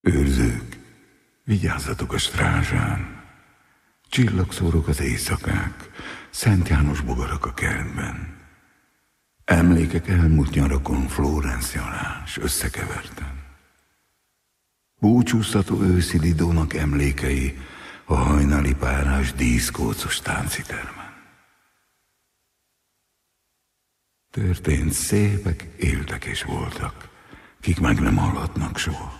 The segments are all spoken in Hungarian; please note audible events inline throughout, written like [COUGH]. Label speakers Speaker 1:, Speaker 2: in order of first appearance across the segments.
Speaker 1: Őrzők, vigyázzatok a strázsán. Csillagszórok az éjszakák, Szent János bogarak a kertben. Emlékek elmúlt nyarakon Florence Jalás összekeverten. Búcsúztató őszi Lidónak emlékei a hajnali párás díszkócos táncitermen. Történt szépek, éltek és voltak, kik meg nem hallhatnak soha.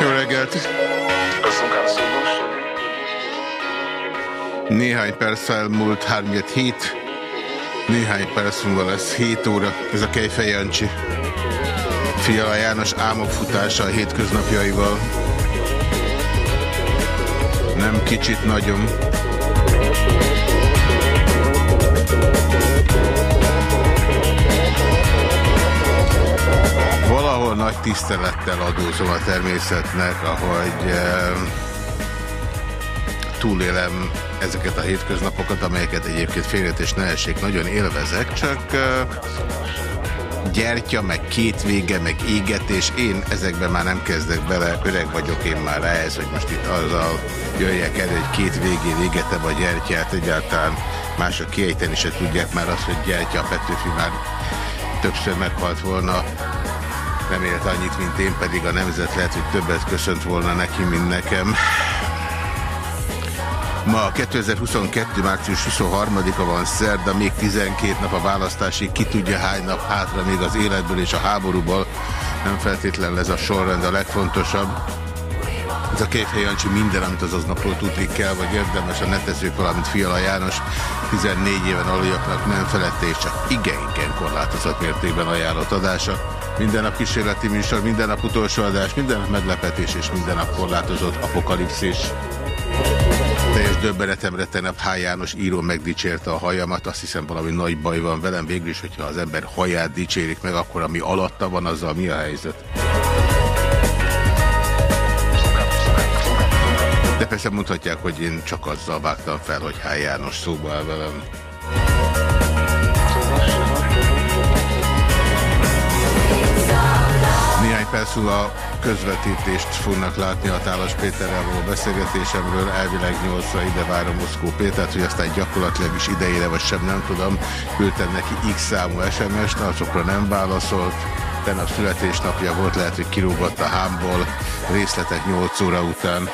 Speaker 2: Jó reggelt! Néhány perc elmúlt 3 hét, néhány perc múlva lesz 7 óra. Ez a Kejfej Jancsi. Fiala János álmok futása a hétköznapjaival. Nem kicsit, nagyon. Valahol nagy tisztelettel adózom a természetnek, ahogy eh, túlélem ezeket a hétköznapokat, amelyeket egyébként félretés ne essék, nagyon élvezek, csak eh, gyertya, meg két vége, meg égetés, én ezekben már nem kezdek bele, öreg vagyok én már ehhez, hogy most itt azzal jöjjek elő, hogy két végén égetem a gyertyát, egyáltalán mások kiejteni se tudják már azt, hogy gyertya a Petőfi már többször meghalt volna, nem élt annyit, mint én, pedig a nemzet lehet, hogy többet köszönt volna neki, mint nekem. Ma 2022. március 23-a van szerda, még 12 nap a választásig, ki tudja hány nap hátra még az életből és a háborúból. Nem feltétlenül ez a sorrend a legfontosabb. Ez a Kéfhely Jancsi minden, amit az aznapról tudni kell, vagy érdemes a netezők, valamint Fiala János 14 éven aluljaknak nem felette, és csak igen-igen korlátozott mértékben ajánlott adása. Minden nap kísérleti műsor, minden nap utolsó adás, minden nap meglepetés és minden nap korlátozott apokalipszis. Teljes döbbenetemre tegnap H. János író megdicsérte a hajamat, azt hiszem valami nagy baj van velem végül is, hogyha az ember haját dicsérik meg, akkor ami alatta van, azzal mi a helyzet? De persze mondhatják, hogy én csak azzal vágtam fel, hogy H. János szóba áll velem. Perc a közvetítést fognak látni a Tálas Péterrel való beszélgetésemről. Elvileg 8-ra ide várom Moszkó Pétert, hogy aztán gyakorlatilag is idejére vagy sem nem tudom. Küldtem neki x számú SMS-t, azokra nem válaszolt. Tegnap születésnapja volt, lehet, hogy kirúgott a hámból. Részletek 8 óra után.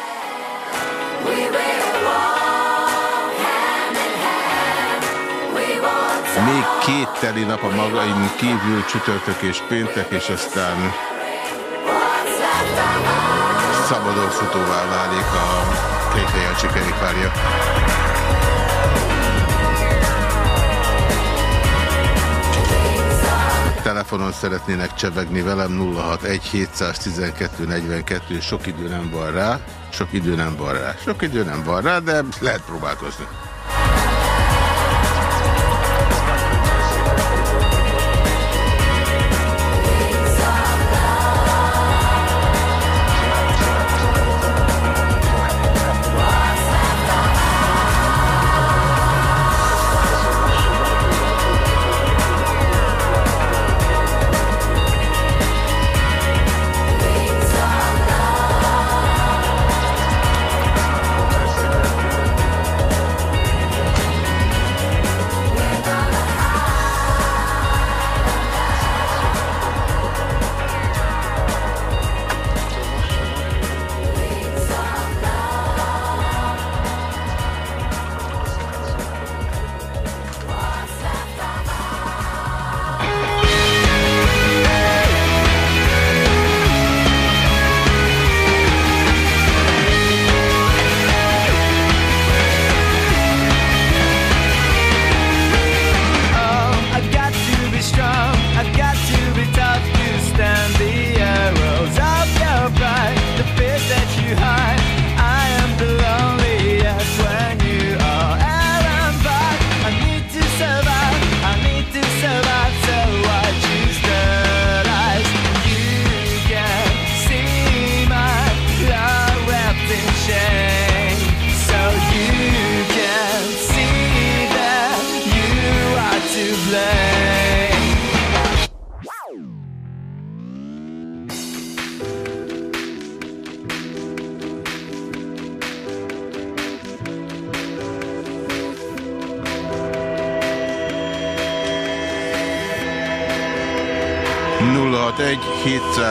Speaker 2: Még két teli nap a magaim kívül csütörtök és péntek, és aztán szabadon futóvá válik a Kékhelyancsi kerékpárja. Telefonon szeretnének csebegni velem 061 712 42, sok idő nem van rá, sok idő nem van rá, sok idő nem van rá, de lehet próbálkozni.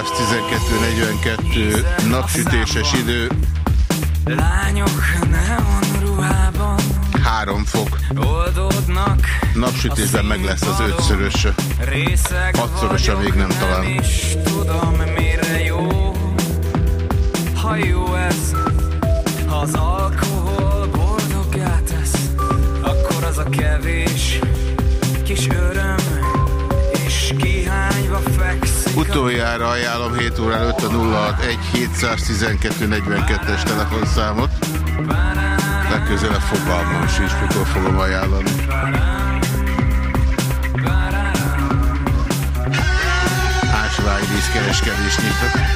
Speaker 3: 712 42 napsütéses idő. Lányok neon ruhában Három fok. Oldódnak Napsütésben meg lesz az ötszörös. Hatszorosa még nem talán. És tudom, mire jó, ha jó ez, az alkohol boldoggá tesz, akkor az a kevés kis öröm. Utoljára ajánlom 7 óra előtt a 061 712 42-es telefonszámot. Legközelebb fogalmam sincs, mikor fogom ajánlani. Ásványvíz kereskedés nyitott.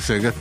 Speaker 3: Senki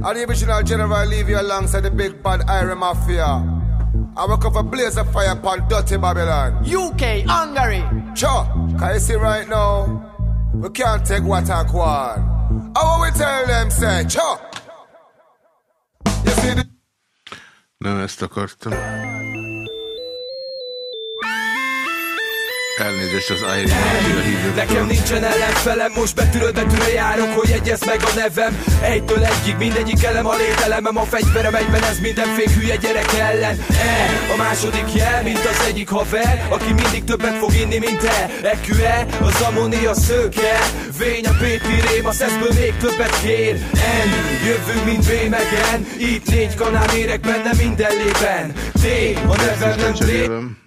Speaker 3: nem akar beszélgetni?
Speaker 4: General leave you alongside the big bad Iron Mafia. I will cover blaze of fire upon dirty Babylon.
Speaker 5: UK, Hungary.
Speaker 4: Sure, can you see right now? We can't take what I want. How will we tell them, say, sure. You see the...
Speaker 3: Nem ezt akartam. Elnézést az Iron hívő.
Speaker 6: Nekem nincsen ellenfelem, most betűről betűre járok, hogy egyez meg a nevem. Egytől egyik, mindegyik elem a lételemem, a fegyverem egyben ez minden fék hülye gyerek ellen. E, a második jel, mint az egyik haver, aki mindig többet fog inni, mint te. EQE, az ammónia szőke, vény a Péti rém, a szeszből még többet kér. N, jövünk, mint B megen, itt négy kanál érek benne minden lében. T, a nevem nem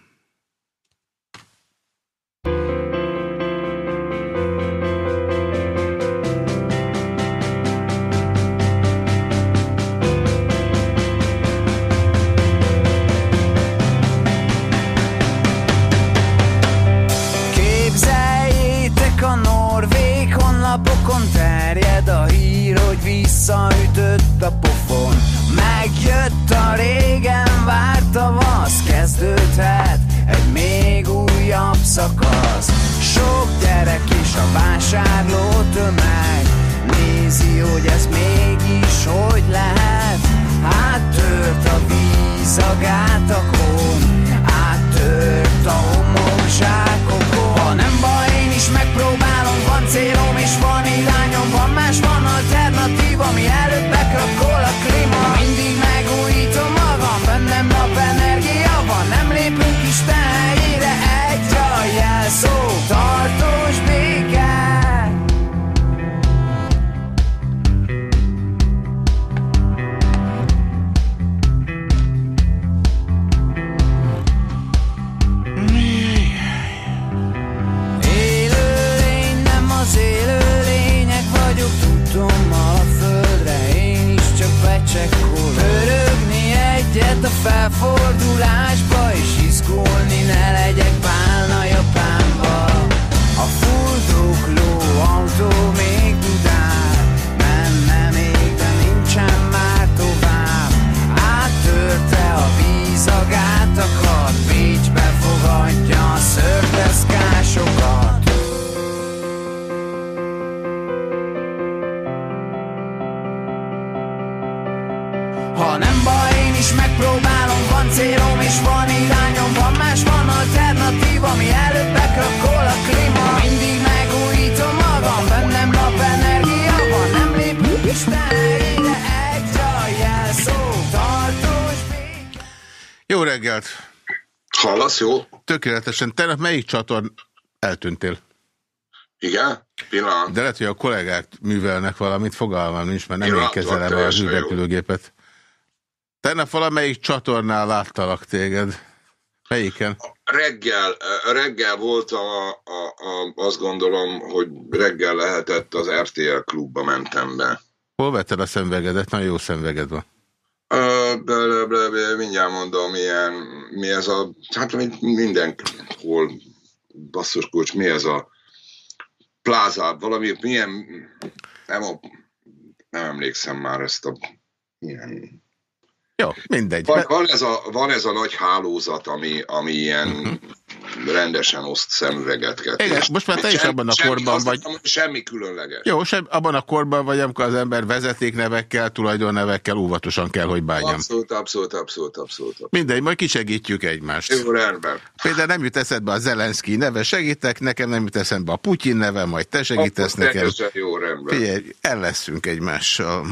Speaker 6: hogy
Speaker 7: visszaütött a pofon. Megjött a régen várt tavasz, kezdődhet egy még újabb szakasz. Sok gyerek és a vásárló tömeg Nézi, hogy ez mégis hogy lehet.
Speaker 8: Áttört a víz a gátakon Áttört a homokszsákon is megpróbálom Van célom és van
Speaker 7: irányom. Van más, van alternatíva, mi előbb bekrakol a klíma. Mindig
Speaker 8: ne legyek bálna Japánba A fuldokló autó még dudál Menne még, de nincsen már tovább. Áttörte a víz a gátakat Bécsbe fogadja a szörteszkásokat Ha nem baj, én is megpróbálom, van célom és van irányom, ami előbb bekrakol a klíma. Mindig megújítom magam, bennem napenergia van, nem lép Istenre egy a jelszó, tartós
Speaker 2: Jó reggelt!
Speaker 9: Hallasz, jó?
Speaker 2: Tökéletesen. Tegnap melyik csatorn eltűntél?
Speaker 9: Igen? Pillanat.
Speaker 2: De lehet, hogy a kollégák művelnek valamit, fogalmam nincs, mert nem én
Speaker 9: Pillanat,
Speaker 2: kezelem a
Speaker 9: teljesen jó.
Speaker 2: hűrepülőgépet. Tegnap valamelyik csatornál láttalak téged. Melyiken?
Speaker 9: Reggel, reggel volt a, a, a, azt gondolom, hogy reggel lehetett az RTL klubba mentem be.
Speaker 2: Hol vetted a szemvegedet? Nagyon jó szemveged van.
Speaker 9: Ö, de, de, de, mindjárt mondom, milyen, mi ez a, hát mindenhol, basszus kulcs, mi ez a plázá, valami, milyen, nem, a, nem emlékszem már ezt a, milyen,
Speaker 2: Jó, mindegy.
Speaker 9: Van, van, ez a, van ez a nagy hálózat, ami, ami ilyen rendesen oszt szemüvegeket.
Speaker 2: Igen, most már te is
Speaker 9: semmi-
Speaker 2: abban a korban vagy.
Speaker 9: mondom, Semmi különleges.
Speaker 2: Jó, sem, abban a korban vagy, amikor az ember vezetéknevekkel, tulajdonnevekkel óvatosan kell, hogy bánjam.
Speaker 9: Abszolút, abszolút, abszolút, abszolút.
Speaker 2: Mindegy, majd kisegítjük egymást.
Speaker 9: Jó, rendben.
Speaker 2: Például nem jut eszedbe a Zelenszky neve, segítek, nekem nem jut eszembe a Putyin neve, majd te segítesz
Speaker 9: Akkor
Speaker 2: nekem.
Speaker 9: Jó, rendben.
Speaker 2: Figyelj, el leszünk egymással.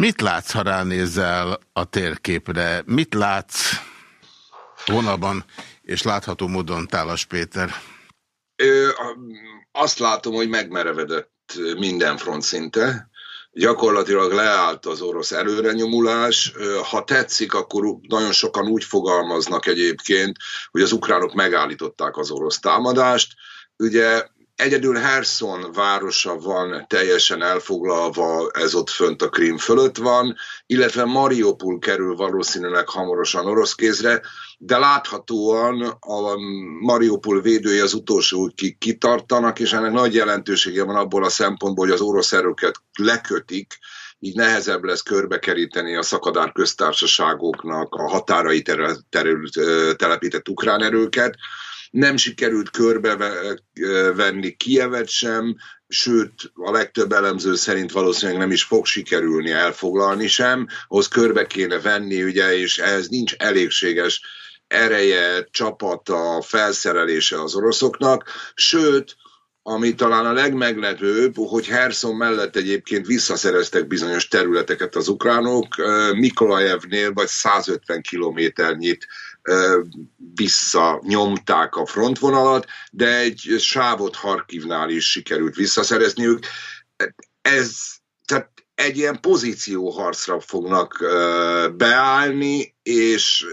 Speaker 2: Mit látsz, ha ránézel a térképre? Mit látsz vonalban és látható módon Tálas Péter?
Speaker 9: Ö, azt látom, hogy megmerevedett minden front szinte. Gyakorlatilag leállt az orosz előrenyomulás. Ha tetszik, akkor nagyon sokan úgy fogalmaznak egyébként, hogy az ukránok megállították az orosz támadást. Ugye egyedül Herson városa van teljesen elfoglalva, ez ott fönt a Krím fölött van, illetve Mariupol kerül valószínűleg hamarosan orosz kézre, de láthatóan a Mariupol védői az utolsókig kitartanak, és ennek nagy jelentősége van abból a szempontból, hogy az orosz erőket lekötik, így nehezebb lesz körbekeríteni a szakadár köztársaságoknak a határai terül, telepített ukrán erőket. Nem sikerült körbevenni Kievet sem, sőt, a legtöbb elemző szerint valószínűleg nem is fog sikerülni elfoglalni sem, ahhoz körbe kéne venni, ugye, és ehhez nincs elégséges ereje, csapata, felszerelése az oroszoknak, sőt, ami talán a legmeglepőbb, hogy Herson mellett egyébként visszaszereztek bizonyos területeket az ukránok, Mikolajevnél vagy 150 kilométernyit visszanyomták a frontvonalat, de egy sávot Harkivnál is sikerült visszaszerezniük. Ez, tehát egy ilyen pozícióharcra fognak beállni, és,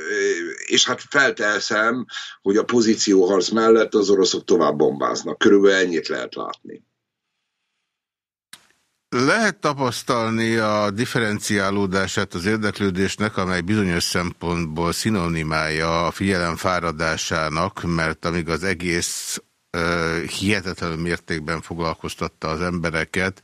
Speaker 9: és hát feltelszem, hogy a pozícióharc mellett az oroszok tovább bombáznak. Körülbelül ennyit lehet látni.
Speaker 2: Lehet tapasztalni a differenciálódását az érdeklődésnek, amely bizonyos szempontból szinonimája a figyelem fáradásának, mert amíg az egész uh, hihetetlen mértékben foglalkoztatta az embereket,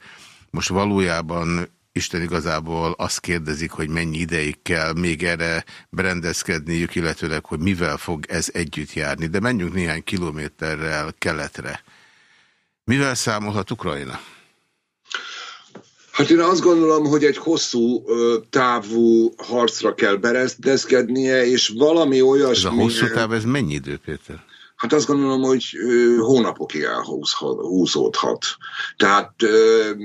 Speaker 2: most valójában Isten igazából azt kérdezik, hogy mennyi ideig kell még erre berendezkedniük, illetőleg, hogy mivel fog ez együtt járni. De menjünk néhány kilométerrel keletre. Mivel számolhat Ukrajna?
Speaker 9: Hát én azt gondolom, hogy egy hosszú távú harcra kell berendezkednie, és valami olyasmi...
Speaker 2: Ez a hosszú táv, ez mennyi idő, Péter?
Speaker 9: Hát azt gondolom, hogy hónapokig elhúzódhat. Tehát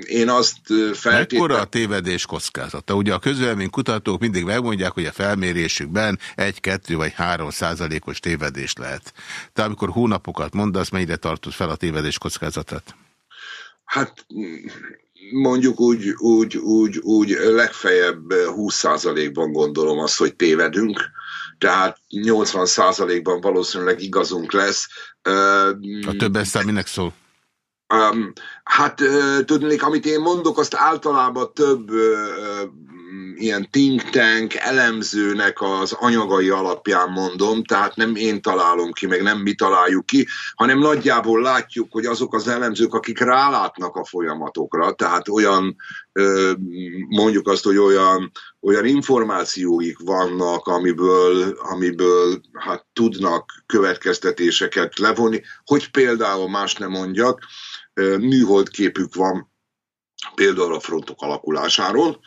Speaker 9: én azt feltétlenül...
Speaker 2: Mekkora a tévedés kockázata? Ugye a közvélemény kutatók mindig megmondják, hogy a felmérésükben egy, kettő vagy három százalékos tévedés lehet. Te amikor hónapokat mondasz, mennyire tartod fel a tévedés kockázatát?
Speaker 9: Hát mondjuk úgy, úgy, úgy, úgy legfeljebb 20%-ban gondolom azt, hogy tévedünk, tehát 80%-ban valószínűleg igazunk lesz.
Speaker 2: A többen szám minek szól?
Speaker 9: Um, hát tudnék, amit én mondok, azt általában több ilyen think tank elemzőnek az anyagai alapján mondom, tehát nem én találom ki, meg nem mi találjuk ki, hanem nagyjából látjuk, hogy azok az elemzők, akik rálátnak a folyamatokra, tehát olyan, mondjuk azt, hogy olyan, olyan információik vannak, amiből, amiből hát tudnak következtetéseket levonni, hogy például más nem mondjak, műholdképük van például a frontok alakulásáról,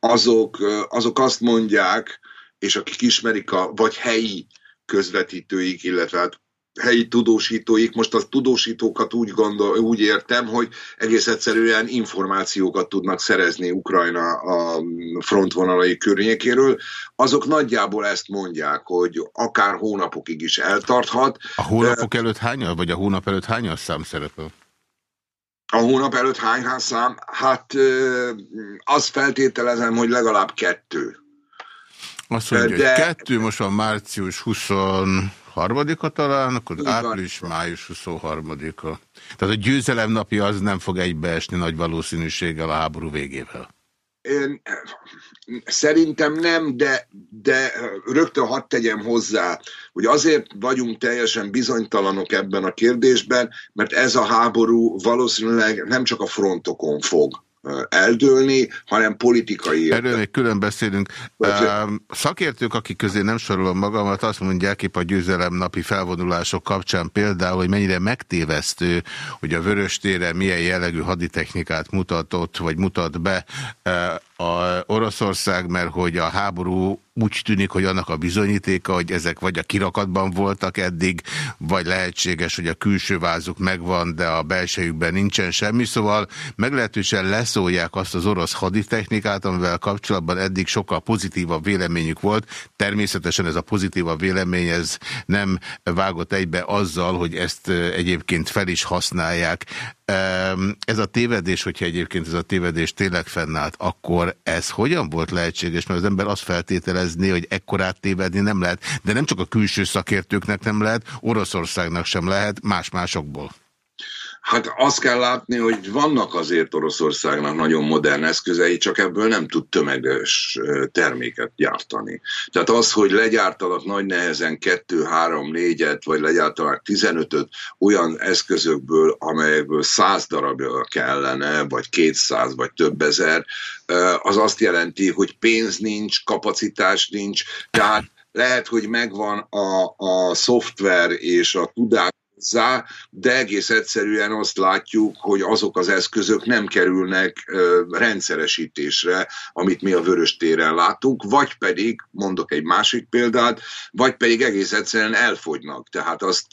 Speaker 9: azok, azok azt mondják, és akik ismerik a vagy helyi közvetítőik, illetve hát helyi tudósítóik, most a tudósítókat úgy, gondol, úgy értem, hogy egész egyszerűen információkat tudnak szerezni Ukrajna a frontvonalai környékéről, azok nagyjából ezt mondják, hogy akár hónapokig is eltarthat.
Speaker 2: A hónapok előtt hányal, vagy a hónap előtt hányal szám szerepel?
Speaker 9: A hónap előtt hány szám? Hát azt feltételezem, hogy legalább kettő.
Speaker 2: Azt mondja, De... hogy kettő, most van március 23-a talán, akkor április, május 23-a. Tehát a győzelem napja az nem fog egybeesni nagy valószínűséggel a háború végével.
Speaker 9: Én, szerintem nem, de, de rögtön hadd tegyem hozzá, hogy azért vagyunk teljesen bizonytalanok ebben a kérdésben, mert ez a háború valószínűleg nem csak a frontokon fog eldőlni, hanem politikai
Speaker 2: Erről még külön beszélünk. Szakértők, akik közé nem sorolom magamat, azt mondják épp a győzelem napi felvonulások kapcsán például, hogy mennyire megtévesztő, hogy a Vöröstére milyen jellegű haditechnikát mutatott, vagy mutat be a Oroszország, mert hogy a háború úgy tűnik, hogy annak a bizonyítéka, hogy ezek vagy a kirakatban voltak eddig, vagy lehetséges, hogy a külső vázuk megvan, de a belsejükben nincsen semmi. Szóval meglehetősen leszólják azt az orosz haditechnikát, amivel kapcsolatban eddig sokkal pozitívabb véleményük volt. Természetesen ez a pozitívabb vélemény ez nem vágott egybe azzal, hogy ezt egyébként fel is használják. Ez a tévedés, hogyha egyébként ez a tévedés tényleg fennállt, akkor ez hogyan volt lehetséges? Mert az ember azt feltételezni, hogy ekkorát tévedni nem lehet, de nem csak a külső szakértőknek nem lehet, Oroszországnak sem lehet, más-másokból.
Speaker 9: Hát azt kell látni, hogy vannak azért Oroszországnak nagyon modern eszközei, csak ebből nem tud tömeges terméket gyártani. Tehát az, hogy legyártanak nagy nehezen 2, 3, 4-et, vagy legyártanak 15-öt olyan eszközökből, amelyekből 100 darabja kellene, vagy 200, vagy több ezer, az azt jelenti, hogy pénz nincs, kapacitás nincs, tehát lehet, hogy megvan a, a szoftver és a tudás, hozzá, de egész egyszerűen azt látjuk, hogy azok az eszközök nem kerülnek rendszeresítésre, amit mi a Vörös téren látunk, vagy pedig, mondok egy másik példát, vagy pedig egész egyszerűen elfogynak. Tehát azt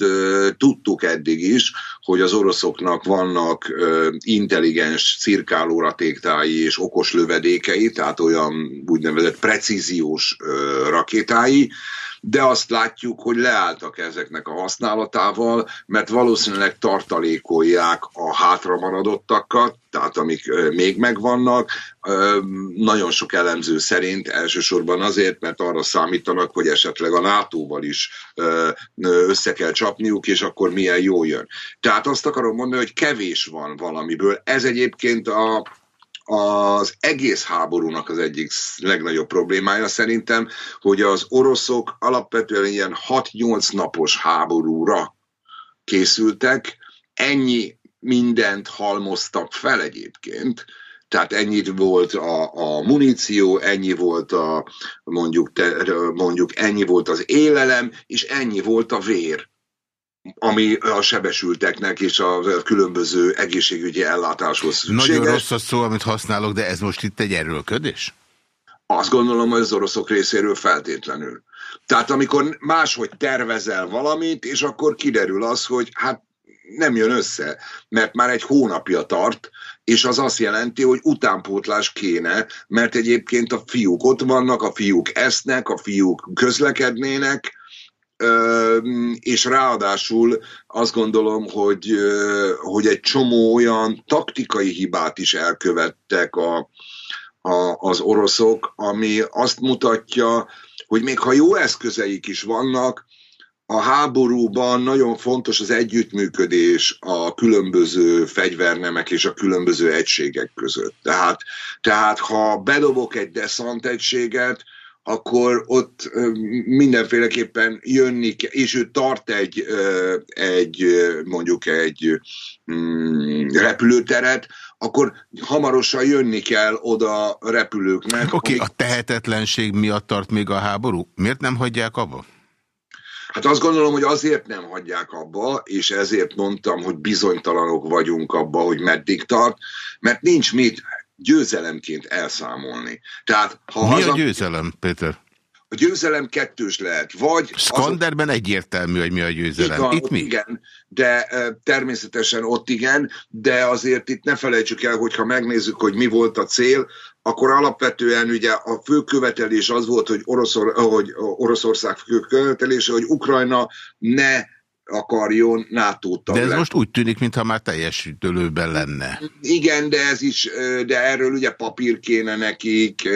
Speaker 9: tudtuk eddig is, hogy az oroszoknak vannak intelligens cirkálóratéktái és okos lövedékei, tehát olyan úgynevezett precíziós rakétái, de azt látjuk, hogy leálltak ezeknek a használatával, mert valószínűleg tartalékolják a hátramaradottakat, tehát amik még megvannak. Nagyon sok elemző szerint elsősorban azért, mert arra számítanak, hogy esetleg a NATO-val is össze kell csapniuk, és akkor milyen jó jön. Tehát azt akarom mondani, hogy kevés van valamiből. Ez egyébként a az egész háborúnak az egyik legnagyobb problémája szerintem, hogy az oroszok alapvetően ilyen 6-8 napos háborúra készültek, ennyi mindent halmoztak fel egyébként, tehát ennyit volt a, a muníció, ennyi volt a mondjuk, te, mondjuk ennyi volt az élelem, és ennyi volt a vér ami a sebesülteknek és a különböző egészségügyi ellátáshoz szükséges.
Speaker 2: Nagyon rossz a szó, amit használok, de ez most itt egy erőlködés?
Speaker 9: Azt gondolom, hogy az oroszok részéről feltétlenül. Tehát amikor máshogy tervezel valamit, és akkor kiderül az, hogy hát nem jön össze, mert már egy hónapja tart, és az azt jelenti, hogy utánpótlás kéne, mert egyébként a fiúk ott vannak, a fiúk esznek, a fiúk közlekednének, és ráadásul azt gondolom, hogy, hogy egy csomó olyan taktikai hibát is elkövettek a, a, az oroszok, ami azt mutatja, hogy még ha jó eszközeik is vannak, a háborúban nagyon fontos az együttműködés a különböző fegyvernemek és a különböző egységek között. Tehát, tehát ha bedobok egy deszant egységet, akkor ott mindenféleképpen jönni kell, és ő tart egy, egy mondjuk egy mm, repülőteret, akkor hamarosan jönni kell oda repülőknek.
Speaker 2: Oké, okay, a tehetetlenség miatt tart még a háború. Miért nem hagyják abba?
Speaker 9: Hát azt gondolom, hogy azért nem hagyják abba, és ezért mondtam, hogy bizonytalanok vagyunk abba, hogy meddig tart, mert nincs mit győzelemként elszámolni. Tehát,
Speaker 2: ha Mi haza... a győzelem, Péter?
Speaker 9: A győzelem kettős lehet, vagy...
Speaker 2: Skanderben az... egyértelmű, hogy mi a győzelem. Van, itt mi?
Speaker 9: Igen, de természetesen ott igen, de azért itt ne felejtsük el, hogyha megnézzük, hogy mi volt a cél, akkor alapvetően ugye a fő követelés az volt, hogy, Oroszor, hogy Oroszország fő követelése, hogy Ukrajna ne akarjon NATO tag
Speaker 2: De ez most úgy tűnik, mintha már teljesítőlőben lenne.
Speaker 9: Igen, de ez is, de erről ugye papír kéne nekik,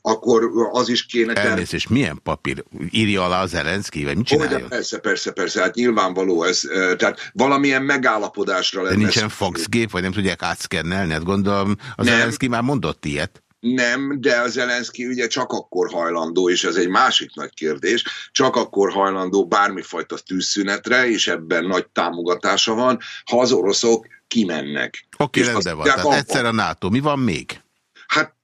Speaker 9: akkor az is kéne...
Speaker 2: Elnézést, és milyen papír? Írja alá az Zelenszky, vagy mit csinálja?
Speaker 9: Oh, persze, persze, persze, hát nyilvánvaló ez. Tehát valamilyen megállapodásra lenne.
Speaker 2: De nincsen faxgép, vagy nem tudják átszkennelni? Hát gondolom, az Zelenszky már mondott ilyet.
Speaker 9: Nem, de a Zelenszky ugye csak akkor hajlandó, és ez egy másik nagy kérdés, csak akkor hajlandó bármifajta tűzszünetre, és ebben nagy támogatása van, ha az oroszok kimennek.
Speaker 2: Oké, okay, rendben van. Tehát egyszer a NATO. Mi van még?
Speaker 9: Hát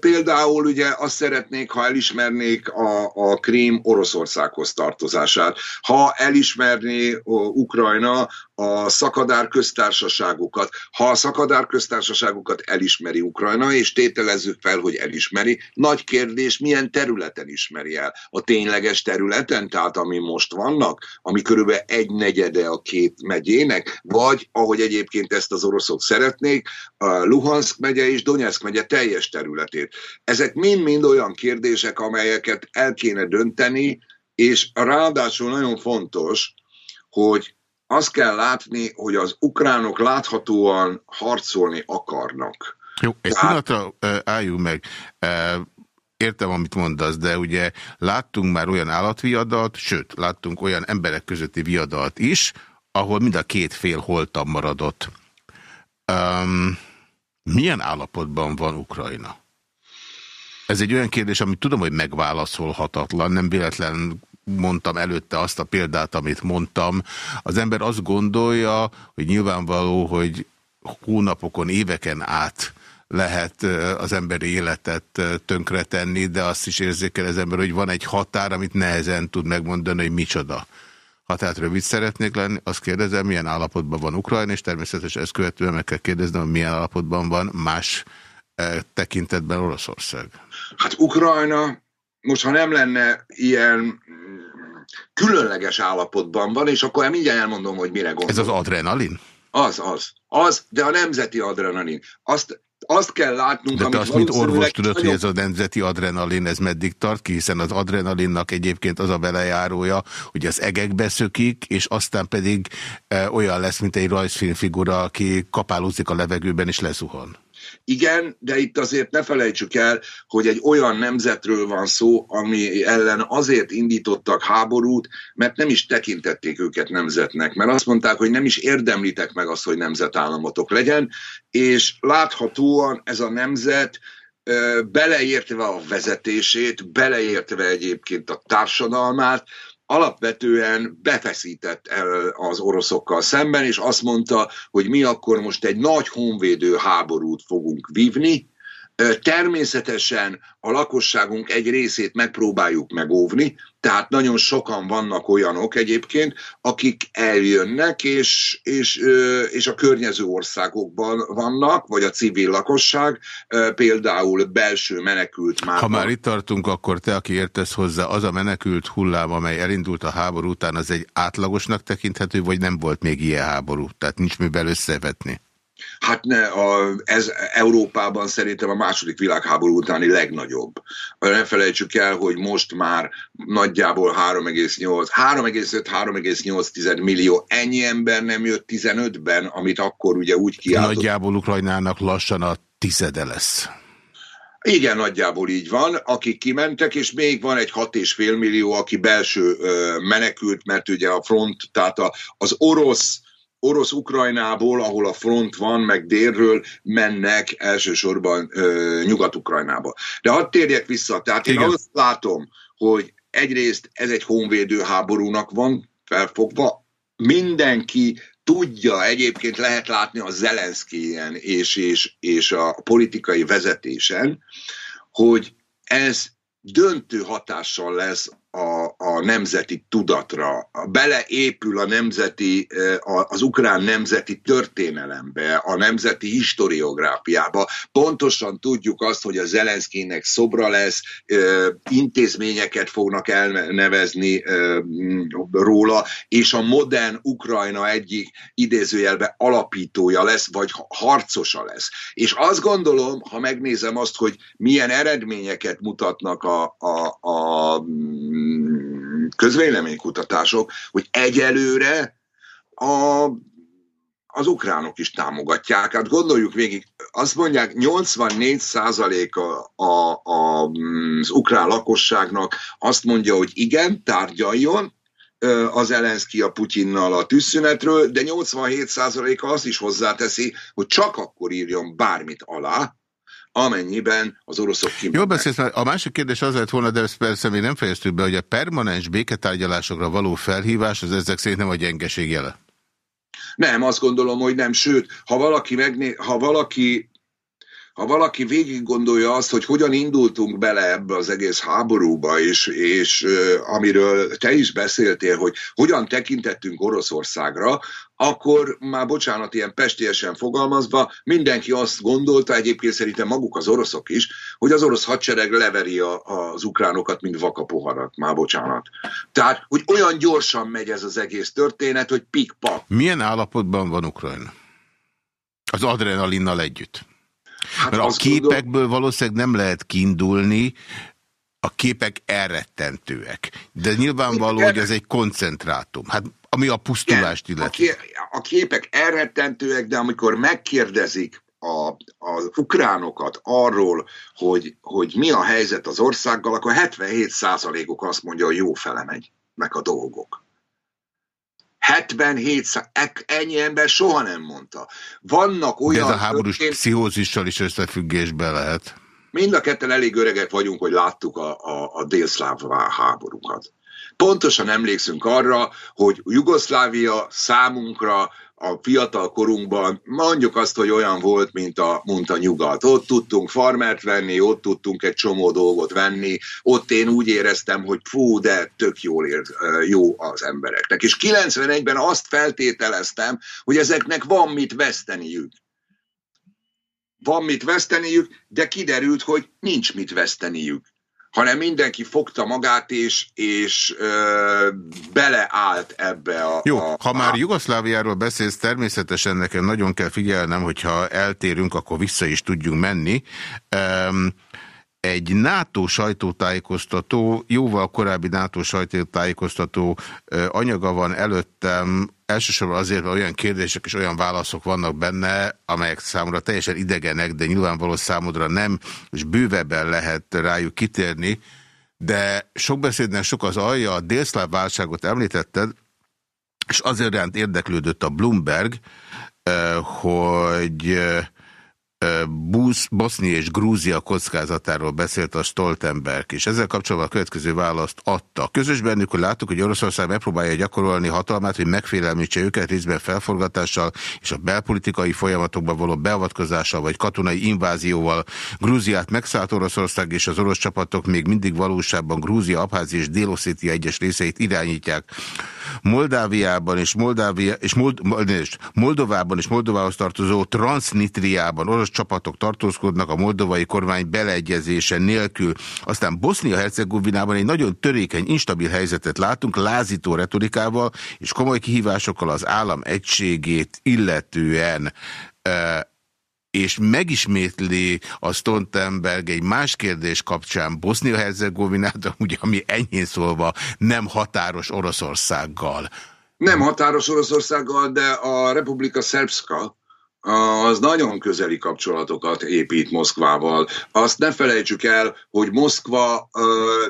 Speaker 9: Például ugye azt szeretnék, ha elismernék a, a Krím Oroszországhoz tartozását, ha elismerné Ukrajna a szakadár köztársaságokat, ha a szakadár köztársaságokat elismeri Ukrajna, és tételezzük fel, hogy elismeri, nagy kérdés, milyen területen ismeri el? A tényleges területen, tehát ami most vannak, ami körülbelül egy negyede a két megyének, vagy ahogy egyébként ezt az oroszok szeretnék, a Luhansk megye és Donetsk megye teljes terület területét. Ezek mind-mind olyan kérdések, amelyeket el kéne dönteni, és ráadásul nagyon fontos, hogy azt kell látni, hogy az ukránok láthatóan harcolni akarnak.
Speaker 2: Jó, egy Tehát... pillanatra álljunk meg. Értem, amit mondasz, de ugye láttunk már olyan állatviadalt, sőt, láttunk olyan emberek közötti viadalt is, ahol mind a két fél holtam maradott. Um, milyen állapotban van Ukrajna? Ez egy olyan kérdés, amit tudom, hogy megválaszolhatatlan, nem véletlen mondtam előtte azt a példát, amit mondtam. Az ember azt gondolja, hogy nyilvánvaló, hogy hónapokon, éveken át lehet az emberi életet tönkretenni, de azt is érzékel az ember, hogy van egy határ, amit nehezen tud megmondani, hogy micsoda. Ha tehát rövid szeretnék lenni, azt kérdezem, milyen állapotban van Ukrajna, és természetesen ezt követően meg kell kérdeznem, milyen állapotban van más tekintetben Oroszország.
Speaker 9: Hát Ukrajna most, ha nem lenne ilyen különleges állapotban van, és akkor mindjárt elmondom, hogy mire gondolom.
Speaker 2: Ez az adrenalin?
Speaker 9: Az, az. Az, de a nemzeti adrenalin. Azt, azt kell látnunk,
Speaker 2: De te azt, mint orvos tudod, nagyon... hogy ez a nemzeti adrenalin, ez meddig tart ki, hiszen az adrenalinnak egyébként az a velejárója, hogy az egekbe szökik, és aztán pedig e, olyan lesz, mint egy rajzfilmfigura, aki kapálózik a levegőben és lezuhan.
Speaker 9: Igen, de itt azért ne felejtsük el, hogy egy olyan nemzetről van szó, ami ellen azért indítottak háborút, mert nem is tekintették őket nemzetnek, mert azt mondták, hogy nem is érdemlitek meg azt, hogy nemzetállamotok legyen, és láthatóan ez a nemzet beleértve a vezetését, beleértve egyébként a társadalmát, alapvetően befeszített el az oroszokkal szemben, és azt mondta, hogy mi akkor most egy nagy honvédő háborút fogunk vívni, Természetesen a lakosságunk egy részét megpróbáljuk megóvni, tehát nagyon sokan vannak olyanok egyébként, akik eljönnek, és, és, és a környező országokban vannak, vagy a civil lakosság, például belső menekült már.
Speaker 2: Ha már itt tartunk, akkor te, aki értesz hozzá, az a menekült hullám, amely elindult a háború után, az egy átlagosnak tekinthető, vagy nem volt még ilyen háború? Tehát nincs mivel összevetni?
Speaker 9: Hát ne, a, ez Európában szerintem a második világháború utáni legnagyobb. Ne felejtsük el, hogy most már nagyjából 3,8, 3,5-3,8 millió ennyi ember nem jött 15-ben, amit akkor ugye úgy kiáltott.
Speaker 2: Nagyjából Ukrajnának lassan a tizede lesz.
Speaker 9: Igen, nagyjából így van, akik kimentek, és még van egy 6,5 millió, aki belső menekült, mert ugye a front, tehát az orosz orosz Ukrajnából, ahol a front van, meg délről mennek elsősorban Nyugat-Ukrajnába. De hadd térjek vissza, tehát Igen. én azt látom, hogy egyrészt ez egy honvédő háborúnak van felfogva, mindenki tudja, egyébként lehet látni a Zelenszkijén és, és, és a politikai vezetésen, hogy ez döntő hatással lesz a, a nemzeti tudatra, beleépül a nemzeti, az ukrán nemzeti történelembe, a nemzeti historiográfiába. Pontosan tudjuk azt, hogy a Zelenszkinek szobra lesz, intézményeket fognak elnevezni róla, és a modern Ukrajna egyik idézőjelbe alapítója lesz, vagy harcosa lesz. És azt gondolom, ha megnézem azt, hogy milyen eredményeket mutatnak a, a, a közvéleménykutatások, hogy egyelőre a, az ukránok is támogatják. Hát gondoljuk végig, azt mondják, 84 a, a, a, az ukrán lakosságnak azt mondja, hogy igen, tárgyaljon, az Elenszki a Putyinnal a tűzszünetről, de 87%-a azt is hozzáteszi, hogy csak akkor írjon bármit alá, amennyiben az oroszok kimennek.
Speaker 2: Jól beszélsz, a másik kérdés az lett volna, de ezt persze még nem fejeztük be, hogy a permanens béketárgyalásokra való felhívás az ezek szerint nem a gyengeség jele.
Speaker 9: Nem, azt gondolom, hogy nem. Sőt, ha valaki, megné ha valaki ha valaki végig gondolja azt, hogy hogyan indultunk bele ebbe az egész háborúba, és, és amiről te is beszéltél, hogy hogyan tekintettünk Oroszországra, akkor már bocsánat, ilyen pestiesen fogalmazva, mindenki azt gondolta, egyébként szerintem maguk az oroszok is, hogy az orosz hadsereg leveri a, az ukránokat, mint vakapoharat, már bocsánat. Tehát, hogy olyan gyorsan megy ez az egész történet, hogy pik-pak.
Speaker 2: Milyen állapotban van Ukrajna? Az adrenalinnal együtt. Hát Mert a képekből valószínűleg nem lehet kiindulni, a képek elrettentőek. De nyilvánvaló, hogy ez egy koncentrátum. Hát ami a pusztulást illeti.
Speaker 9: A képek elrettentőek, de amikor megkérdezik a, az ukránokat arról, hogy, hogy mi a helyzet az országgal, akkor 77%-ok azt mondja, hogy jó fele megy meg a dolgok. 77 ennyi ember soha nem mondta. Vannak olyan...
Speaker 2: De ez a háborús történt... pszichózissal is összefüggésbe lehet.
Speaker 9: Mind a ketten elég öregek vagyunk, hogy láttuk a, a, a délszláv háborúkat. Pontosan emlékszünk arra, hogy Jugoszlávia számunkra a fiatal korunkban mondjuk azt, hogy olyan volt, mint a, mint a nyugat. Ott tudtunk farmert venni, ott tudtunk egy csomó dolgot venni, ott én úgy éreztem, hogy fú, de tök jól ért, jó az embereknek. És 91-ben azt feltételeztem, hogy ezeknek van mit veszteniük. Van mit veszteniük, de kiderült, hogy nincs mit veszteniük hanem mindenki fogta magát és, és ö, beleállt ebbe a...
Speaker 2: Jó, a, ha már a... Jugoszláviáról beszélsz, természetesen nekem nagyon kell figyelnem, hogyha eltérünk, akkor vissza is tudjunk menni. Um, egy NATO sajtótájékoztató, jóval korábbi NATO sajtótájékoztató anyaga van előttem, elsősorban azért, mert olyan kérdések és olyan válaszok vannak benne, amelyek számomra teljesen idegenek, de nyilvánvaló számodra nem, és bővebben lehet rájuk kitérni, de sok beszédnek sok az alja, a délszláv válságot említetted, és azért ránt érdeklődött a Bloomberg, hogy Busz, Bosznia és Grúzia kockázatáról beszélt a Stoltenberg, és ezzel kapcsolatban a következő választ adta. Közös bennük, hogy láttuk, hogy Oroszország megpróbálja gyakorolni hatalmát, hogy megfélelmítse őket részben felforgatással és a belpolitikai folyamatokban való beavatkozással vagy katonai invázióval. Grúziát megszállt Oroszország és az orosz csapatok még mindig valóságban Grúzia, Abházi és Délosszétia egyes részeit irányítják. Moldáviában és, Moldávia, és Mold, Moldovában és Moldovához tartozó Transnitriában orosz csapatok tartózkodnak a moldovai kormány beleegyezése nélkül. Aztán Bosznia-Hercegovinában egy nagyon törékeny, instabil helyzetet látunk, lázító retorikával és komoly kihívásokkal az állam egységét illetően és megismétli a Stoltenberg egy más kérdés kapcsán Bosznia-Hercegovinát, ugye, ami enyhén szólva nem határos Oroszországgal.
Speaker 9: Nem határos Oroszországgal, de a Republika Szerbszka az nagyon közeli kapcsolatokat épít Moszkvával. Azt ne felejtsük el, hogy Moszkva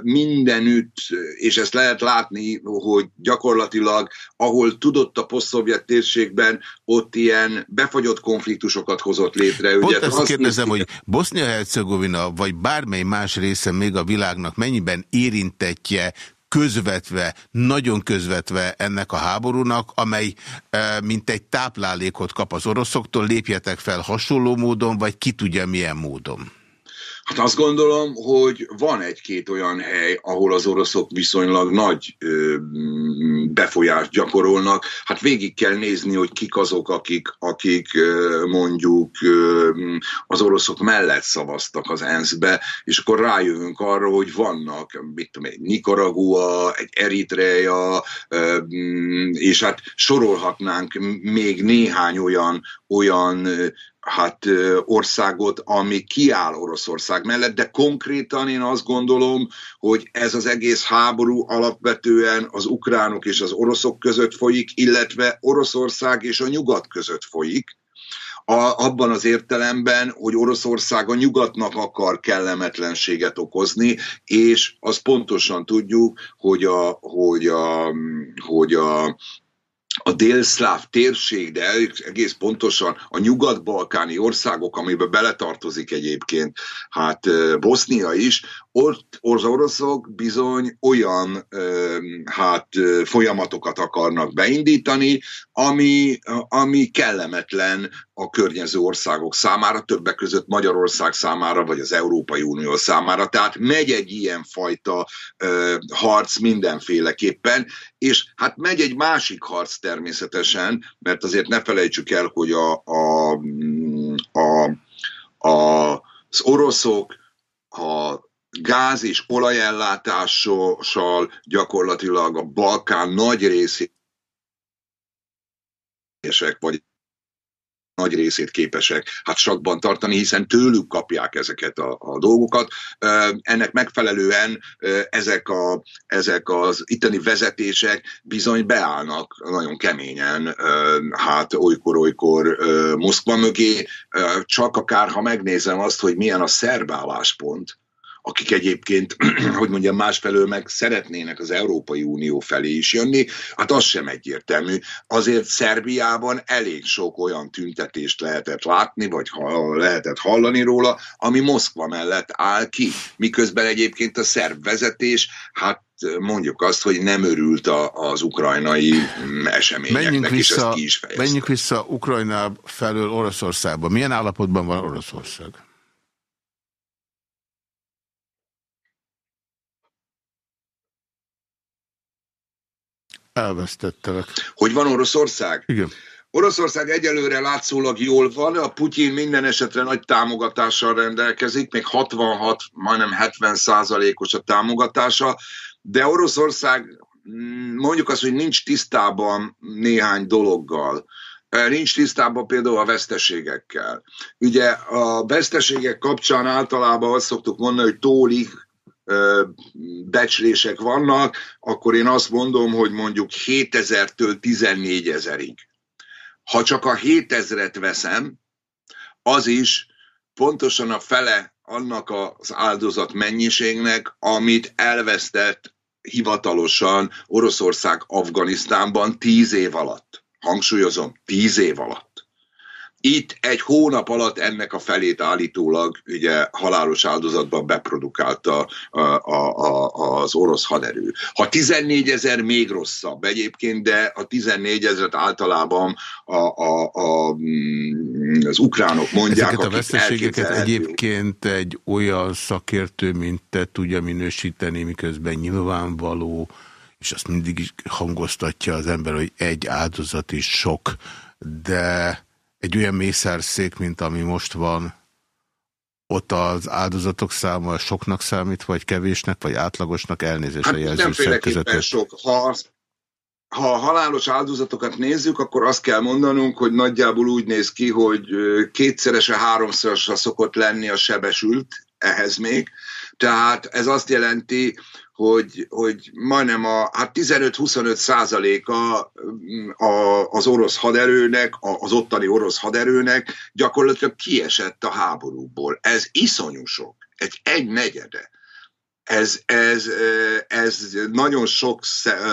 Speaker 9: mindenütt, és ezt lehet látni, hogy gyakorlatilag, ahol tudott a posztszovjet térségben, ott ilyen befagyott konfliktusokat hozott létre.
Speaker 2: Pont Ugye, ezt kérdezem, hogy Bosznia-Hercegovina, vagy bármely más része még a világnak mennyiben érintetje közvetve, nagyon közvetve ennek a háborúnak, amely e, mint egy táplálékot kap az oroszoktól, lépjetek fel hasonló módon, vagy ki tudja milyen módon?
Speaker 9: Hát azt gondolom, hogy van egy-két olyan hely, ahol az oroszok viszonylag nagy befolyást gyakorolnak. Hát végig kell nézni, hogy kik azok, akik, akik mondjuk az oroszok mellett szavaztak az ENSZ-be, és akkor rájövünk arra, hogy vannak, mit tudom, egy Nicaragua, egy Eritrea, és hát sorolhatnánk még néhány olyan, olyan hát országot, ami kiáll Oroszország mellett, de konkrétan én azt gondolom, hogy ez az egész háború alapvetően az ukránok és az oroszok között folyik, illetve Oroszország és a nyugat között folyik, a, abban az értelemben, hogy Oroszország a nyugatnak akar kellemetlenséget okozni, és azt pontosan tudjuk, hogy a, hogy a, hogy a a délszláv térség, de egész pontosan a nyugat-balkáni országok, amiben beletartozik egyébként, hát Bosznia is, ott az oroszok bizony olyan hát folyamatokat akarnak beindítani, ami, ami kellemetlen a környező országok számára, többek között Magyarország számára, vagy az Európai Unió számára. Tehát megy egy ilyen fajta harc mindenféleképpen, és hát megy egy másik harc természetesen, mert azért ne felejtsük el, hogy a, a, a, a, az oroszok a gáz és olajellátással gyakorlatilag a Balkán nagy részét vagy nagy részét képesek hát sakban tartani, hiszen tőlük kapják ezeket a, a dolgokat. Ennek megfelelően ezek, a, ezek az itteni vezetések bizony beállnak nagyon keményen, hát olykor-olykor Moszkva mögé, csak akár ha megnézem azt, hogy milyen a szerb álláspont, akik egyébként, [CLEARS THROAT] hogy mondjam, másfelől meg szeretnének az Európai Unió felé is jönni, hát az sem egyértelmű. Azért Szerbiában elég sok olyan tüntetést lehetett látni, vagy ha lehetett hallani róla, ami Moszkva mellett áll ki. Miközben egyébként a szerb vezetés, hát mondjuk azt, hogy nem örült a, az ukrajnai eseményeknek, menjünk vissza, és ezt ki is fejezte.
Speaker 2: Menjünk vissza Ukrajna felől Oroszországba. Milyen állapotban van Oroszország? Elvesztettelek.
Speaker 9: Hogy van Oroszország?
Speaker 2: Igen.
Speaker 9: Oroszország egyelőre látszólag jól van, a Putyin minden esetre nagy támogatással rendelkezik, még 66, majdnem 70 százalékos a támogatása, de Oroszország mm, mondjuk azt, hogy nincs tisztában néhány dologgal. Nincs tisztában például a veszteségekkel. Ugye a veszteségek kapcsán általában azt szoktuk mondani, hogy tólik, becslések vannak, akkor én azt mondom, hogy mondjuk 7000-től 14 ezerig. Ha csak a 7000-et veszem, az is pontosan a fele annak az áldozat mennyiségnek, amit elvesztett hivatalosan Oroszország Afganisztánban tíz év alatt. Hangsúlyozom, tíz év alatt. Itt egy hónap alatt ennek a felét állítólag ugye halálos áldozatban beprodukálta a, a, a, az orosz haderő. Ha 14 ezer még rosszabb egyébként, de a 14 ezeret általában a, a, a, mm, az ukránok mondják,
Speaker 2: Ezeket a veszteségeket egyébként egy olyan szakértő, mint te tudja minősíteni, miközben nyilvánvaló, és azt mindig is hangoztatja az ember, hogy egy áldozat is sok, de egy olyan mészárszék, mint ami most van, ott az áldozatok száma soknak számít, vagy kevésnek, vagy átlagosnak elnézést hát a jelző
Speaker 9: sok. Ha, ha a halálos áldozatokat nézzük, akkor azt kell mondanunk, hogy nagyjából úgy néz ki, hogy kétszerese, háromszorosra szokott lenni a sebesült, ehhez még. Tehát ez azt jelenti, hogy, hogy majdnem a hát 15-25 százaléka mm, az orosz haderőnek, az ottani orosz haderőnek gyakorlatilag kiesett a háborúból. Ez iszonyú sok. Egy egy negyede ez, ez, ez nagyon sok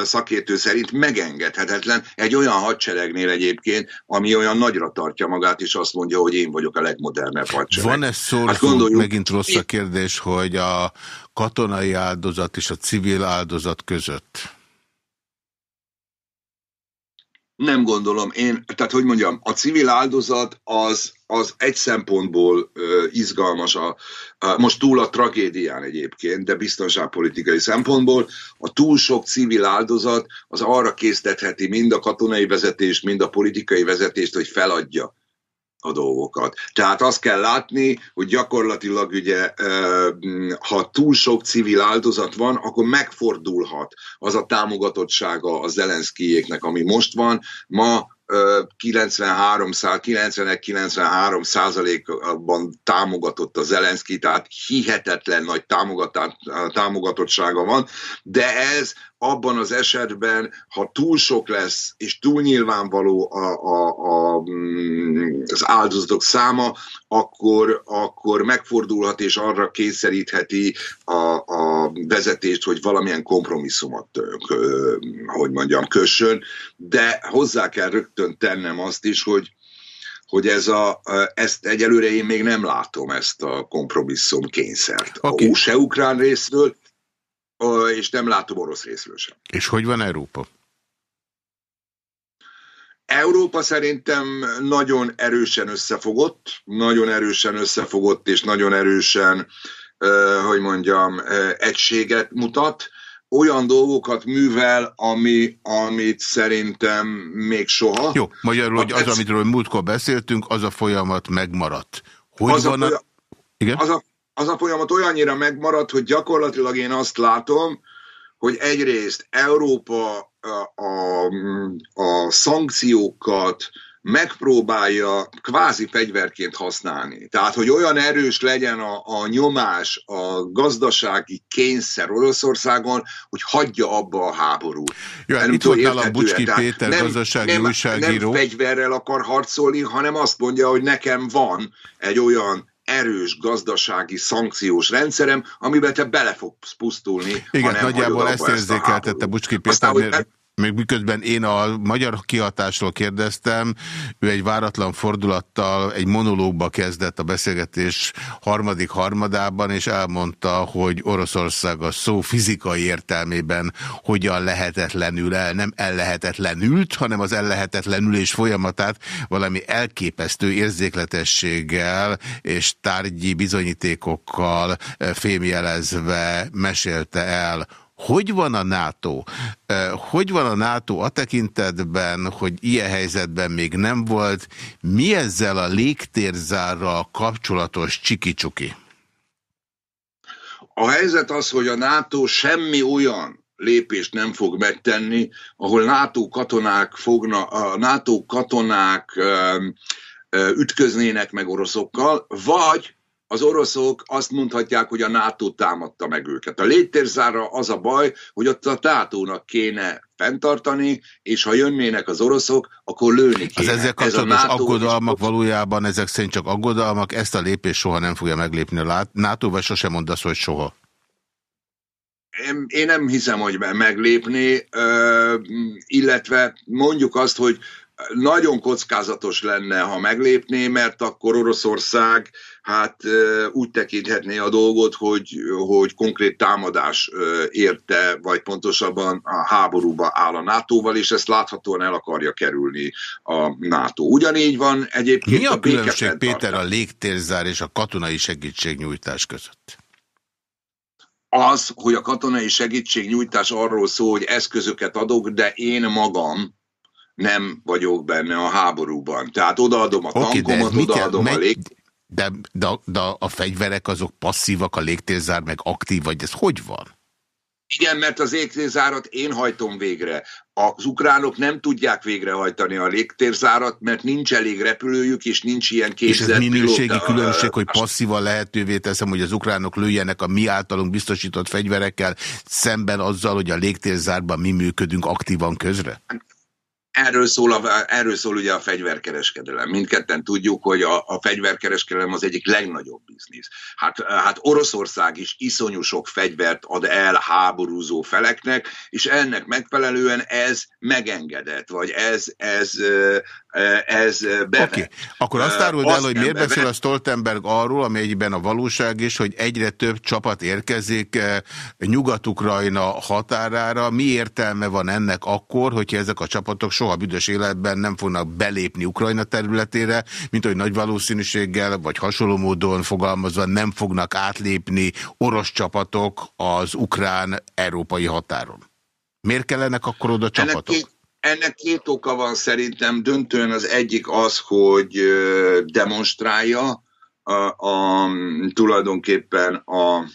Speaker 9: szakértő szerint megengedhetetlen egy olyan hadseregnél egyébként, ami olyan nagyra tartja magát, és azt mondja, hogy én vagyok a legmodernebb hadsereg.
Speaker 2: Van-e szó, hát gondoljuk, megint rossz a kérdés, hogy a katonai áldozat és a civil áldozat között?
Speaker 9: Nem gondolom. Én, tehát hogy mondjam, a civil áldozat az, az egy szempontból uh, izgalmas, a, a, most túl a tragédián egyébként, de biztonságpolitikai szempontból, a túl sok civil áldozat az arra késztetheti mind a katonai vezetést, mind a politikai vezetést, hogy feladja a dolgokat. Tehát azt kell látni, hogy gyakorlatilag ugye, ha túl sok civil áldozat van, akkor megfordulhat az a támogatottsága a Zelenszkijéknek, ami most van. Ma 93, 93 százalékban támogatott a Zelenszky, tehát hihetetlen nagy támogatottsága van, de ez abban az esetben, ha túl sok lesz, és túl nyilvánvaló a, a, a, mm, az áldozatok száma, akkor, akkor megfordulhat és arra kényszerítheti a, a vezetést, hogy valamilyen kompromisszumot, hogy mondjam, kössön, de hozzá kell rögtön tennem azt is, hogy hogy ez a, ezt egyelőre én még nem látom ezt a kompromisszum kényszert. Okay. A se ukrán részről, és nem látom orosz részről sem.
Speaker 2: És hogy van Európa?
Speaker 9: Európa szerintem nagyon erősen összefogott, nagyon erősen összefogott, és nagyon erősen, hogy mondjam, egységet mutat. Olyan dolgokat művel, ami, amit szerintem még soha.
Speaker 2: Jó, magyarul, hogy az, amiről múltkor beszéltünk, az a folyamat megmaradt. Hogy az van a, a,
Speaker 9: igen? Az a az a folyamat olyannyira megmaradt, hogy gyakorlatilag én azt látom, hogy egyrészt Európa a, a, a szankciókat megpróbálja kvázi fegyverként használni. Tehát, hogy olyan erős legyen a, a nyomás, a gazdasági kényszer Oroszországon, hogy hagyja abba a háborút.
Speaker 2: Jó, hát itt volt nálam Bucski Péter, nem, gazdasági nem, újságíró.
Speaker 9: Nem fegyverrel akar harcolni, hanem azt mondja, hogy nekem van egy olyan erős gazdasági szankciós rendszerem, amiben te bele fogsz pusztulni.
Speaker 2: Igen, nagyjából ezt érzékeltette Bucski Péter. Aztán, még miközben én a magyar kihatásról kérdeztem, ő egy váratlan fordulattal egy monológba kezdett a beszélgetés harmadik harmadában, és elmondta, hogy Oroszország a szó fizikai értelmében hogyan lehetetlenül el, nem ellehetetlenült, hanem az ellehetetlenülés folyamatát valami elképesztő érzékletességgel és tárgyi bizonyítékokkal fémjelezve mesélte el, hogy van a NATO? Hogy van a NATO a tekintetben, hogy ilyen helyzetben még nem volt? Mi ezzel a légtérzárral kapcsolatos csiki-csuki?
Speaker 9: A helyzet az, hogy a NATO semmi olyan lépést nem fog megtenni, ahol NATO katonák fogna, a NATO katonák ütköznének meg oroszokkal, vagy az oroszok azt mondhatják, hogy a NATO támadta meg őket. A létérzára az a baj, hogy ott a NATO-nak kéne fenntartani, és ha jönnének az oroszok, akkor lőni kéne.
Speaker 2: Az ezzel kapcsolatos Ez aggodalmak valójában ezek szerint csak aggodalmak, ezt a lépést soha nem fogja meglépni a NATO, vagy sosem mondasz, hogy soha?
Speaker 9: Én, én nem hiszem, hogy meglépni, illetve mondjuk azt, hogy nagyon kockázatos lenne, ha meglépné, mert akkor Oroszország hát úgy tekinthetné a dolgot, hogy, hogy konkrét támadás érte, vagy pontosabban a háborúba áll a NATO-val, és ezt láthatóan el akarja kerülni a NATO. Ugyanígy van egyébként
Speaker 2: Mi a, a különbség, Péter, a légtérzár és a katonai segítségnyújtás között?
Speaker 9: Az, hogy a katonai segítségnyújtás arról szól, hogy eszközöket adok, de én magam nem vagyok benne a háborúban. Tehát odaadom a okay, tankomat, odaadom a lég...
Speaker 2: De, de, de a fegyverek azok passzívak, a légtérzár meg aktív, vagy ez hogy van?
Speaker 9: Igen, mert az légtérzárat én hajtom végre. Az ukránok nem tudják végrehajtani a légtérzárat, mert nincs elég repülőjük, és nincs ilyen képzett
Speaker 2: És ez minőségi pilóta, különbség, hogy passzívan lehetővé teszem, hogy az ukránok lőjenek a mi általunk biztosított fegyverekkel, szemben azzal, hogy a légtérzárban mi működünk aktívan közre?
Speaker 9: Erről szól, a, erről szól ugye a fegyverkereskedelem. Mindketten tudjuk, hogy a, a fegyverkereskedelem az egyik legnagyobb biznisz. Hát, hát Oroszország is iszonyú sok fegyvert ad el háborúzó feleknek, és ennek megfelelően ez megengedett, vagy ez, ez, ez bevett. Oké, okay.
Speaker 2: akkor azt áruld el, hogy miért bevett. beszél a Stoltenberg arról, ami egyben a valóság is, hogy egyre több csapat érkezik Nyugat-Ukrajna határára. Mi értelme van ennek akkor, hogyha ezek a csapatok soha büdös életben nem fognak belépni Ukrajna területére, mint hogy nagy valószínűséggel, vagy hasonló módon fogalmazva nem fognak átlépni orosz csapatok az ukrán-európai határon? Miért kellenek akkor oda csapatok? Ennek
Speaker 9: ennek két oka van szerintem. Döntően az egyik az, hogy demonstrálja a, a, tulajdonképpen a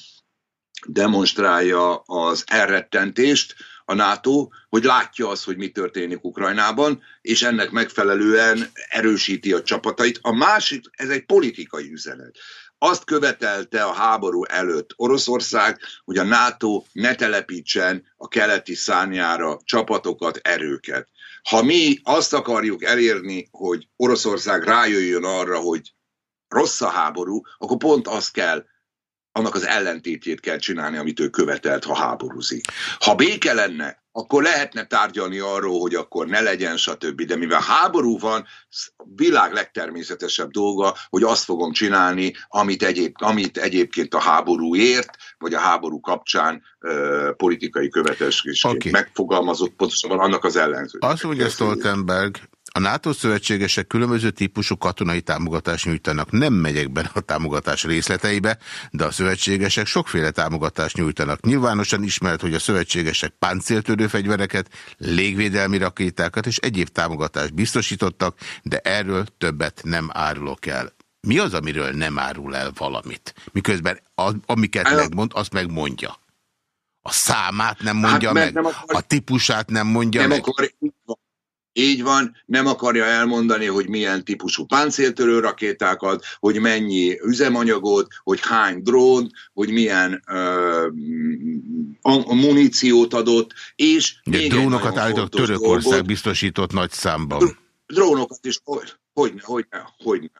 Speaker 9: demonstrálja az elrettentést, a NATO, hogy látja azt, hogy mi történik Ukrajnában, és ennek megfelelően erősíti a csapatait. A másik, ez egy politikai üzenet. Azt követelte a háború előtt Oroszország, hogy a NATO ne telepítsen a keleti szárnyára csapatokat, erőket. Ha mi azt akarjuk elérni, hogy Oroszország rájöjjön arra, hogy rossz a háború, akkor pont azt kell, annak az ellentétjét kell csinálni, amit ő követelt, ha háborúzik. Ha béke lenne, akkor lehetne tárgyalni arról, hogy akkor ne legyen, stb. De mivel háború van, világ legtermészetesebb dolga, hogy azt fogom csinálni, amit, egyéb, amit egyébként a háború ért, vagy a háború kapcsán uh, politikai követésként okay. megfogalmazott, pontosan annak az ellenző.
Speaker 2: Azt mondja Stoltenberg, a NATO szövetségesek különböző típusú katonai támogatást nyújtanak. Nem megyek bele a támogatás részleteibe, de a szövetségesek sokféle támogatást nyújtanak. Nyilvánosan ismert, hogy a szövetségesek páncéltörő fegyvereket, légvédelmi rakétákat és egyéb támogatást biztosítottak, de erről többet nem árulok el. Mi az, amiről nem árul el valamit? Miközben az, amiket megmond, azt megmondja. A számát nem mondja hát, meg, nem akar, a típusát nem mondja nem meg. Akar,
Speaker 9: így van, nem akarja elmondani, hogy milyen típusú páncéltörő rakétákat, hogy mennyi üzemanyagot, hogy hány drón, hogy milyen ö, a, muníciót adott, és
Speaker 2: De még drónokat állított Törökország dolgot, biztosított nagy számban.
Speaker 9: Drónokat is, hogy, hogy, hogy, hogy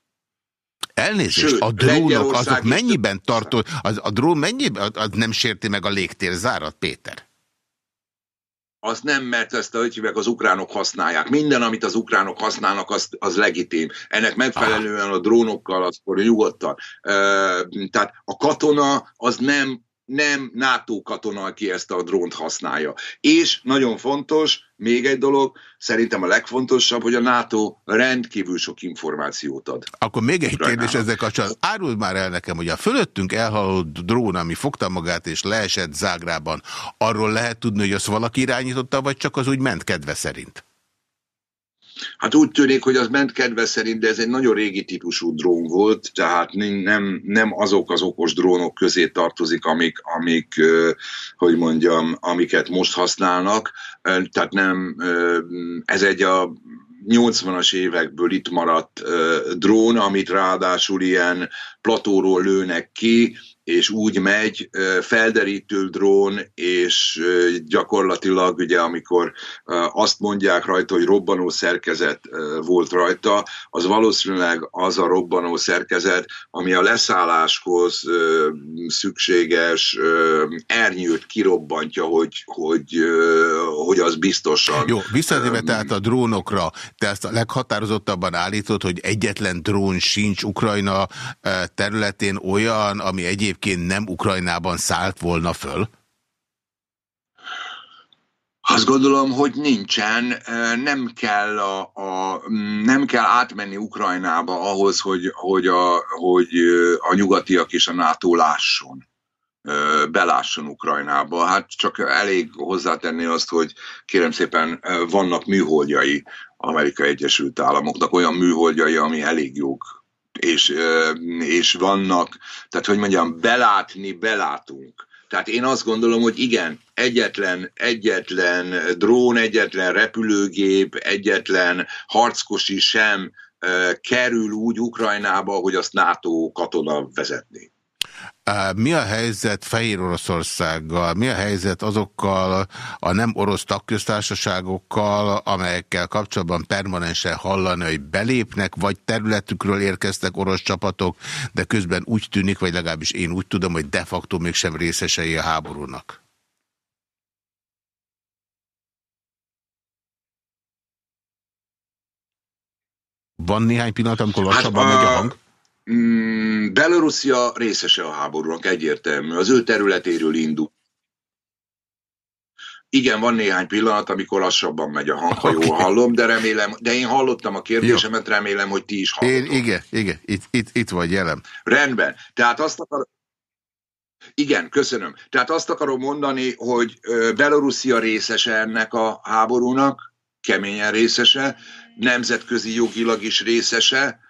Speaker 2: Elnézést, Sőt, a drónok azok mennyiben tartó, az, a drón mennyiben, az nem sérti meg a légtérzárat, Péter?
Speaker 9: Az nem, mert ezt a hívják, az ukránok használják. Minden, amit az ukránok használnak, az, az legitim. Ennek megfelelően a drónokkal, az nyugodtan. Tehát a katona az nem nem NATO katona, aki ezt a drónt használja. És nagyon fontos, még egy dolog, szerintem a legfontosabb, hogy a NATO rendkívül sok információt ad.
Speaker 2: Akkor még egy kérdés ezzel kapcsolatban. Áruld már el nekem, hogy a fölöttünk elhalott drón, ami fogta magát és leesett Zágrában, arról lehet tudni, hogy azt valaki irányította, vagy csak az úgy ment kedve szerint?
Speaker 9: Hát úgy tűnik, hogy az ment kedve szerint, de ez egy nagyon régi típusú drón volt, tehát nem, nem azok az okos drónok közé tartozik, amik, amik hogy mondjam, amiket most használnak, tehát nem, ez egy a 80-as évekből itt maradt drón, amit ráadásul ilyen platóról lőnek ki, és úgy megy, felderítő drón, és gyakorlatilag ugye amikor azt mondják rajta, hogy robbanó szerkezet volt rajta, az valószínűleg az a robbanó szerkezet, ami a leszálláshoz szükséges ernyőt kirobbantja, hogy, hogy, hogy az biztosan...
Speaker 2: Jó, visszatérve tehát a drónokra, te ezt a leghatározottabban állítod, hogy egyetlen drón sincs Ukrajna területén olyan, ami egyébként egyébként nem Ukrajnában szállt volna föl?
Speaker 9: Azt gondolom, hogy nincsen, nem kell, a, a, nem kell átmenni Ukrajnába ahhoz, hogy, hogy, a, hogy a nyugatiak és a NATO lásson, belásson Ukrajnába. Hát csak elég hozzátenni azt, hogy kérem szépen vannak műholdjai Amerikai Egyesült Államoknak, olyan műholdjai, ami elég jók és, és vannak, tehát hogy mondjam, belátni, belátunk. Tehát én azt gondolom, hogy igen, egyetlen, egyetlen drón, egyetlen repülőgép, egyetlen harckosi sem kerül úgy Ukrajnába, hogy azt NATO katona vezetni.
Speaker 2: Mi a helyzet Fehér Oroszországgal? Mi a helyzet azokkal a nem orosz tagköztársaságokkal, amelyekkel kapcsolatban permanensen hallani, hogy belépnek, vagy területükről érkeztek orosz csapatok, de közben úgy tűnik, vagy legalábbis én úgy tudom, hogy de facto mégsem részesei a háborúnak? Van néhány pillanat, amikor lassabban hát, megy a hang?
Speaker 9: Mm, Belorusszia részese a háborúnak, egyértelmű. Az ő területéről indul. Igen, van néhány pillanat, amikor lassabban megy a hang, ha okay. jól hallom, de remélem, de én hallottam a kérdésemet, Jó. remélem, hogy ti is hallotok.
Speaker 2: Én, igen, igen, itt, itt, itt vagy jelen.
Speaker 9: Rendben. Tehát azt akarom, igen, köszönöm. Tehát azt akarom mondani, hogy Belorusszia részese ennek a háborúnak, keményen részese, nemzetközi jogilag is részese,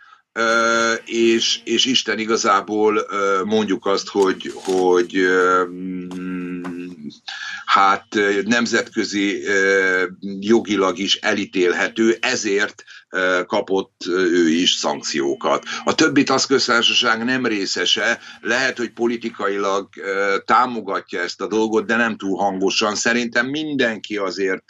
Speaker 9: és, és Isten igazából mondjuk azt, hogy, hogy hát nemzetközi jogilag is elítélhető, ezért kapott ő is szankciókat. A többi taszköztársaság nem részese, lehet, hogy politikailag támogatja ezt a dolgot, de nem túl hangosan. Szerintem mindenki azért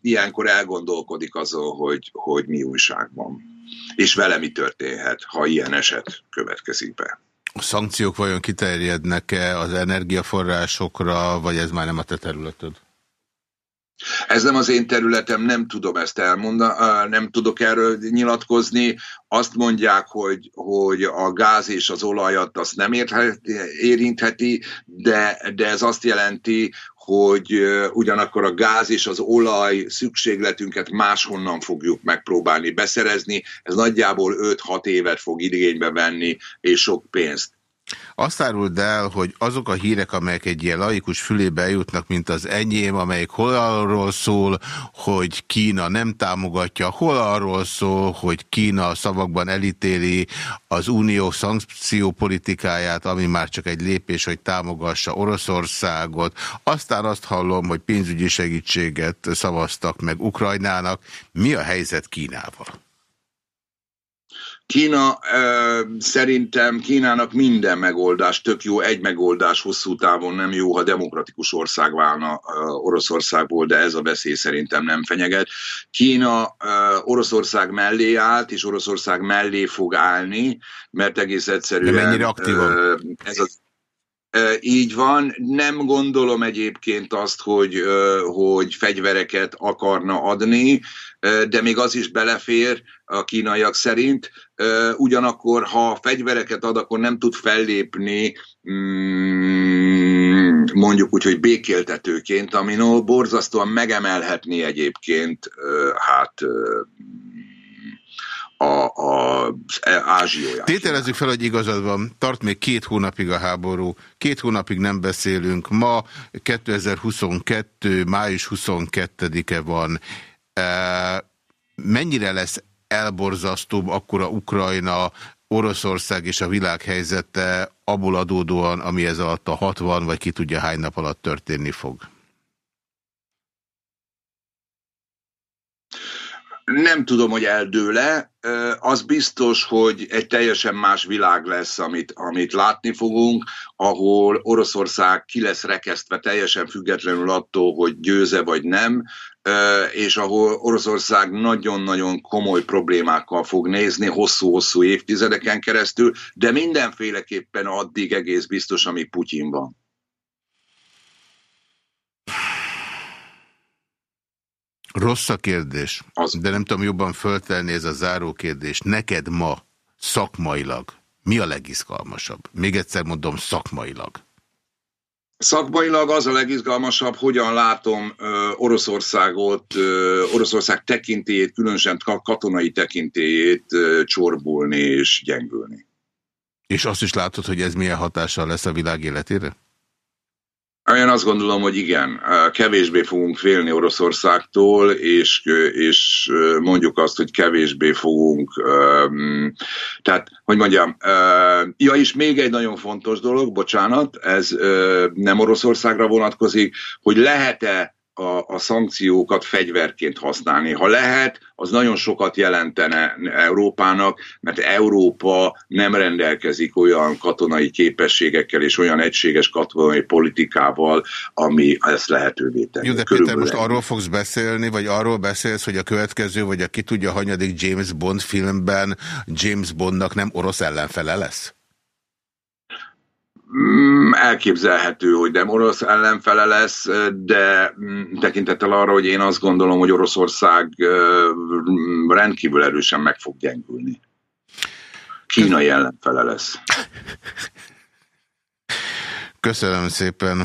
Speaker 9: ilyenkor elgondolkodik azon, hogy, hogy mi újság van. És vele mi történhet, ha ilyen eset következik be.
Speaker 2: A szankciók vajon kiterjednek-e az energiaforrásokra, vagy ez már nem a te területed?
Speaker 9: Ez nem az én területem, nem tudom ezt elmondani, nem tudok erről nyilatkozni. Azt mondják, hogy, hogy a gáz és az olajat azt nem érintheti, de, de ez azt jelenti, hogy ugyanakkor a gáz és az olaj szükségletünket máshonnan fogjuk megpróbálni beszerezni. Ez nagyjából 5-6 évet fog igénybe venni, és sok pénzt.
Speaker 2: Azt áruld el, hogy azok a hírek, amelyek egy ilyen laikus fülébe eljutnak, mint az enyém, amelyik hol arról szól, hogy Kína nem támogatja, hol arról szól, hogy Kína szavakban elítéli az unió szankciópolitikáját, ami már csak egy lépés, hogy támogassa Oroszországot. Aztán azt hallom, hogy pénzügyi segítséget szavaztak meg Ukrajnának. Mi a helyzet Kínával?
Speaker 9: Kína szerintem Kínának minden megoldás tök jó, egy megoldás hosszú távon nem jó, ha demokratikus ország válna Oroszországból, de ez a veszély szerintem nem fenyeget. Kína Oroszország mellé állt, és Oroszország mellé fog állni, mert egész egyszerűen...
Speaker 2: De mennyire aktívan?
Speaker 9: Ez az így van. Nem gondolom egyébként azt, hogy, hogy fegyvereket akarna adni, de még az is belefér a kínaiak szerint. Ugyanakkor, ha fegyvereket ad, akkor nem tud fellépni mm, mondjuk úgy, hogy békéltetőként, ami no, borzasztóan megemelhetni egyébként hát a, a, az ázsióját.
Speaker 2: Tételezzük fel, hogy igazad van, tart még két hónapig a háború, két hónapig nem beszélünk, ma 2022. május 22-e van. E, mennyire lesz elborzasztóbb akkora Ukrajna, Oroszország és a világ helyzete abból adódóan, ami ez alatt a 60 vagy ki tudja hány nap alatt történni fog?
Speaker 9: Nem tudom, hogy eldőle. Az biztos, hogy egy teljesen más világ lesz, amit, amit látni fogunk, ahol Oroszország ki lesz rekesztve teljesen függetlenül attól, hogy győze vagy nem, és ahol Oroszország nagyon-nagyon komoly problémákkal fog nézni hosszú-hosszú évtizedeken keresztül, de mindenféleképpen addig egész biztos, amíg Putyin van.
Speaker 2: Rossz a kérdés, az... de nem tudom jobban föltenni ez a záró kérdés. Neked ma szakmailag mi a legizgalmasabb? Még egyszer mondom, szakmailag.
Speaker 9: Szakmailag az a legizgalmasabb, hogyan látom Oroszországot, Oroszország tekintélyét, különösen katonai tekintélyét csorbulni és gyengülni.
Speaker 2: És azt is látod, hogy ez milyen hatással lesz a világ életére?
Speaker 9: Én azt gondolom, hogy igen, kevésbé fogunk félni Oroszországtól, és, és mondjuk azt, hogy kevésbé fogunk, tehát, hogy mondjam, ja, és még egy nagyon fontos dolog, bocsánat, ez nem Oroszországra vonatkozik, hogy lehet-e a, a szankciókat fegyverként használni. Ha lehet, az nagyon sokat jelentene Európának, mert Európa nem rendelkezik olyan katonai képességekkel és olyan egységes katonai politikával, ami ezt lehetővé tenni.
Speaker 2: Jó, de Péter, most arról fogsz beszélni, vagy arról beszélsz, hogy a következő, vagy a ki tudja hanyadik James Bond filmben James Bondnak nem orosz ellenfele lesz?
Speaker 9: Mm, elképzelhető, hogy nem orosz ellenfele lesz, de mm, tekintettel arra, hogy én azt gondolom, hogy Oroszország rendkívül erősen meg fog gyengülni. Kínai ellenfele lesz.
Speaker 2: Köszönöm szépen.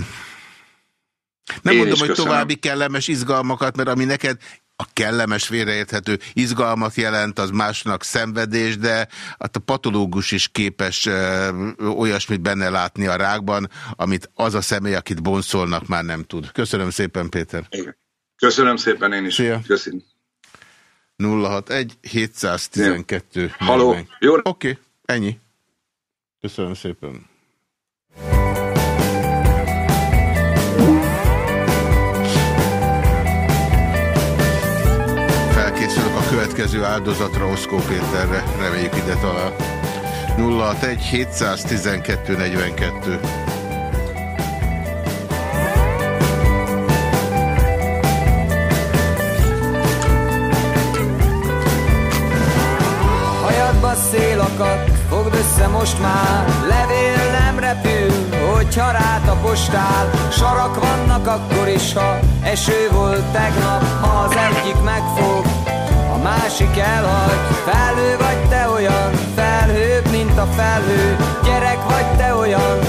Speaker 2: Nem Én mondom, hogy köszönöm. további kellemes izgalmakat, mert ami neked a kellemes, félreérthető izgalmat jelent, az másnak szenvedés, de hát a patológus is képes ö, olyasmit benne látni a rákban, amit az a személy, akit bonszolnak, már nem tud. Köszönöm szépen, Péter.
Speaker 9: Igen. Köszönöm szépen én is.
Speaker 2: Szia. Köszönöm. 061 712
Speaker 9: Haló, jó?
Speaker 2: Oké, okay. ennyi. Köszönöm szépen. Következő áldozatra Oszkó Péterre, reméljük ide talál. 061 712 42
Speaker 10: Hajadba szélokat, fogd össze most már. Levél nem repül, hogyha rátapostál Sarak vannak akkor is, ha eső volt tegnap. Ha az egyik megfog, másik elhagy Felhő vagy te olyan, felhőbb, mint a felhő. Gyerek vagy te olyan,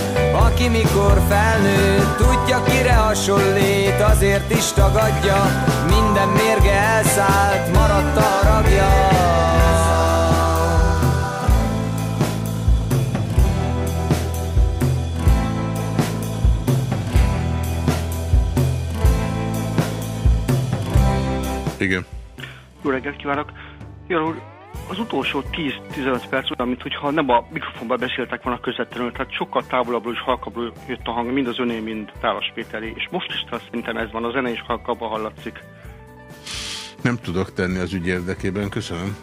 Speaker 10: aki mikor felnő Tudja kire hasonlít, azért is tagadja. Minden mérge elszállt, maradt a ragja
Speaker 2: Igen.
Speaker 11: Jó reggelt kívánok! Jó úr, az utolsó 10-15 perc olyan, mintha nem a mikrofonban beszéltek volna közvetlenül, tehát sokkal távolabbról és halkabbról jött a hang, mind az öné, mind Tálas Péteré, és most is szerintem ez van, a zene is halkabban hallatszik.
Speaker 2: Nem tudok tenni az ügy érdekében, köszönöm.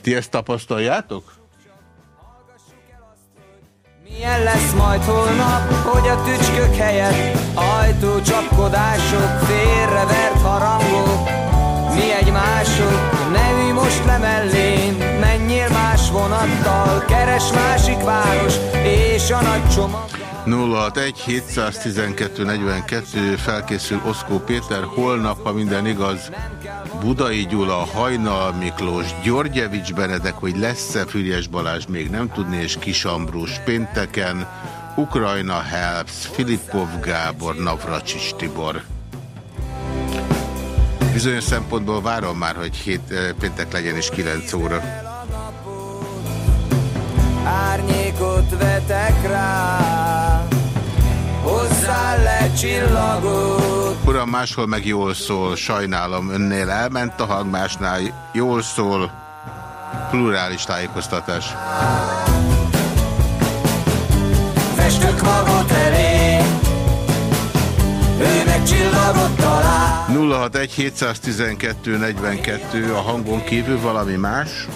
Speaker 2: Ti ezt tapasztaljátok?
Speaker 10: Milyen lesz majd holnap, hogy a tücskök helyett ajtócsapkodások, félrevert harangok, mi egy mások, ne ülj most le mellém, menjél más vonattal, keres másik város, és a nagy csomag.
Speaker 2: 061 712 42 felkészül Oszkó Péter, holnap, ha minden igaz, Budai Gyula, Hajnal Miklós, Györgyevics Benedek, hogy lesz-e Füriás Balázs, még nem tudni, és Kisambrus pénteken, Ukrajna Helps, Filippov Gábor, Navracsics Tibor. Bizonyos szempontból várom már, hogy hét, péntek legyen és 9 óra. Árnyékot vetek rá, hozzá le csillagot. Uram, máshol meg jól szól, sajnálom, önnél elment a hang, másnál jól szól, plurális tájékoztatás. Festök magot elé, őnek csillagot talál. 061 712 42 a hangon kívül valami más?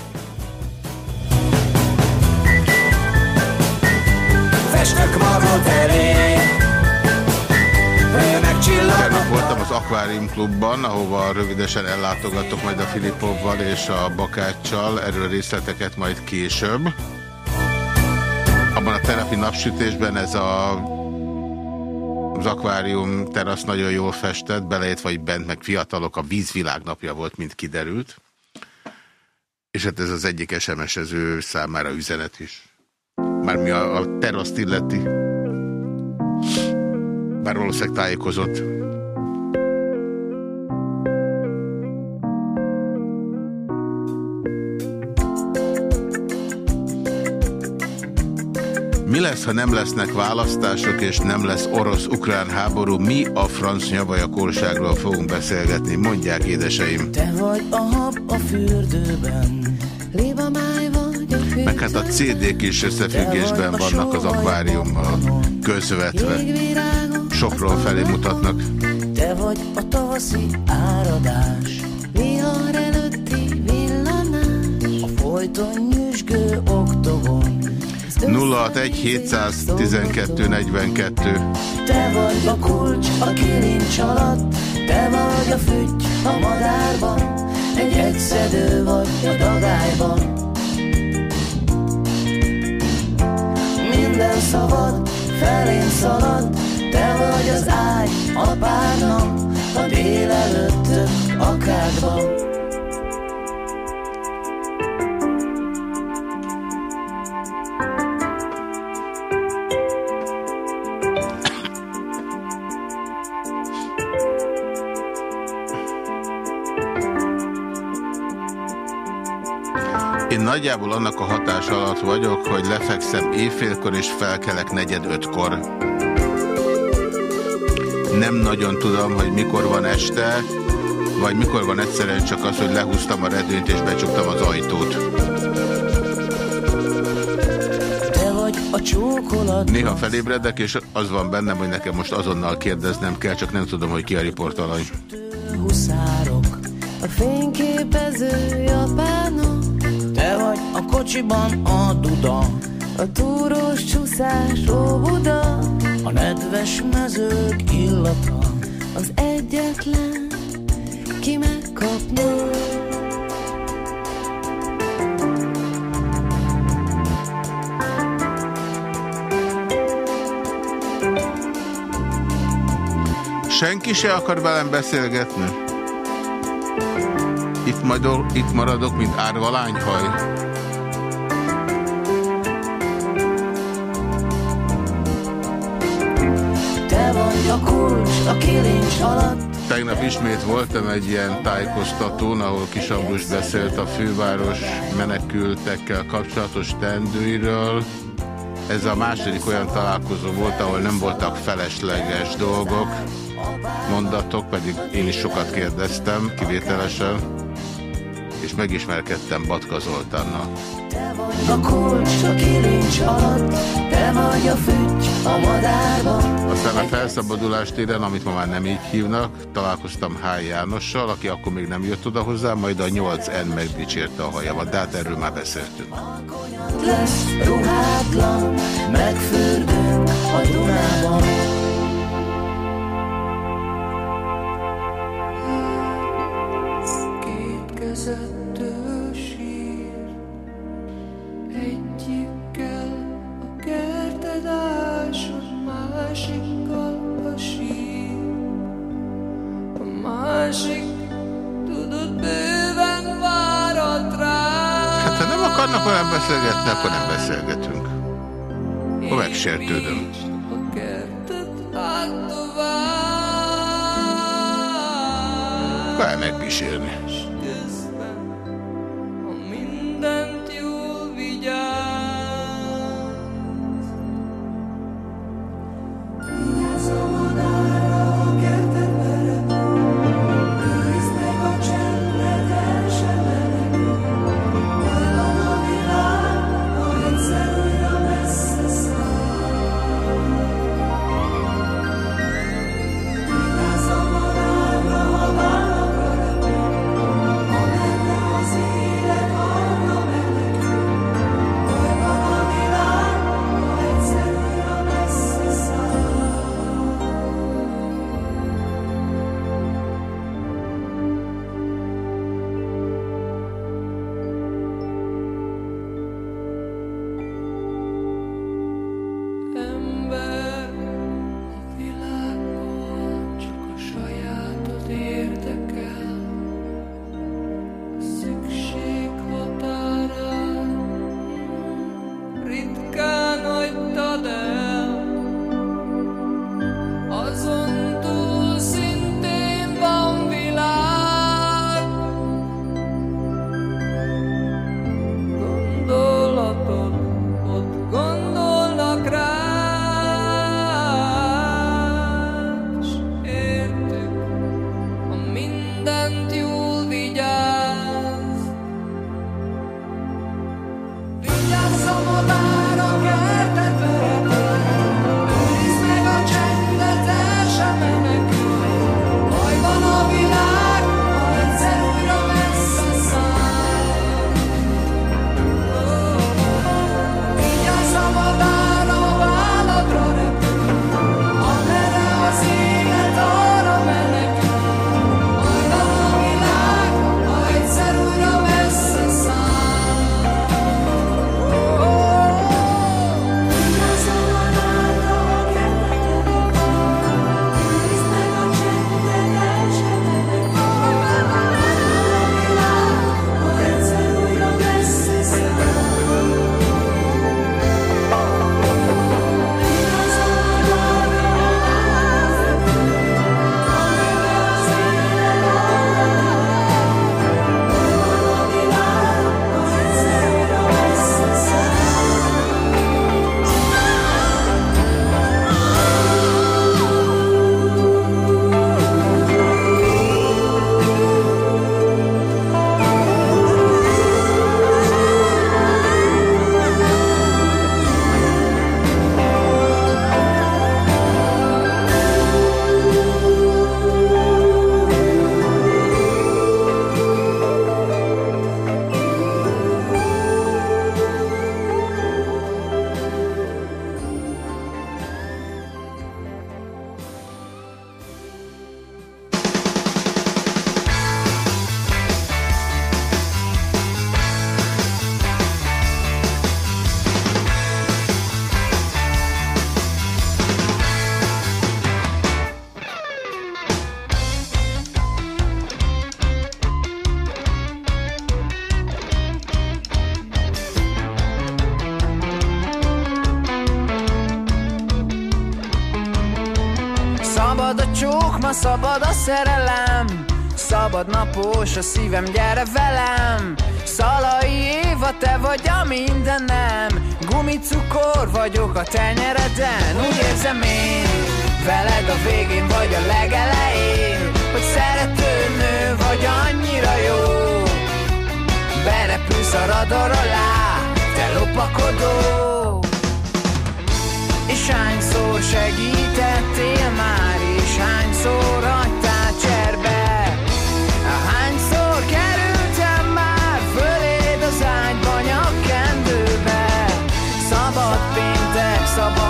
Speaker 2: Festök magad elé Tegnap voltam az Aquarium Klubban, ahova rövidesen ellátogatok majd a Filipovval és a Bakáccsal, erről részleteket majd később. Abban a terapi napsütésben ez a az akvárium terasz nagyon jól festett, belejött vagy bent, meg fiatalok, a vízvilág napja volt, mint kiderült. És hát ez az egyik SMS-ező számára üzenet is. Mármi a, a teraszt illeti. Bár valószínűleg tájékozott. Mi lesz, ha nem lesznek választások, és nem lesz orosz-ukrán háború? Mi a franc nyavajakorságról fogunk beszélgetni? Mondják, édeseim.
Speaker 8: Te vagy a hab a fürdőben, lébamáj vagy a
Speaker 2: Meg hát a CD-k is összefüggésben vannak az akváriummal, közvetve. Sokról felé mutatnak.
Speaker 8: Te vagy a tavaszi áradás, vihar előtti villanás, a folyton nyüzsgő oktogon,
Speaker 2: 061 712 42
Speaker 8: Te vagy a kulcs a kilincs alatt, te vagy a fügy a madárban, egy egyszedő vagy a dagályban. Minden szavad felén szalad, te vagy az ágy a párnak, a délelőttök akádban.
Speaker 2: Nagyjából annak a hatás alatt vagyok, hogy lefekszem éjfélkor és felkelek negyed ötkor. Nem nagyon tudom, hogy mikor van este, vagy mikor van egyszerűen csak az, hogy lehúztam a redőnyt és becsuktam az ajtót.
Speaker 8: A.
Speaker 2: Néha felébredek, és az van bennem, hogy nekem most azonnal kérdeznem kell, csak nem tudom, hogy ki a riportalany.
Speaker 8: Huszárok, a fényképező japánok, te vagy a kocsiban a duda, a túrós csúszás óbuda, a nedves mezők illata, az egyetlen, ki megkapna.
Speaker 2: Senki se akar velem beszélgetni? Majd, itt maradok, mint árva lányhaj.
Speaker 8: Te vagy a kulcs a kilincs alatt,
Speaker 2: Tegnap ismét voltam egy ilyen tájékoztatón, ahol Kisambrus beszélt a főváros menekültekkel kapcsolatos tendőiről. Ez a második olyan találkozó volt, ahol nem voltak felesleges dolgok, mondatok, pedig én is sokat kérdeztem, kivételesen, és megismerkedtem Batka Zoltánnal.
Speaker 8: te vagy a kulcs a kilincs alatt, te vagy a fügy a madárban.
Speaker 2: Aztán a felszabadulás téren, amit ma már nem így hívnak, találkoztam H. Jánossal, aki akkor még nem jött oda hozzá, majd a 8N megdicsérte a hajamat, de hát erről már beszéltünk.
Speaker 8: lesz ruhátlan, megfürdünk a Dunában.
Speaker 7: Szabad a szerelem. Szabad napos a szívem, gyere velem. Szalai Éva, te vagy a mindenem. Gumicukor vagyok a tenyereden Úgy érzem én, veled a végén vagy a legelején. Hogy szerető nő vagy annyira jó. Berepülsz a radar alá, te lopakodó. És hányszor segítettél már hányszor Hányszor kerültem már föléd az ágyba nyakkendőbe? Szabad péntek, szabad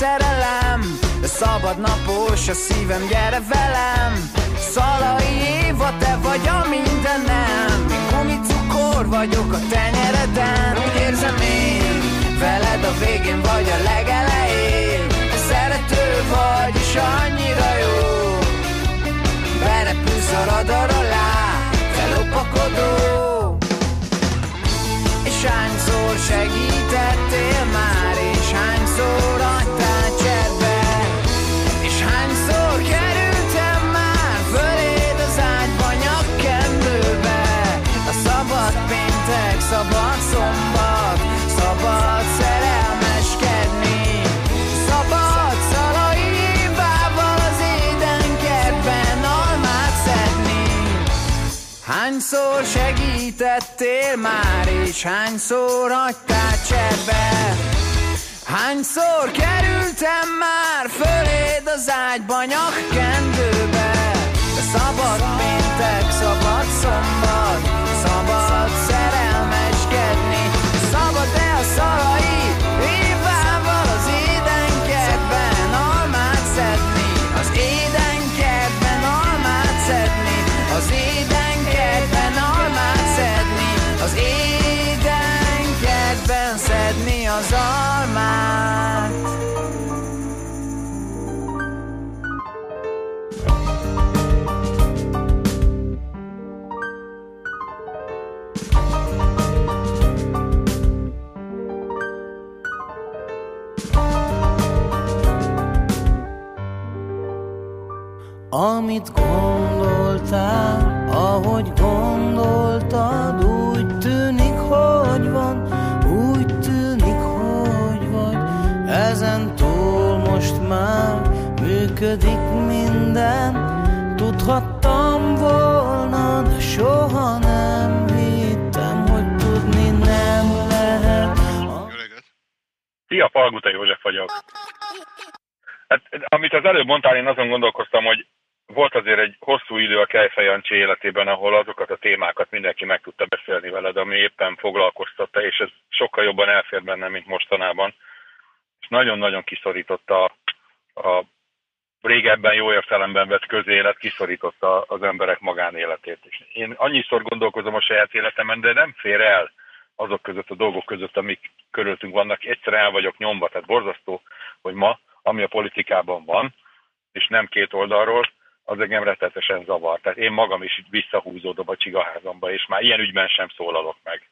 Speaker 7: szerelem. Szabad napos a szívem, gyere velem. Szalai Éva, te vagy a mindenem. Én gumicukor vagyok a tenyereden. Úgy érzem én, veled a végén vagy a legelején. Szerető vagy és annyira jó. Berepülsz a radar alá, te lopakodó és hányszor segítettél már És hányszor Hányszor segítettél már, és hányszor hagytál cserbe? Hányszor kerültem már föléd az ágyba nyakkendőbe? De szabad péntek, szabad szombat, Amit gondoltál, ahogy gondoltad, úgy tűnik, hogy van, úgy tűnik, hogy vagy. Ezen túl most már működik minden, tudhattam volna, de soha nem hittem, hogy tudni nem lehet.
Speaker 2: Reggelt!
Speaker 12: Szia, Palguta József vagyok. Hát, amit az előbb mondtál, én azon gondolkoztam, hogy volt azért egy hosszú idő a Kejfej Jancsi életében, ahol azokat a témákat mindenki meg tudta beszélni veled, ami éppen foglalkoztatta, és ez sokkal jobban elfér benne, mint mostanában. És nagyon-nagyon kiszorította a, a régebben jó értelemben vett közélet, kiszorította az emberek magánéletét. És én annyiszor gondolkozom a saját életemen, de nem fér el azok között a dolgok között, amik körülöttünk vannak. Egyszerűen el vagyok nyomva, tehát borzasztó, hogy ma, ami a politikában van, és nem két oldalról, az engem rettetesen zavar. Tehát én magam is visszahúzódom a csigaházamba, és már ilyen ügyben sem szólalok meg.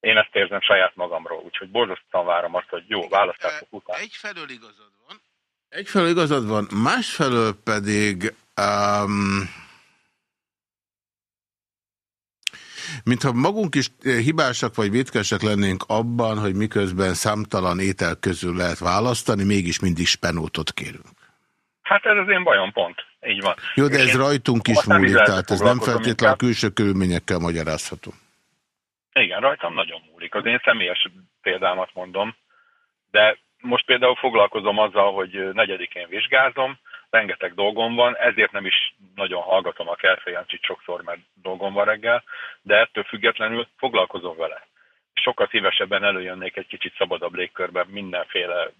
Speaker 12: Én ezt érzem saját magamról, úgyhogy borzasztóan várom azt, hogy jó, választások után.
Speaker 2: Egyfelől igazad van. Egyfelől igazad van, másfelől pedig um, mintha magunk is hibásak vagy vétkesek lennénk abban, hogy miközben számtalan étel közül lehet választani, mégis mindig spenótot kérünk.
Speaker 12: Hát ez az én bajom pont. Így van.
Speaker 2: Jó, de ez rajtunk is múlik, tehát ez nem feltétlenül
Speaker 12: inkább.
Speaker 2: külső körülményekkel magyarázható.
Speaker 12: Igen, rajtam nagyon múlik. Az én személyes példámat mondom, de most például foglalkozom azzal, hogy negyedikén vizsgázom, rengeteg dolgom van, ezért nem is nagyon hallgatom a Kelfej Jancsit sokszor, mert dolgom van reggel, de ettől függetlenül foglalkozom vele. Sokkal szívesebben előjönnék egy kicsit szabadabb légkörben mindenféle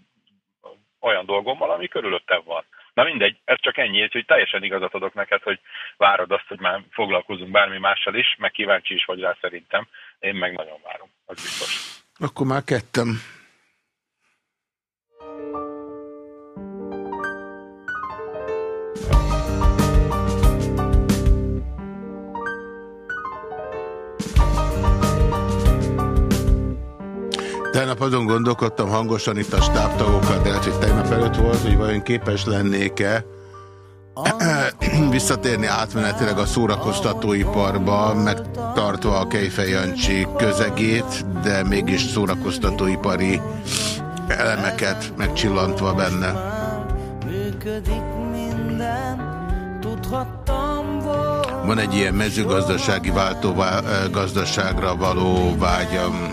Speaker 12: olyan dolgommal, ami körülöttem van. Na mindegy, ez csak ennyi, úgyhogy teljesen igazat adok neked, hogy várod azt, hogy már foglalkozunk bármi mással is, meg kíváncsi is vagy rá szerintem. Én meg nagyon várom, az biztos.
Speaker 2: Akkor már kettem. Tegnap azon gondolkodtam hangosan itt a stábtagokkal, de lehet, hogy tegnap előtt volt, hogy vajon képes lennék-e [CLEARS THROAT] visszatérni átmenetileg a szórakoztatóiparba, megtartva a Kejfej közegét, de mégis szórakoztatóipari elemeket megcsillantva benne. Van egy ilyen mezőgazdasági váltógazdaságra való vágyam,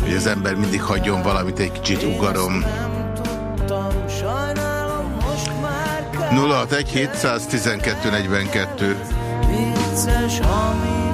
Speaker 2: hogy az ember mindig hagyjon valamit, egy kicsit ugarom.
Speaker 8: hittem, sajnálom most már kell.
Speaker 2: 061 712 42
Speaker 8: Vicces, ami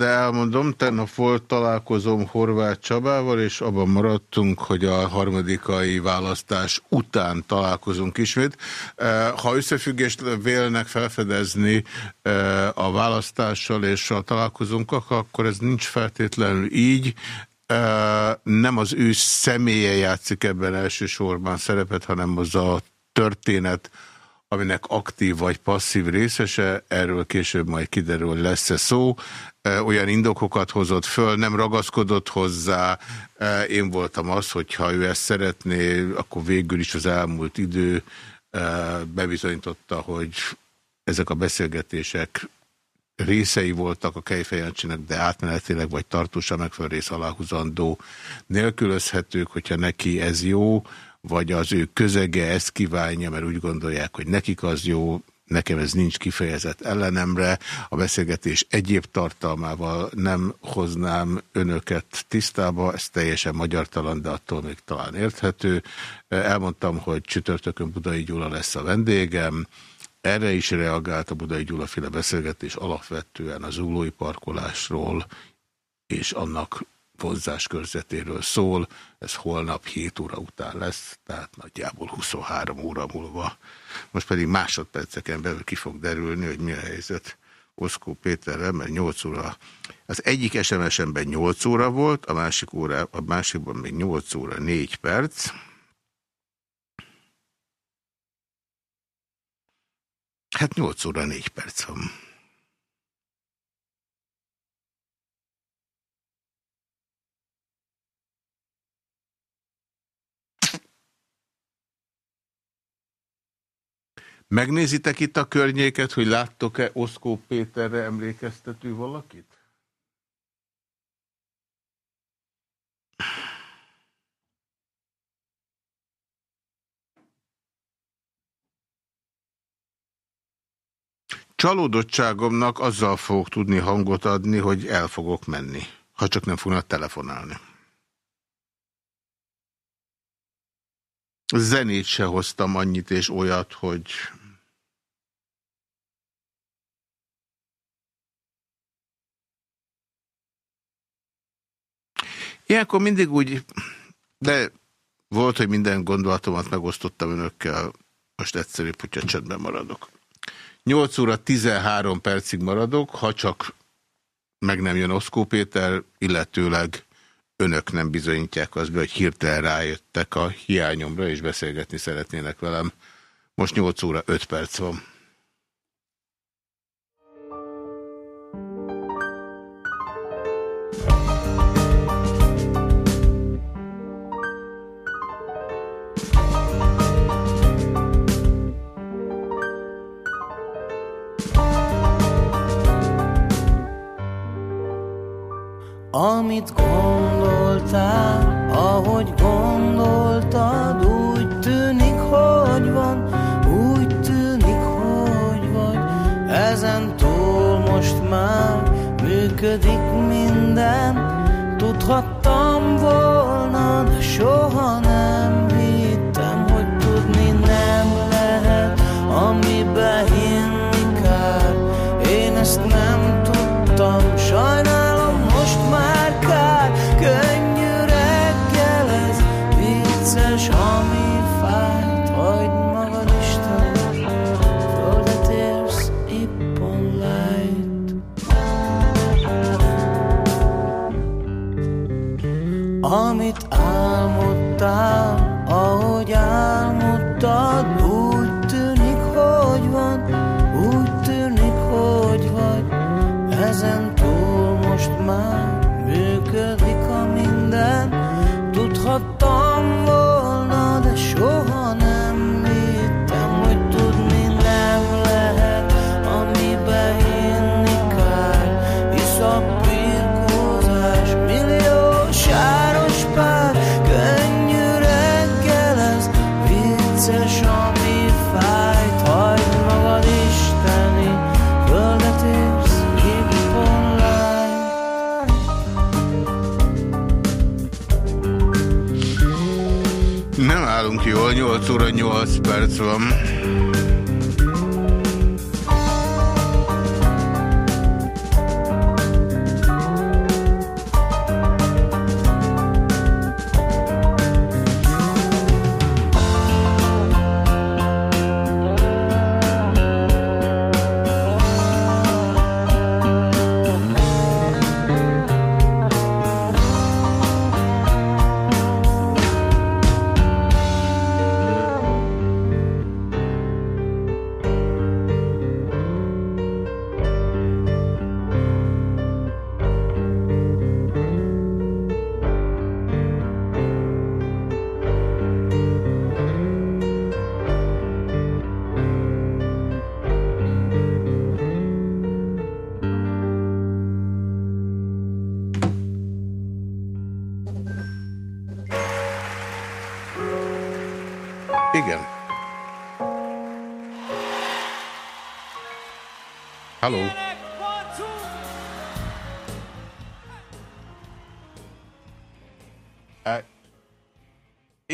Speaker 8: de
Speaker 2: elmondom, tegnap volt találkozom Horváth Csabával, és abban maradtunk, hogy a harmadikai választás után találkozunk ismét. Eh, Ha összefüggést vélnek felfedezni eh, a választással és a találkozónkkal, akkor ez nincs feltétlenül így. Eh, Nem az ő személye játszik ebben elsősorban szerepet, hanem az a történet, aminek aktív vagy passzív részese, erről később majd kiderül, lesz-e szó. Olyan indokokat hozott föl, nem ragaszkodott hozzá. Én voltam az, hogyha ő ezt szeretné, akkor végül is az elmúlt idő bebizonyította, hogy ezek a beszélgetések részei voltak a Kejfejancsinak, de átmenetileg vagy tartósan megfelelő rész aláhúzandó nélkülözhetők, hogyha neki ez jó, vagy az ő közege ezt kívánja, mert úgy gondolják, hogy nekik az jó, nekem ez nincs kifejezett ellenemre, a beszélgetés egyéb tartalmával nem hoznám önöket tisztába, ez teljesen magyartalan, de attól még talán érthető. Elmondtam, hogy csütörtökön Budai Gyula lesz a vendégem, erre is reagált a Budai Gyula féle beszélgetés alapvetően az úlói parkolásról és annak vonzás körzetéről szól. Ez holnap 7 óra után lesz, tehát nagyjából 23 óra múlva. Most pedig másodperceken belül ki fog derülni, hogy mi a helyzet Oszkó Péterrel, mert 8 óra, az egyik SMS-emben 8 óra volt, a másik óra, a másikban még 8 óra 4 perc. Hát 8 óra 4 perc van. Megnézitek itt a környéket, hogy láttok-e Oszkó Péterre emlékeztető valakit? Csalódottságomnak azzal fogok tudni hangot adni, hogy el fogok menni, ha csak nem fognak telefonálni. Zenét se hoztam annyit és olyat, hogy Ilyenkor mindig úgy, de volt, hogy minden gondolatomat megosztottam önökkel, most egyszerűbb, hogyha csendben maradok. 8 óra 13 percig maradok, ha csak meg nem jön Oszkó Péter, illetőleg önök nem bizonyítják azt be, hogy hirtelen rájöttek a hiányomra, és beszélgetni szeretnének velem. Most 8 óra 5 perc van.
Speaker 8: Amit gondoltál, ahogy gondoltad, úgy tűnik, hogy van, úgy tűnik, hogy vagy. Ezen túl most már működik minden, tudhattam
Speaker 2: perc.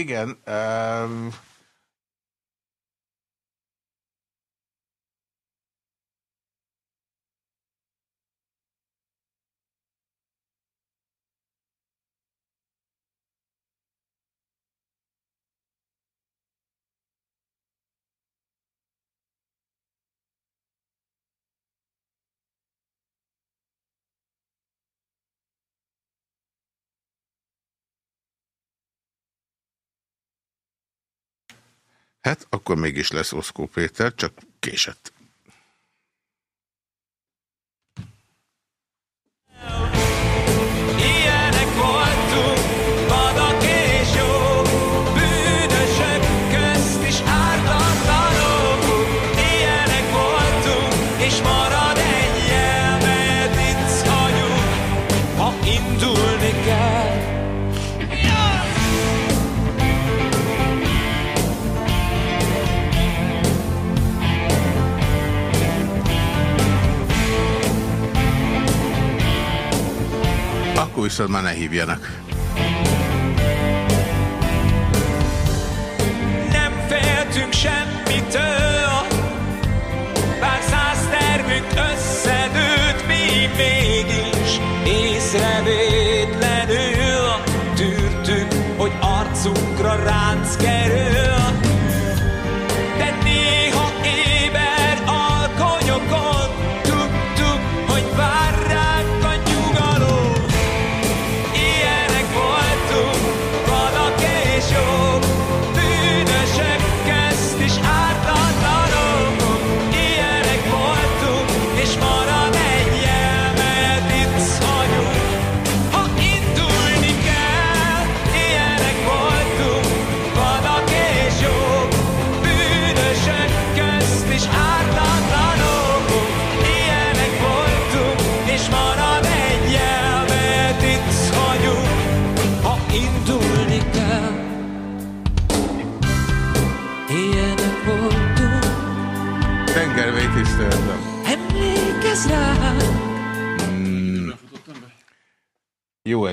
Speaker 2: Igen. Um, hát akkor mégis lesz Oszkó Péter, csak késett. Viszont már ne hívjanak.
Speaker 13: Nem féltünk semmitől, bár száz tervünk összedőlt, mi mégis észrevétlenül tűrtük, hogy arcunkra ránc kerül.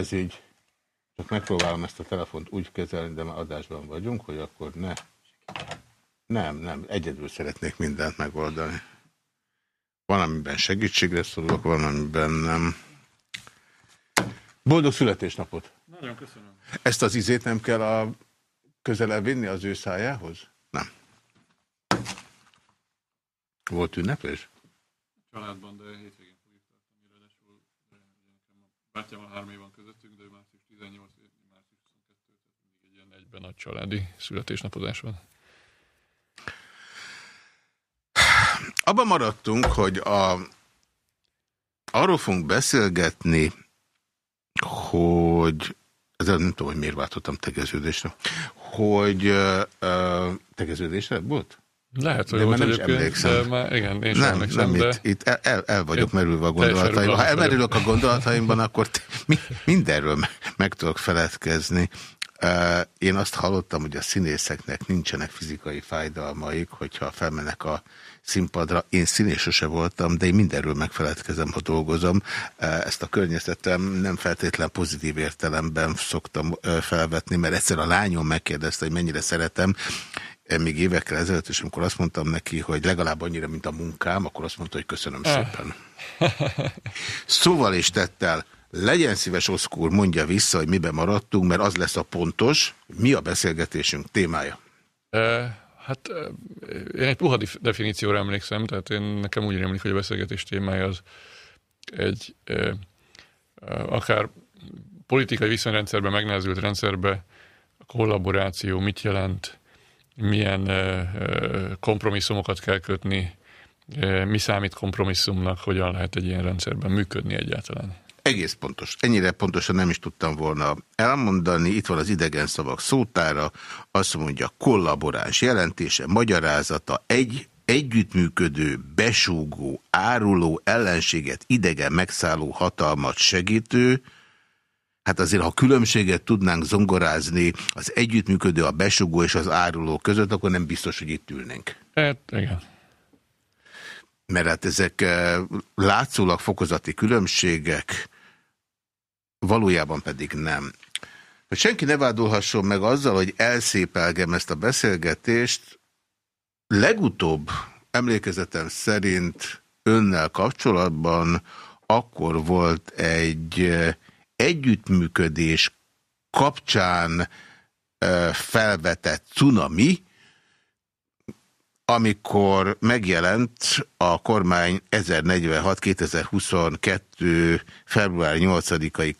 Speaker 2: Ez így. Csak megpróbálom ezt a telefont úgy kezelni, de már adásban vagyunk, hogy akkor ne. Nem, nem, egyedül szeretnék mindent megoldani. Van, amiben segítségre szorulok, van, amiben nem. Boldog születésnapot!
Speaker 14: Nagyon köszönöm.
Speaker 2: Ezt az izét nem kell a közelebb vinni az ő szájához? Nem. Volt ünneplés?
Speaker 14: Családban, de hétvégén fogjuk tartani, ráadásul nekem a három év van közöttünk, de ő március 18, én március 22, tehát mindig egyben nagy családi születésnapozás van.
Speaker 2: Abban maradtunk, hogy a, arról fogunk beszélgetni, hogy ez nem tudom, hogy miért váltottam tegeződésre, hogy uh, tegeződésre volt?
Speaker 14: Lehet, hogy
Speaker 2: de
Speaker 14: volt
Speaker 2: már nem is emlékszem.
Speaker 14: de már igen, én sem
Speaker 2: nem,
Speaker 14: emlékszem,
Speaker 2: nem
Speaker 14: de...
Speaker 2: itt, itt el, el, el vagyok
Speaker 14: Én
Speaker 2: merülve a gondolataimban. Ha elmerülök a gondolataimban, akkor mi, mindenről me- meg tudok feledkezni. Én azt hallottam, hogy a színészeknek nincsenek fizikai fájdalmaik, hogyha felmennek a színpadra. Én színész sose voltam, de én mindenről megfeledkezem, ha dolgozom. Ezt a környezetem nem feltétlen pozitív értelemben szoktam felvetni, mert egyszer a lányom megkérdezte, hogy mennyire szeretem, még évekkel ezelőtt, és amikor azt mondtam neki, hogy legalább annyira, mint a munkám, akkor azt mondta, hogy köszönöm
Speaker 14: Ah.
Speaker 2: szépen. Szóval és tettel, legyen szíves Oszkúr, mondja vissza, hogy miben maradtunk, mert az lesz a pontos, mi a beszélgetésünk témája.
Speaker 14: Eh, Hát én egy puha definícióra emlékszem, tehát én nekem úgy rémlik, hogy a beszélgetés témája az egy eh, akár politikai viszonyrendszerben, megnehezült rendszerbe a kollaboráció mit jelent, milyen eh, kompromisszumokat kell kötni, mi számít kompromisszumnak, hogyan lehet egy ilyen rendszerben működni egyáltalán.
Speaker 2: Egész pontos. Ennyire pontosan nem is tudtam volna elmondani. Itt van az idegen szavak szótára. Azt mondja, kollaboráns jelentése, magyarázata, egy együttműködő, besúgó, áruló, ellenséget, idegen megszálló hatalmat segítő, Hát azért, ha különbséget tudnánk zongorázni az együttműködő, a besugó és az áruló között, akkor nem biztos, hogy itt ülnénk.
Speaker 14: Hát igen.
Speaker 2: Mert hát ezek eh, látszólag fokozati különbségek, valójában pedig nem. Hogy senki ne vádolhasson meg azzal, hogy elszépelgem ezt a beszélgetést, legutóbb emlékezetem szerint önnel kapcsolatban akkor volt egy eh, együttműködés kapcsán eh, felvetett cunami, amikor megjelent a kormány 1046-2022. február 8-ai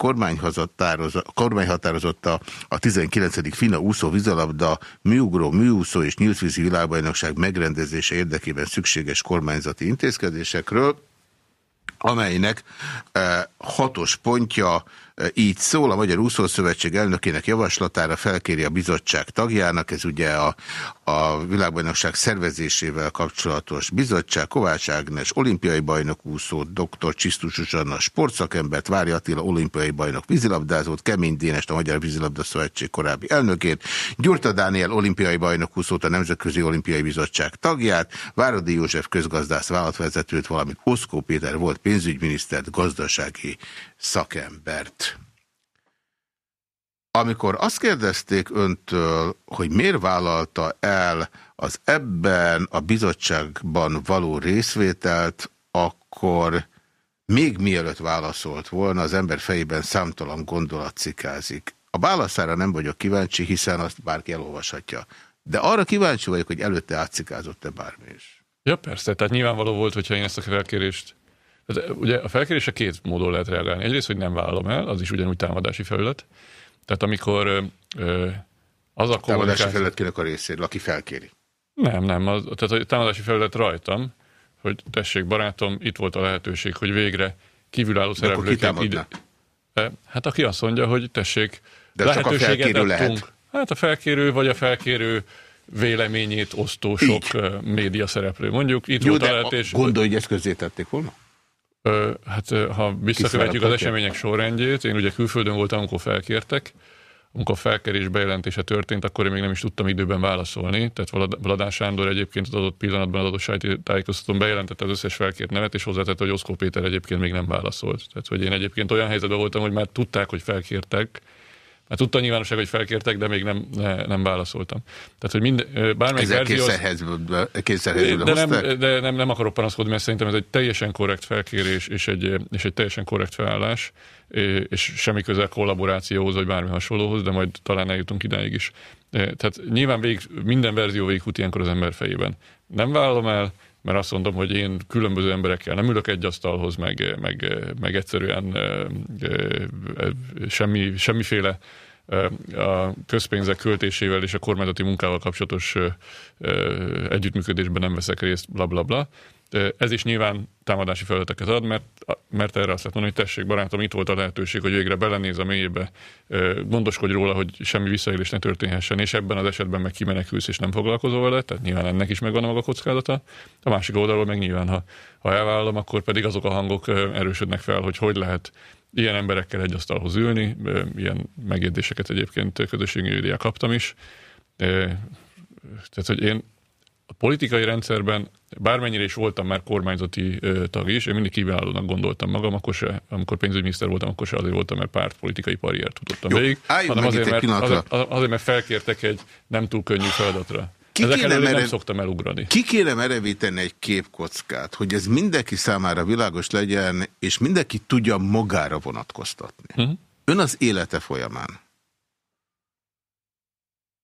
Speaker 2: kormányhatározata a 19. FINA úszó vízalabda műugró, műúszó és nyíltvízi világbajnokság megrendezése érdekében szükséges kormányzati intézkedésekről, amelynek eh, hatos pontja eh, így szól, a Magyar Úszószövetség elnökének javaslatára felkéri a bizottság tagjának, ez ugye a, a világbajnokság szervezésével kapcsolatos bizottság, Kovács Ágnes, olimpiai bajnok úszó, dr. Csisztus Zsuzsanna, sportszakembert, Vári Attila, olimpiai bajnok vízilabdázót, Kemény Dénest, a Magyar Vízilabda Szövetség korábbi elnökét, Gyurta Dániel, olimpiai bajnok úszót, a Nemzetközi Olimpiai Bizottság tagját, Váradi József közgazdász vállalatvezetőt, valamint Oszkó Péter volt pénzügyminisztert, gazdasági szakembert. Amikor azt kérdezték öntől, hogy miért vállalta el az ebben a bizottságban való részvételt, akkor még mielőtt válaszolt volna, az ember fejében számtalan gondolat cikázik. A válaszára nem vagyok kíváncsi, hiszen azt bárki elolvashatja. De arra kíváncsi vagyok, hogy előtte átszikázott-e bármi is.
Speaker 14: Ja persze, tehát nyilvánvaló volt, hogyha én ezt a felkérést... Tehát, ugye a felkérésre két módon lehet reagálni. Egyrészt, hogy nem vállalom el, az is ugyanúgy támadási felület. Tehát amikor ö, az a
Speaker 2: Támadási
Speaker 14: kommunikáció...
Speaker 2: felület kinek a részéről, aki felkéri.
Speaker 14: Nem, nem. Az, tehát a támadási felület rajtam, hogy tessék barátom, itt volt a lehetőség, hogy végre kívülálló szereplőként...
Speaker 2: támadná?
Speaker 14: E, Hát aki azt mondja, hogy tessék,
Speaker 2: De csak a
Speaker 14: lehetőséget
Speaker 2: felkérő lehet.
Speaker 14: Hát a felkérő vagy a felkérő véleményét osztó sok ö, média szereplő. Mondjuk itt
Speaker 2: Jó,
Speaker 14: volt a lehetőség.
Speaker 2: gondolj, hogy ezt közzétették volna?
Speaker 14: Hát ha visszakövetjük az események sorrendjét, én ugye külföldön voltam, amikor felkértek, amikor a felkerés bejelentése történt, akkor én még nem is tudtam időben válaszolni. Tehát Vlad- Vladán Sándor egyébként az adott pillanatban az adott sajtótájékoztatón bejelentette az összes felkért nevet, és hozzátette, hogy Oszkó Péter egyébként még nem válaszolt. Tehát, hogy én egyébként olyan helyzetben voltam, hogy már tudták, hogy felkértek, már tudta a nyilvánosság, hogy felkértek, de még nem, ne, nem válaszoltam. Tehát, hogy mind, bármelyik
Speaker 2: Ezzel
Speaker 14: verzió...
Speaker 2: kényszerhelyzetbe kényszerhelyzetbe
Speaker 14: de nem, de nem, nem akarok panaszkodni, mert szerintem ez egy teljesen korrekt felkérés és egy, és egy teljesen korrekt felállás, és semmi közel kollaborációhoz, vagy bármi hasonlóhoz, de majd talán eljutunk idáig is. Tehát nyilván végig, minden verzió végigfut ilyenkor az ember fejében. Nem vállalom el, mert azt mondom, hogy én különböző emberekkel nem ülök egy asztalhoz, meg, meg, meg egyszerűen semmi, semmiféle a közpénzek költésével és a kormányzati munkával kapcsolatos együttműködésben nem veszek részt, bla bla bla. Ez is nyilván támadási felületeket ad, mert, mert erre azt lehet mondani, hogy tessék barátom, itt volt a lehetőség, hogy végre belenéz a mélyébe, gondoskodj róla, hogy semmi visszaélés ne történhessen, és ebben az esetben meg kimenekülsz és nem foglalkozol vele, tehát nyilván ennek is megvan a maga kockázata. A másik oldalról meg nyilván, ha, ha elvállalom, akkor pedig azok a hangok erősödnek fel, hogy hogy lehet ilyen emberekkel egy asztalhoz ülni, ilyen megjegyzéseket egyébként közösségi kaptam is. Tehát, hogy én a politikai rendszerben bármennyire is voltam már kormányzati tag is, én mindig kiválónak gondoltam magam, akkor se, amikor pénzügyminiszter voltam, akkor se azért voltam, mert párt politikai karriert tudottam
Speaker 2: Jó,
Speaker 14: végig, hanem azért mert, azért, azért, mert felkértek egy nem túl könnyű feladatra.
Speaker 2: Ki
Speaker 14: Ezek
Speaker 2: kéne
Speaker 14: én nem szoktam elugrani.
Speaker 2: Ki kéne merevíteni egy képkockát, hogy ez mindenki számára világos legyen, és mindenki tudja magára vonatkoztatni.
Speaker 14: Mhm.
Speaker 2: Ön az élete folyamán.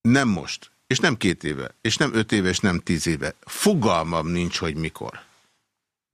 Speaker 2: Nem most, és nem két éve, és nem öt éve, és nem tíz éve. Fogalmam nincs, hogy mikor.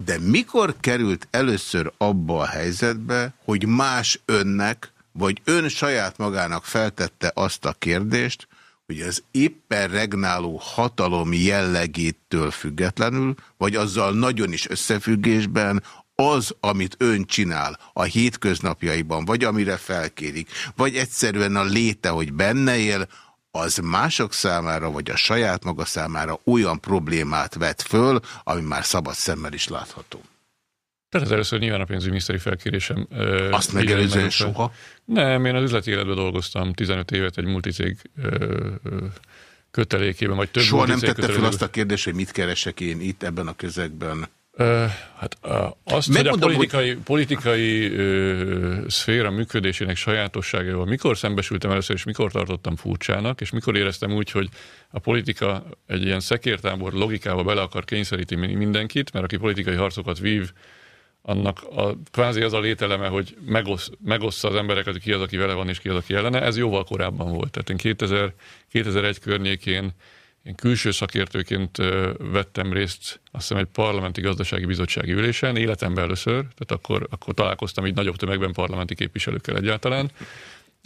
Speaker 2: De mikor került először abba a helyzetbe, hogy más önnek, vagy ön saját magának feltette azt a kérdést, hogy az éppen regnáló hatalom jellegétől függetlenül, vagy azzal nagyon is összefüggésben az, amit ön csinál a hétköznapjaiban, vagy amire felkérik, vagy egyszerűen a léte, hogy benne él, az mások számára, vagy a saját maga számára olyan problémát vet föl, ami már szabad szemmel is látható.
Speaker 14: Tehát először nyilván a pénzügyminiszteri felkérésem.
Speaker 2: Azt megelőzően soha?
Speaker 14: Nem, én az üzleti életben dolgoztam 15 évet egy multicég kötelékében, vagy több
Speaker 2: Soha nem tette fel azt a kérdést, hogy mit keresek én itt ebben a közegben.
Speaker 14: Hát azt, hogy a
Speaker 2: Megmondom, hogy-
Speaker 14: politikai, politikai ö, szféra működésének sajátosságával mikor szembesültem először, és mikor tartottam furcsának, és mikor éreztem úgy, hogy a politika egy ilyen szekértábor logikába bele akar kényszeríteni mindenkit, mert aki politikai harcokat vív, annak a, kvázi az a lételeme, hogy megosz, megossza az embereket, hogy ki az, aki vele van, és ki az, aki ellene. Ez jóval korábban volt. Tehát én 2000, 2001 környékén én külső szakértőként vettem részt azt hiszem egy parlamenti gazdasági bizottsági ülésen, életemben először, tehát akkor, akkor találkoztam így nagyobb tömegben parlamenti képviselőkkel egyáltalán,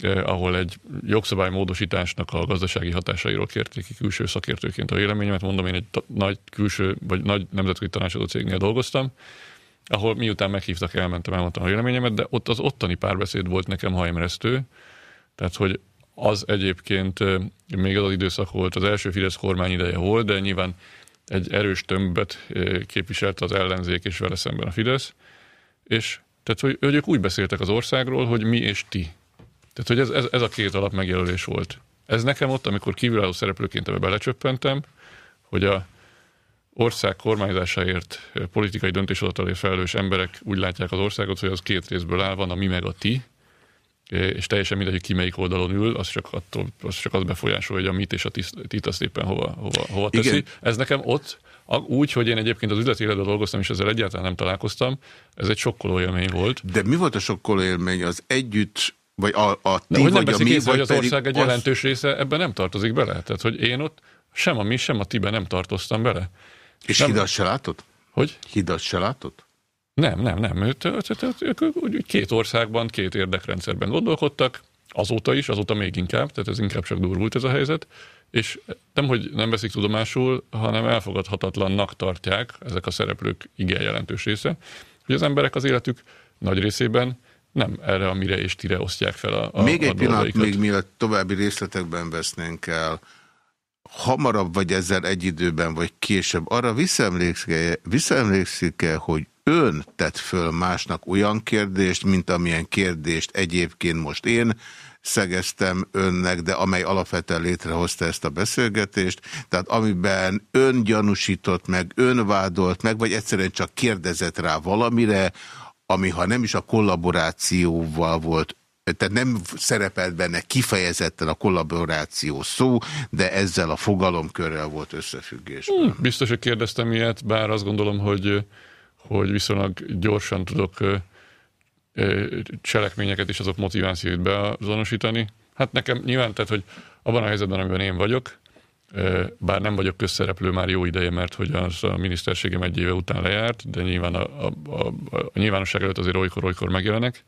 Speaker 14: ahol egy jogszabálymódosításnak a gazdasági hatásairól kérték ki külső szakértőként a véleményemet. Mondom, én egy nagy külső, vagy nagy nemzetközi tanácsadó cégnél dolgoztam, ahol miután meghívtak, elmentem, elmondtam a véleményemet, de ott az ottani párbeszéd volt nekem hajmeresztő, tehát hogy az egyébként még az időszak volt, az első Fidesz kormány ideje volt, de nyilván egy erős tömbet képviselte az ellenzék és vele szemben a Fidesz, és tehát, hogy, hogy ők úgy beszéltek az országról, hogy mi és ti. Tehát, hogy ez, ez, ez a két alap megjelölés volt. Ez nekem ott, amikor kívülálló szereplőként ebbe belecsöppentem, hogy a ország kormányzásáért, politikai döntéshozatalért felelős emberek úgy látják az országot, hogy az két részből áll, van a mi meg a ti, és teljesen mindegy, hogy ki melyik oldalon ül, az csak, attól, az csak az befolyásolja, hogy a mit és a tit azt éppen hova, hova, hova teszi.
Speaker 2: Igen.
Speaker 14: Ez nekem ott, úgy, hogy én egyébként az üzleti életben dolgoztam, és ezzel egyáltalán nem találkoztam, ez egy sokkoló élmény volt.
Speaker 2: De mi volt a sokkoló élmény? Az együtt, vagy a, a
Speaker 14: De
Speaker 2: ti,
Speaker 14: hogy nem
Speaker 2: vagy a mi,
Speaker 14: észre, hogy
Speaker 2: vagy
Speaker 14: az ország egy
Speaker 2: az-
Speaker 14: jelentős része ebben nem tartozik bele. Tehát, hogy én ott sem a mi, sem a tibe nem tartoztam bele.
Speaker 2: És
Speaker 14: Nem-
Speaker 2: hidat se látod?
Speaker 14: Hogy?
Speaker 2: Hidat se látod?
Speaker 14: Nem, nem, nem. Őt, őt, őt, ők, két országban, két érdekrendszerben gondolkodtak, azóta is, azóta még inkább, tehát ez inkább csak durvult ez a helyzet, és nem, hogy nem veszik tudomásul, hanem elfogadhatatlannak tartják ezek a szereplők igen jelentős része, hogy az emberek az életük nagy részében nem erre, amire és tire osztják fel a, a
Speaker 2: még
Speaker 14: a
Speaker 2: egy pillanat,
Speaker 14: dolgaikat.
Speaker 2: még mielőtt további részletekben vesznénk el, hamarabb vagy ezzel egy időben, vagy később, arra visszaemlékszik-e, visszaemlékszik-e hogy ön tett föl másnak olyan kérdést, mint amilyen kérdést egyébként most én szegeztem önnek, de amely alapvetően létrehozta ezt a beszélgetést. Tehát amiben ön gyanúsított meg, ön vádolt meg, vagy egyszerűen csak kérdezett rá valamire, ami ha nem is a kollaborációval volt tehát nem szerepelt benne kifejezetten a kollaboráció szó, de ezzel a fogalomkörrel volt összefüggés.
Speaker 14: Hmm, biztos, hogy kérdeztem ilyet, bár azt gondolom, hogy, hogy viszonylag gyorsan tudok cselekményeket és azok motivációit beazonosítani. Hát nekem nyilván, tehát, hogy abban a helyzetben, amiben én vagyok, bár nem vagyok közszereplő már jó ideje, mert hogy az a miniszterségem egy éve után lejárt, de nyilván a, a, a, a nyilvánosság előtt azért olykor-olykor megjelenek,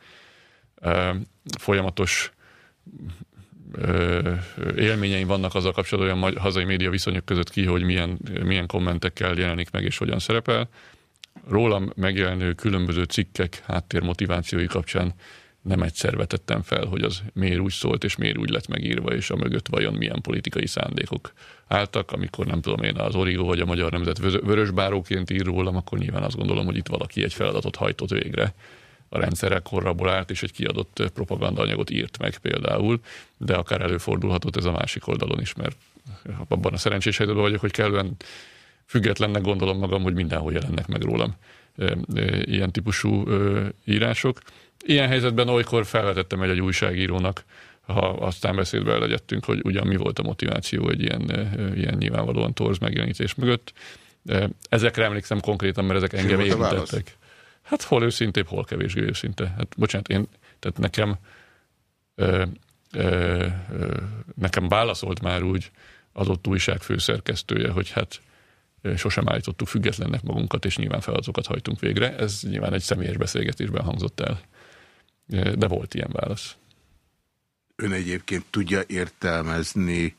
Speaker 14: folyamatos élményeim vannak azzal kapcsolatban, hogy a hazai média viszonyok között ki, hogy milyen, milyen kommentekkel jelenik meg és hogyan szerepel. Rólam megjelenő különböző cikkek háttérmotivációi kapcsán nem egyszer vetettem fel, hogy az miért úgy szólt, és miért úgy lett megírva, és a mögött vajon milyen politikai szándékok álltak. Amikor nem tudom én, az Origo vagy a Magyar Nemzet vö- vörösbáróként ír rólam, akkor nyilván azt gondolom, hogy itt valaki egy feladatot hajtott végre a rendszerrel korrabolált, és egy kiadott propagandaanyagot írt meg például, de akár előfordulhatott ez a másik oldalon is, mert abban a szerencsés helyzetben vagyok, hogy kellően függetlennek gondolom magam, hogy mindenhol jelennek meg rólam ilyen típusú írások. Ilyen helyzetben olykor felvetettem egy, egy újságírónak, ha aztán beszédbe legyettünk, hogy ugyan mi volt a motiváció egy ilyen, ilyen nyilvánvalóan torz megjelenítés mögött. Ezekre emlékszem konkrétan, mert ezek engem érintettek. Hát hol őszintébb, hol kevésbé őszinte. Hát bocsánat, én, tehát nekem ö, ö, ö, nekem válaszolt már úgy az ott újság főszerkesztője, hogy hát sosem állítottuk függetlennek magunkat, és nyilván feladatokat hajtunk végre. Ez nyilván egy személyes beszélgetésben hangzott el. De volt ilyen válasz.
Speaker 2: Ön egyébként tudja értelmezni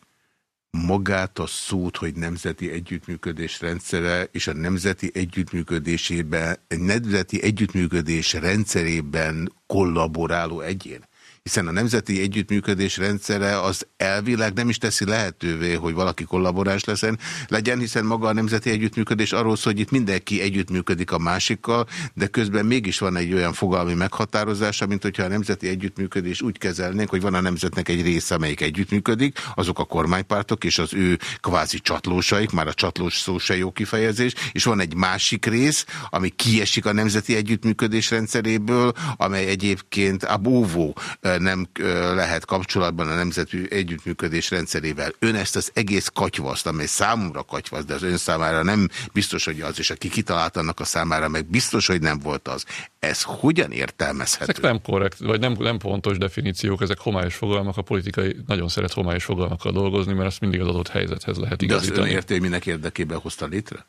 Speaker 2: magát a szót, hogy nemzeti együttműködés rendszere, és a nemzeti együttműködésében, egy nemzeti együttműködés rendszerében kollaboráló egyén? Hiszen a nemzeti együttműködés rendszere az elvileg nem is teszi lehetővé, hogy valaki kollaboráns leszen, legyen, hiszen maga a nemzeti együttműködés arról szól, hogy itt mindenki együttműködik a másikkal, de közben mégis van egy olyan fogalmi meghatározása, mint hogyha a nemzeti együttműködés úgy kezelnénk, hogy van a nemzetnek egy része, amelyik együttműködik, azok a kormánypártok és az ő kvázi csatlósaik, már a csatlós szó se jó kifejezés, és van egy másik rész, ami kiesik a nemzeti együttműködés rendszeréből, amely egyébként a búvó nem lehet kapcsolatban a nemzeti együttműködés rendszerével. Ön ezt az egész katyvaszt, amely számomra katyvasz, de az ön számára nem biztos, hogy az, és aki kitalált annak a számára, meg biztos, hogy nem volt az. Ez hogyan értelmezhető?
Speaker 14: Ezek nem korrekt, vagy nem, nem pontos definíciók, ezek homályos fogalmak, a politikai nagyon szeret homályos fogalmakkal dolgozni, mert azt mindig az adott helyzethez lehet
Speaker 2: De az ön
Speaker 14: igazítani.
Speaker 2: hogy minek érdekében hozta létre?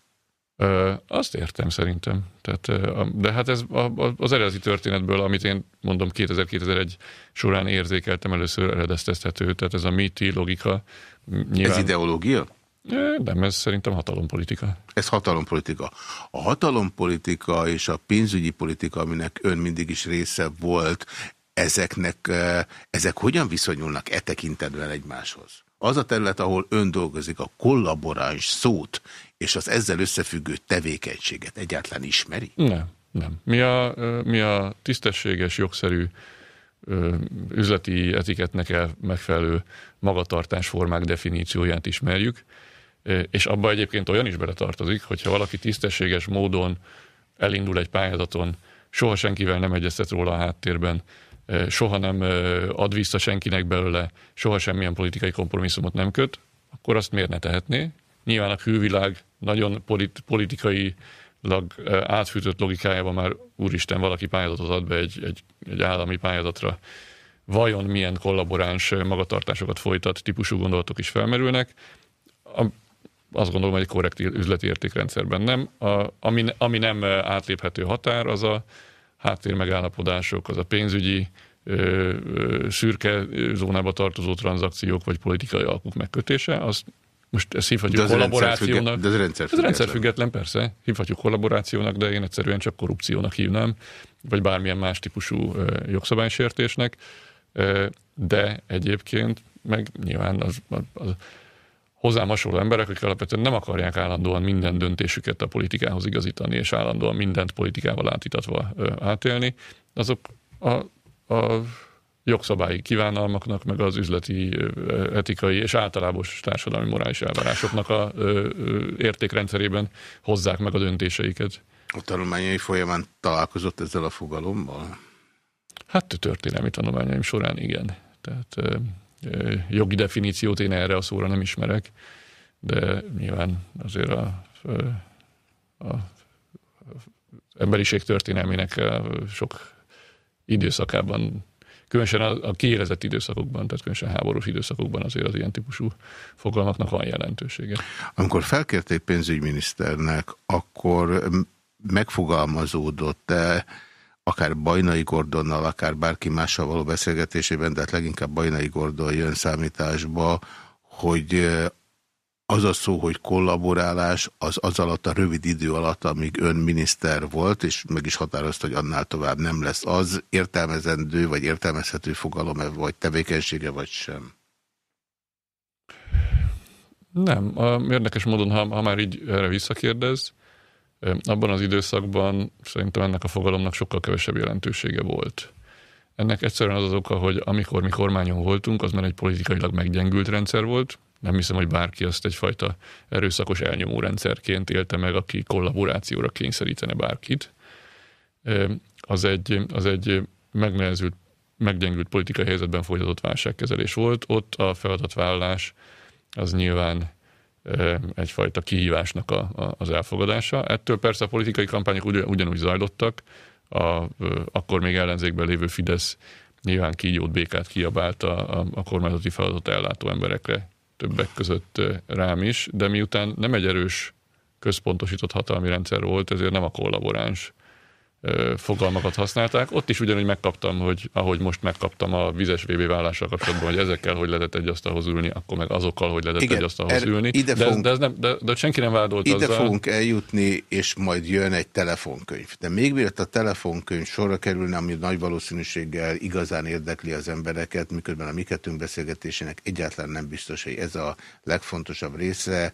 Speaker 14: Ö, azt értem szerintem. Tehát, de hát ez az eredeti történetből, amit én mondom 2000-2001 során érzékeltem először eredeztethető, tehát ez a miti logika. Nyilván,
Speaker 2: Ez ideológia?
Speaker 14: Nem, ez szerintem hatalompolitika.
Speaker 2: Ez hatalompolitika. A hatalompolitika és a pénzügyi politika, aminek ön mindig is része volt, ezeknek, ezek hogyan viszonyulnak e tekintetben egymáshoz? Az a terület, ahol ön dolgozik, a kollaboráns szót és az ezzel összefüggő tevékenységet egyáltalán ismeri?
Speaker 14: Nem, nem. Mi a, mi a tisztességes, jogszerű üzleti etiketnek el megfelelő magatartásformák definícióját ismerjük, és abba egyébként olyan is beletartozik, hogyha valaki tisztességes módon elindul egy pályázaton, soha senkivel nem egyeztet róla a háttérben, soha nem ad vissza senkinek belőle, soha semmilyen politikai kompromisszumot nem köt, akkor azt miért ne tehetné? Nyilván a külvilág nagyon polit, politikai átfűtött logikájában már úristen valaki pályázatot ad be egy, egy, egy állami pályázatra, vajon milyen kollaboráns magatartásokat folytat, típusú gondolatok is felmerülnek. A, azt gondolom, hogy egy korrekt üzleti értékrendszerben nem. A, ami, ami nem átléphető határ, az a háttér megállapodások, az a pénzügyi ö, ö, szürke zónába tartozó tranzakciók vagy politikai alkuk megkötése, az most ezt hívhatjuk
Speaker 2: De
Speaker 14: kollaborációnak.
Speaker 2: de ez rendszer
Speaker 14: ez rendszer független, persze. Hívhatjuk kollaborációnak, de én egyszerűen csak korrupciónak hívnám, vagy bármilyen más típusú jogszabálysértésnek. De egyébként meg nyilván az, az, hozzám hasonló emberek, akik alapvetően nem akarják állandóan minden döntésüket a politikához igazítani, és állandóan mindent politikával átítatva átélni, azok a, a jogszabályi kívánalmaknak, meg az üzleti, etikai és általában társadalmi morális elvárásoknak a ö, ö, értékrendszerében hozzák meg a döntéseiket.
Speaker 2: A tanulmányai folyamán találkozott ezzel a fogalommal?
Speaker 14: Hát történelmi tanulmányaim során igen. Tehát ö, ö, jogi definíciót én erre a szóra nem ismerek, de nyilván azért a, ö, a emberiség történelmének sok időszakában, különösen a, a kiélezett időszakokban, tehát különösen háborús időszakokban azért az ilyen típusú fogalmaknak van jelentősége.
Speaker 2: Amikor felkérték pénzügyminiszternek, akkor megfogalmazódott-e akár Bajnai Gordonnal, akár bárki mással való beszélgetésében, de hát leginkább Bajnai Gordon jön számításba, hogy az a szó, hogy kollaborálás, az az alatt a rövid idő alatt, amíg ön miniszter volt, és meg is határozta, hogy annál tovább nem lesz az értelmezendő, vagy értelmezhető fogalom-e, vagy tevékenysége, vagy sem.
Speaker 14: Nem, érdekes módon, ha, ha már így erre visszakérdez, abban az időszakban szerintem ennek a fogalomnak sokkal kevesebb jelentősége volt. Ennek egyszerűen az az oka, hogy amikor mi kormányon voltunk, az már egy politikailag meggyengült rendszer volt. Nem hiszem, hogy bárki azt egyfajta erőszakos elnyomó rendszerként élte meg, aki kollaborációra kényszerítene bárkit. Az egy, az egy megnehezült, meggyengült politikai helyzetben folytatott válságkezelés volt. Ott a feladatvállalás az nyilván egyfajta kihívásnak a, a, az elfogadása. Ettől persze a politikai kampányok ugyan, ugyanúgy zajlottak, a, akkor még ellenzékben lévő Fidesz nyilván kígyót, békát kiabált a, a, a kormányzati feladatot ellátó emberekre, többek között rám is, de miután nem egy erős központosított hatalmi rendszer volt, ezért nem a kollaboráns fogalmakat használták. Ott is ugyanúgy megkaptam, hogy ahogy most megkaptam a vizes VB vállással kapcsolatban, hogy ezekkel hogy lehetett egy asztalhoz ülni, akkor meg azokkal, hogy lehetett
Speaker 2: Igen,
Speaker 14: egy asztalhoz
Speaker 2: erre-
Speaker 14: ülni.
Speaker 2: ide
Speaker 14: de,
Speaker 2: fogunk-
Speaker 14: de, ez nem, de, de senki nem vádolt
Speaker 2: Ide
Speaker 14: azzal.
Speaker 2: fogunk eljutni, és majd jön egy telefonkönyv. De még mielőtt a telefonkönyv sorra kerülne, ami nagy valószínűséggel igazán érdekli az embereket, miközben a mi kettőnk beszélgetésének egyáltalán nem biztos, hogy ez a legfontosabb része.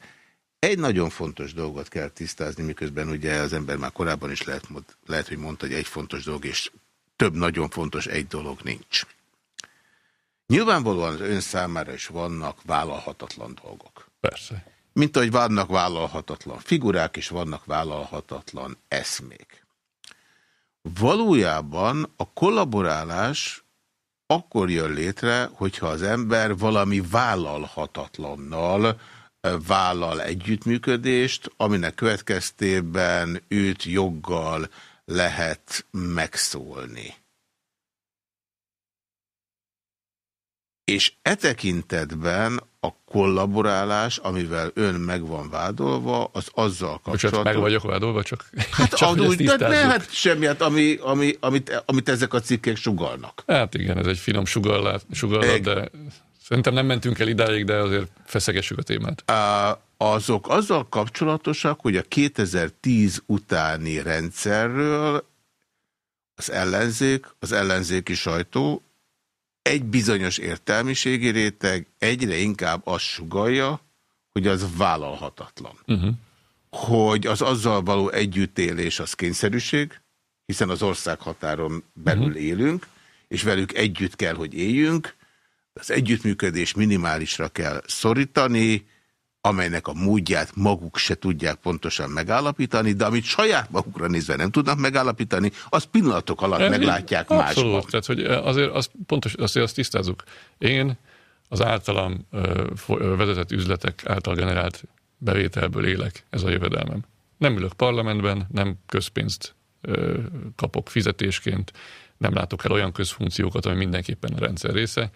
Speaker 2: Egy nagyon fontos dolgot kell tisztázni, miközben ugye az ember már korábban is lehet, lehet hogy mondta, hogy egy fontos dolog, és több nagyon fontos egy dolog nincs. Nyilvánvalóan az ön számára is vannak vállalhatatlan dolgok.
Speaker 14: Persze.
Speaker 2: Mint ahogy vannak vállalhatatlan figurák, és vannak vállalhatatlan eszmék. Valójában a kollaborálás akkor jön létre, hogyha az ember valami vállalhatatlannal vállal együttműködést, aminek következtében őt joggal lehet megszólni. És e tekintetben a kollaborálás, amivel ön meg van vádolva, az azzal
Speaker 14: Bocsánat,
Speaker 2: kapcsolatos...
Speaker 14: meg vagyok vádolva, csak, [LAUGHS]
Speaker 2: Hát,
Speaker 14: csak
Speaker 2: adó, de ne, hát semmi, hát ami, ami, amit, amit ezek a cikkek sugalnak.
Speaker 14: Hát igen, ez egy finom sugallat, sugallat de szerintem nem mentünk el idáig, de azért feszegessük a témát.
Speaker 2: Á, azok azzal kapcsolatosak, hogy a 2010 utáni rendszerről az ellenzék, az ellenzéki sajtó egy bizonyos értelmiségi réteg egyre inkább azt sugalja, hogy az vállalhatatlan.
Speaker 14: Uh-huh.
Speaker 2: Hogy az azzal való együttélés az kényszerűség, hiszen az országhatáron belül
Speaker 14: Mhm.
Speaker 2: élünk, és velük együtt kell, hogy éljünk, az együttműködés minimálisra kell szorítani, amelynek a módját maguk se tudják pontosan megállapítani, de amit saját magukra nézve nem tudnak megállapítani, az pillanatok alatt
Speaker 14: Ez
Speaker 2: meglátják
Speaker 14: így-
Speaker 2: másban.
Speaker 14: Abszolút, tehát hogy azért azt pontos, azért azt tisztázzuk. Én az általam vezetett üzletek által generált bevételből élek, ez a jövedelmem. Nem ülök parlamentben, nem közpénzt kapok fizetésként, nem látok el olyan közfunkciókat, ami mindenképpen a rendszer része.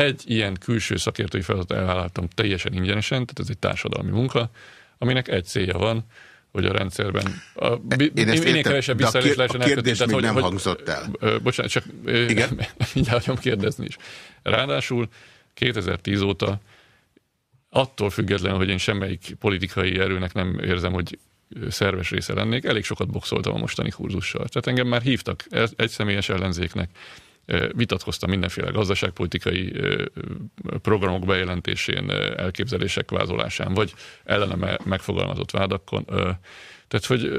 Speaker 14: Egy ilyen külső szakértői feladatot elvállaltam teljesen ingyenesen, tehát ez egy társadalmi munka, aminek egy célja van, hogy a rendszerben a, bi,
Speaker 2: Én ezt
Speaker 14: minél
Speaker 2: értem,
Speaker 14: kevesebb
Speaker 2: a
Speaker 14: lehessen
Speaker 2: kérdés
Speaker 14: Tehát, hogy-
Speaker 2: nem
Speaker 14: hogy-
Speaker 2: hangzott el.
Speaker 14: Ö, bocsánat, csak
Speaker 2: Igen? [LAUGHS]
Speaker 14: mindjárt hagyom kérdezni is. Ráadásul 2010 óta attól függetlenül, hogy én semmelyik politikai erőnek nem érzem, hogy szerves része lennék, elég sokat boxoltam a mostani kurzussal. Tehát engem már hívtak ez- egy személyes ellenzéknek, vitatkoztam mindenféle gazdaságpolitikai programok bejelentésén, elképzelések vázolásán, vagy elleneme megfogalmazott vádakon. Tehát, hogy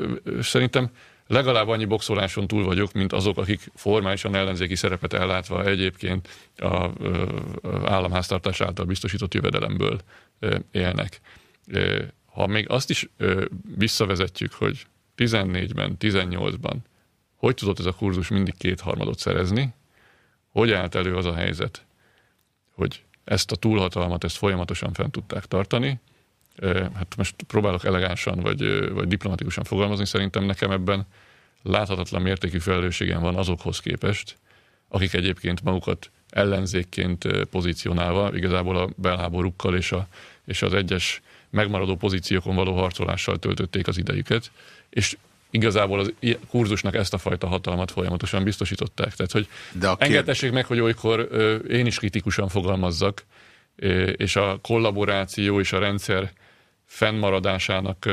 Speaker 14: szerintem legalább annyi boxoláson túl vagyok, mint azok, akik formálisan ellenzéki szerepet ellátva egyébként a államháztartás által biztosított jövedelemből élnek. Ha még azt is visszavezetjük, hogy 14-ben, 18-ban hogy tudott ez a kurzus mindig kétharmadot szerezni, hogy állt elő az a helyzet, hogy ezt a túlhatalmat, ezt folyamatosan fent tudták tartani, hát most próbálok elegánsan vagy, vagy diplomatikusan fogalmazni, szerintem nekem ebben láthatatlan mértékű felelősségem van azokhoz képest, akik egyébként magukat ellenzékként pozícionálva, igazából a belháborúkkal és, a, és az egyes megmaradó pozíciókon való harcolással töltötték az idejüket, és igazából az kurzusnak ezt a fajta hatalmat folyamatosan biztosították. Tehát, hogy
Speaker 2: De a kér-
Speaker 14: engedhessék meg, hogy olykor én is kritikusan fogalmazzak, és a kollaboráció és a rendszer fennmaradásának,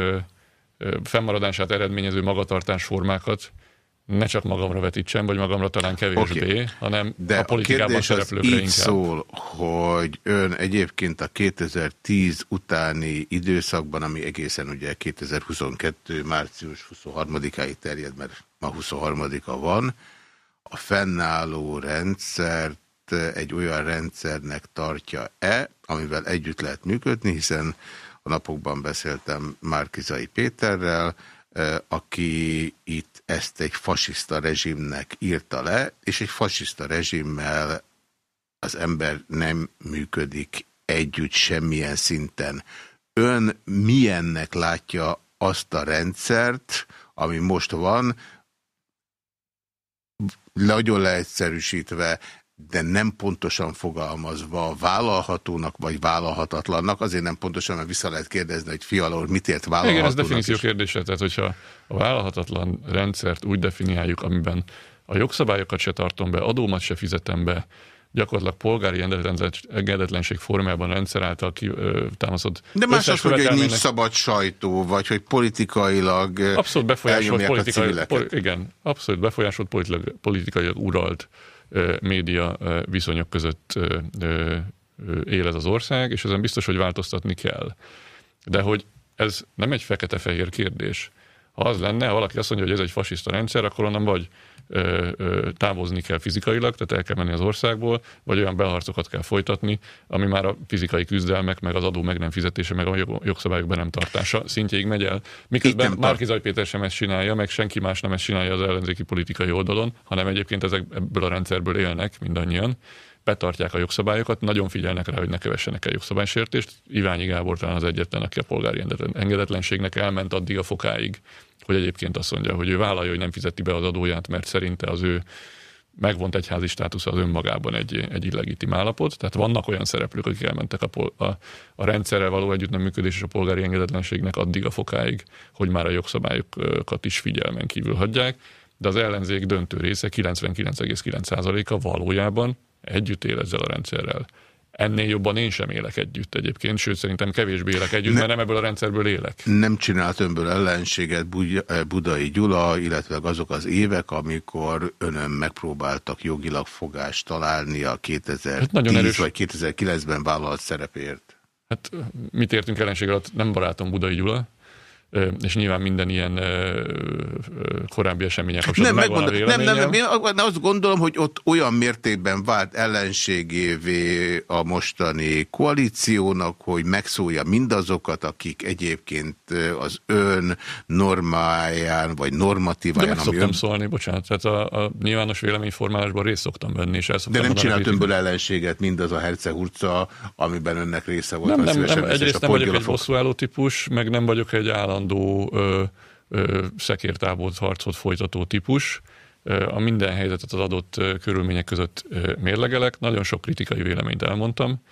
Speaker 14: fennmaradását eredményező magatartásformákat ne csak magamra vetítsem, vagy magamra talán kevésbé,
Speaker 2: Oké.
Speaker 14: hanem
Speaker 2: De
Speaker 14: a politikában
Speaker 2: a
Speaker 14: szereplőkre inkább.
Speaker 2: szól, hogy ön egyébként a 2010 utáni időszakban, ami egészen ugye 2022. március 23-áig terjed, mert ma 23-a van, a fennálló rendszert egy olyan rendszernek tartja-e, amivel együtt lehet működni, hiszen a napokban beszéltem Márkizai Péterrel, eh, aki itt ezt egy fasiszta rezsimnek írta le, és egy fasiszta rezsimmel az ember nem működik együtt semmilyen szinten. Ön milyennek látja azt a rendszert, ami most van, nagyon leegyszerűsítve, de nem pontosan fogalmazva vállalhatónak vagy vállalhatatlannak, azért nem pontosan, mert vissza lehet kérdezni, hogy fiala úr mit ért
Speaker 14: Igen, ez
Speaker 2: vállalhatónak.
Speaker 14: definíció
Speaker 2: és-
Speaker 14: kérdése, tehát hogyha a vállalhatatlan rendszert úgy definiáljuk, amiben a jogszabályokat se tartom be, adómat se fizetem be, gyakorlatilag polgári engedetlen- engedetlenség formájában rendszer által ki, ö, támasztott
Speaker 2: De más azt mondja, hogy nincs szabad sajtó, vagy hogy politikailag
Speaker 14: Abszolút befolyásolt
Speaker 2: a
Speaker 14: politikai,
Speaker 2: civileket.
Speaker 14: pol, igen, abszolút befolyásolt politikai, politikailag uralt média viszonyok között él ez az ország, és ezen biztos, hogy változtatni kell. De hogy ez nem egy fekete-fehér kérdés. Ha az lenne, ha valaki azt mondja, hogy ez egy fasiszta rendszer, akkor onnan vagy ö, ö, távozni kell fizikailag, tehát el kell menni az országból, vagy olyan belharcokat kell folytatni, ami már a fizikai küzdelmek, meg az adó meg nem fizetése, meg a jog- jogszabályok be nem tartása szintjéig megy el. Miközben Márkizaj Péter sem ezt csinálja, meg senki más nem ezt csinálja az ellenzéki politikai oldalon, hanem egyébként ezek ebből a rendszerből élnek mindannyian betartják a jogszabályokat, nagyon figyelnek rá, hogy ne kövessenek el jogszabálysértést. Iványi Gábor talán az egyetlen, aki a polgári engedetlen- engedetlenségnek elment addig a fokáig, hogy egyébként azt mondja, hogy ő vállalja, hogy nem fizeti be az adóját, mert szerinte az ő megvont egyházi státusza az önmagában egy, egy illegitim állapot. Tehát vannak olyan szereplők, akik elmentek a, pol, a, a rendszerrel való együtt nem működés és a polgári engedetlenségnek addig a fokáig, hogy már a jogszabályokat is figyelmen kívül hagyják. De az ellenzék döntő része, 99,9%-a valójában együtt él ezzel a rendszerrel. Ennél jobban én sem élek együtt egyébként, sőt szerintem kevésbé élek együtt,
Speaker 2: Ne-
Speaker 14: mert nem ebből a rendszerből élek.
Speaker 2: Nem csinált önből ellenséget eh, Budai Gyula, illetve azok az évek, amikor önön megpróbáltak jogilag fogást találni a 2010
Speaker 14: Hát nagyon erős.
Speaker 2: vagy 2009-ben vállalt szerepért.
Speaker 14: Hát mit értünk ellenség alatt? Nem barátom Budai Gyula, és nyilván minden ilyen korábbi események
Speaker 2: Nem,
Speaker 14: megvan a
Speaker 2: megmondom, nem, nem,
Speaker 14: véleményem.
Speaker 2: nem, én azt gondolom, hogy ott olyan mértékben vált ellenségévé a mostani koalíciónak, hogy megszólja mindazokat, akik egyébként az ön normáján, vagy
Speaker 14: De
Speaker 2: normatíváján,
Speaker 14: meg
Speaker 2: ami
Speaker 14: szoktam
Speaker 2: ön...
Speaker 14: szólni, bocsánat, tehát a, a nyilvános véleményformálásban részt szoktam venni, és el
Speaker 2: De nem csinált önből ellenséget mindaz a hercehurca, amiben önnek része volt.
Speaker 14: Nem, nem, nem egyrészt
Speaker 2: a
Speaker 14: nem vagyok egy bosszúálló típus, meg nem vagyok egy állandó ö, ö, szekértábolt harcot folytató típus. A minden helyzetet az adott körülmények között mérlegelek. Nagyon sok kritikai véleményt elmondtam,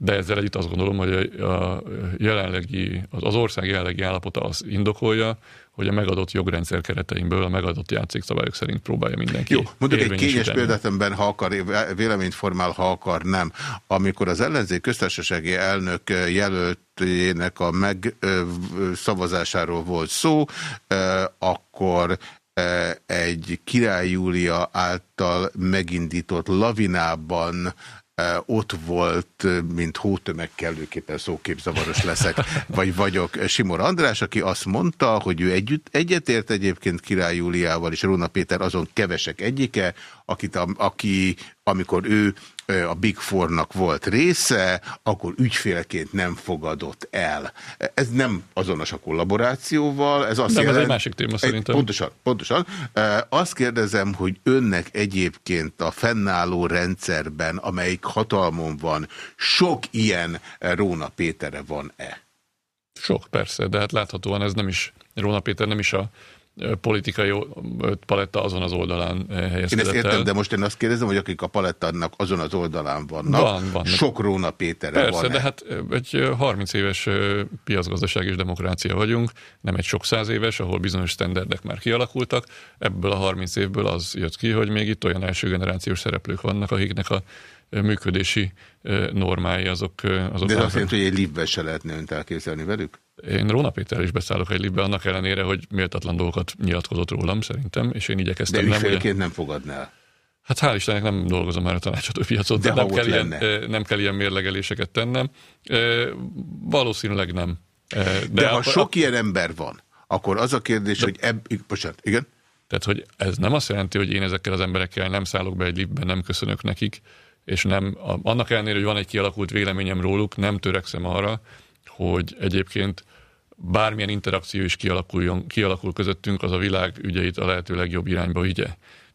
Speaker 14: de ezzel együtt azt gondolom, hogy a jelenlegi, az ország jelenlegi állapota az indokolja, hogy a megadott jogrendszer kereteimből a megadott játékszabályok szerint próbálja mindenki
Speaker 2: Jó, mondok egy kényes
Speaker 14: érvényesíteni.
Speaker 2: példát, amiben ha akar, véleményt formál, ha akar, nem. Amikor az ellenzék köztársasági elnök jelöltjének a megszavazásáról volt szó, akkor egy Király Júlia által megindított lavinában ott volt, mint hótömeg kellőképpen szóképzavaros leszek, [LAUGHS] vagy vagyok. Simor András, aki azt mondta, hogy ő együtt, egyetért egyébként Király Júliával és Róna Péter azon kevesek egyike, akit, a, aki amikor ő a Big Four-nak volt része, akkor ügyfélként nem fogadott el. Ez nem azonos a kollaborációval, ez azt
Speaker 14: Nem, ez egy másik téma szerintem.
Speaker 2: Pontosan, pontosan. Azt kérdezem, hogy önnek egyébként a fennálló rendszerben, amelyik hatalmon van, sok ilyen Róna Pétere van-e?
Speaker 14: Sok, persze, de hát láthatóan ez nem is, Róna Péter nem is a politikai paletta azon az oldalán ö,
Speaker 2: Én ezt
Speaker 14: helyezkedett
Speaker 2: értem,
Speaker 14: el.
Speaker 2: de most én azt kérdezem, hogy akik a palettának azon az oldalán vannak,
Speaker 14: Van, van.
Speaker 2: sok Róna Pétere
Speaker 14: Persze,
Speaker 2: van
Speaker 14: de hát egy ö, 30 éves piacgazdaság és demokrácia vagyunk, nem egy sok száz éves, ahol bizonyos standardek már kialakultak. Ebből a 30 évből az jött ki, hogy még itt olyan első generációs szereplők vannak, akiknek a működési normái azok, azok
Speaker 2: De ez azt jelenti, hogy egy liftben se lehetne önt elképzelni velük?
Speaker 14: Én Róna Péter is beszállok egy libbe, annak ellenére, hogy méltatlan dolgokat nyilatkozott rólam szerintem, és én
Speaker 2: De
Speaker 14: igyekeztem nem, ugye,
Speaker 2: nem fogadná el.
Speaker 14: Hát hál' Istennek nem dolgozom már a tanácsadó piacot,
Speaker 2: De
Speaker 14: de nem kell, ilyen,
Speaker 2: lenne?
Speaker 14: ö, nem kell ilyen mérlegeléseket tennem. Ö, Valószínűleg nem. Ö,
Speaker 2: De,
Speaker 14: De,
Speaker 2: ha
Speaker 14: akkor-
Speaker 2: sok ilyen ember van, akkor az a kérdés, hogy ebb... Bocsánat, igen?
Speaker 14: Tehát, hogy ez nem azt jelenti, hogy én ezekkel az emberekkel nem szállok be egy liftbe, nem köszönök nekik, és nem, annak ellenére, hogy van egy kialakult véleményem róluk, nem törekszem arra, hogy egyébként bármilyen interakció is kialakuljon, kialakul közöttünk, az a világ ügyeit a lehető legjobb irányba vigye.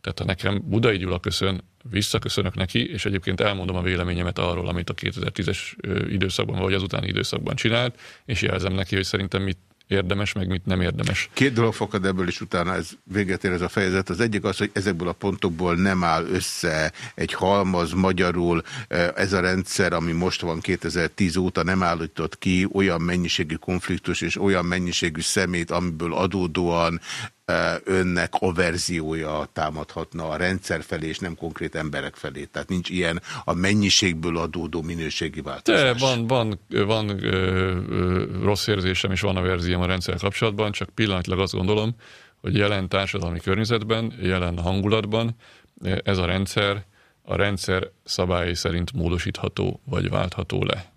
Speaker 14: Tehát ha nekem Budai Gyula köszön, visszaköszönök neki, és egyébként elmondom a véleményemet arról, amit a 2010-es ö, időszakban vagy az utáni időszakban csinált, és jelzem neki, hogy szerintem mit érdemes, meg mit nem érdemes.
Speaker 2: Két dolog fakad ebből, és utána ez véget ér ez a fejezet. Az egyik az, hogy ezekből a pontokból nem áll össze egy halmaz magyarul. eh, Ez a rendszer, ami most van 2010 óta nem állított ki olyan mennyiségű konfliktus és olyan mennyiségű szemét, amiből adódóan önnek averziója támadhatna a rendszer felé, és nem konkrét emberek felé. Tehát nincs ilyen a mennyiségből adódó minőségi változás.
Speaker 14: De van, van, van ö, ö, rossz érzésem és van a verzióm a rendszer kapcsolatban, csak pillanatilag azt gondolom, hogy jelen társadalmi környezetben, jelen hangulatban ez a rendszer a rendszer szabályai szerint módosítható vagy váltható le.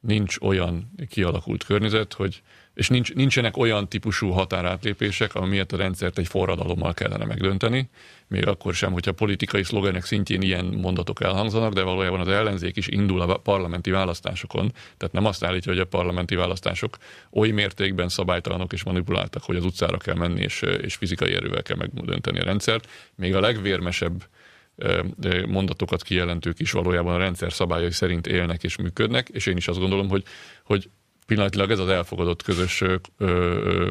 Speaker 14: Nincs olyan kialakult környezet, hogy és nincs, nincsenek olyan típusú határátlépések, ami miatt a rendszert egy forradalommal kellene megdönteni, még akkor sem, hogyha politikai szlogenek szintjén ilyen mondatok elhangzanak, de valójában az ellenzék is indul a parlamenti választásokon, tehát nem azt állítja, hogy a parlamenti választások oly mértékben szabálytalanok és manipuláltak, hogy az utcára kell menni és, és fizikai erővel kell megdönteni a rendszert. Még a legvérmesebb mondatokat kijelentők is valójában a rendszer szabályai szerint élnek és működnek, és én is azt gondolom, hogy, hogy pillanatilag ez az elfogadott közös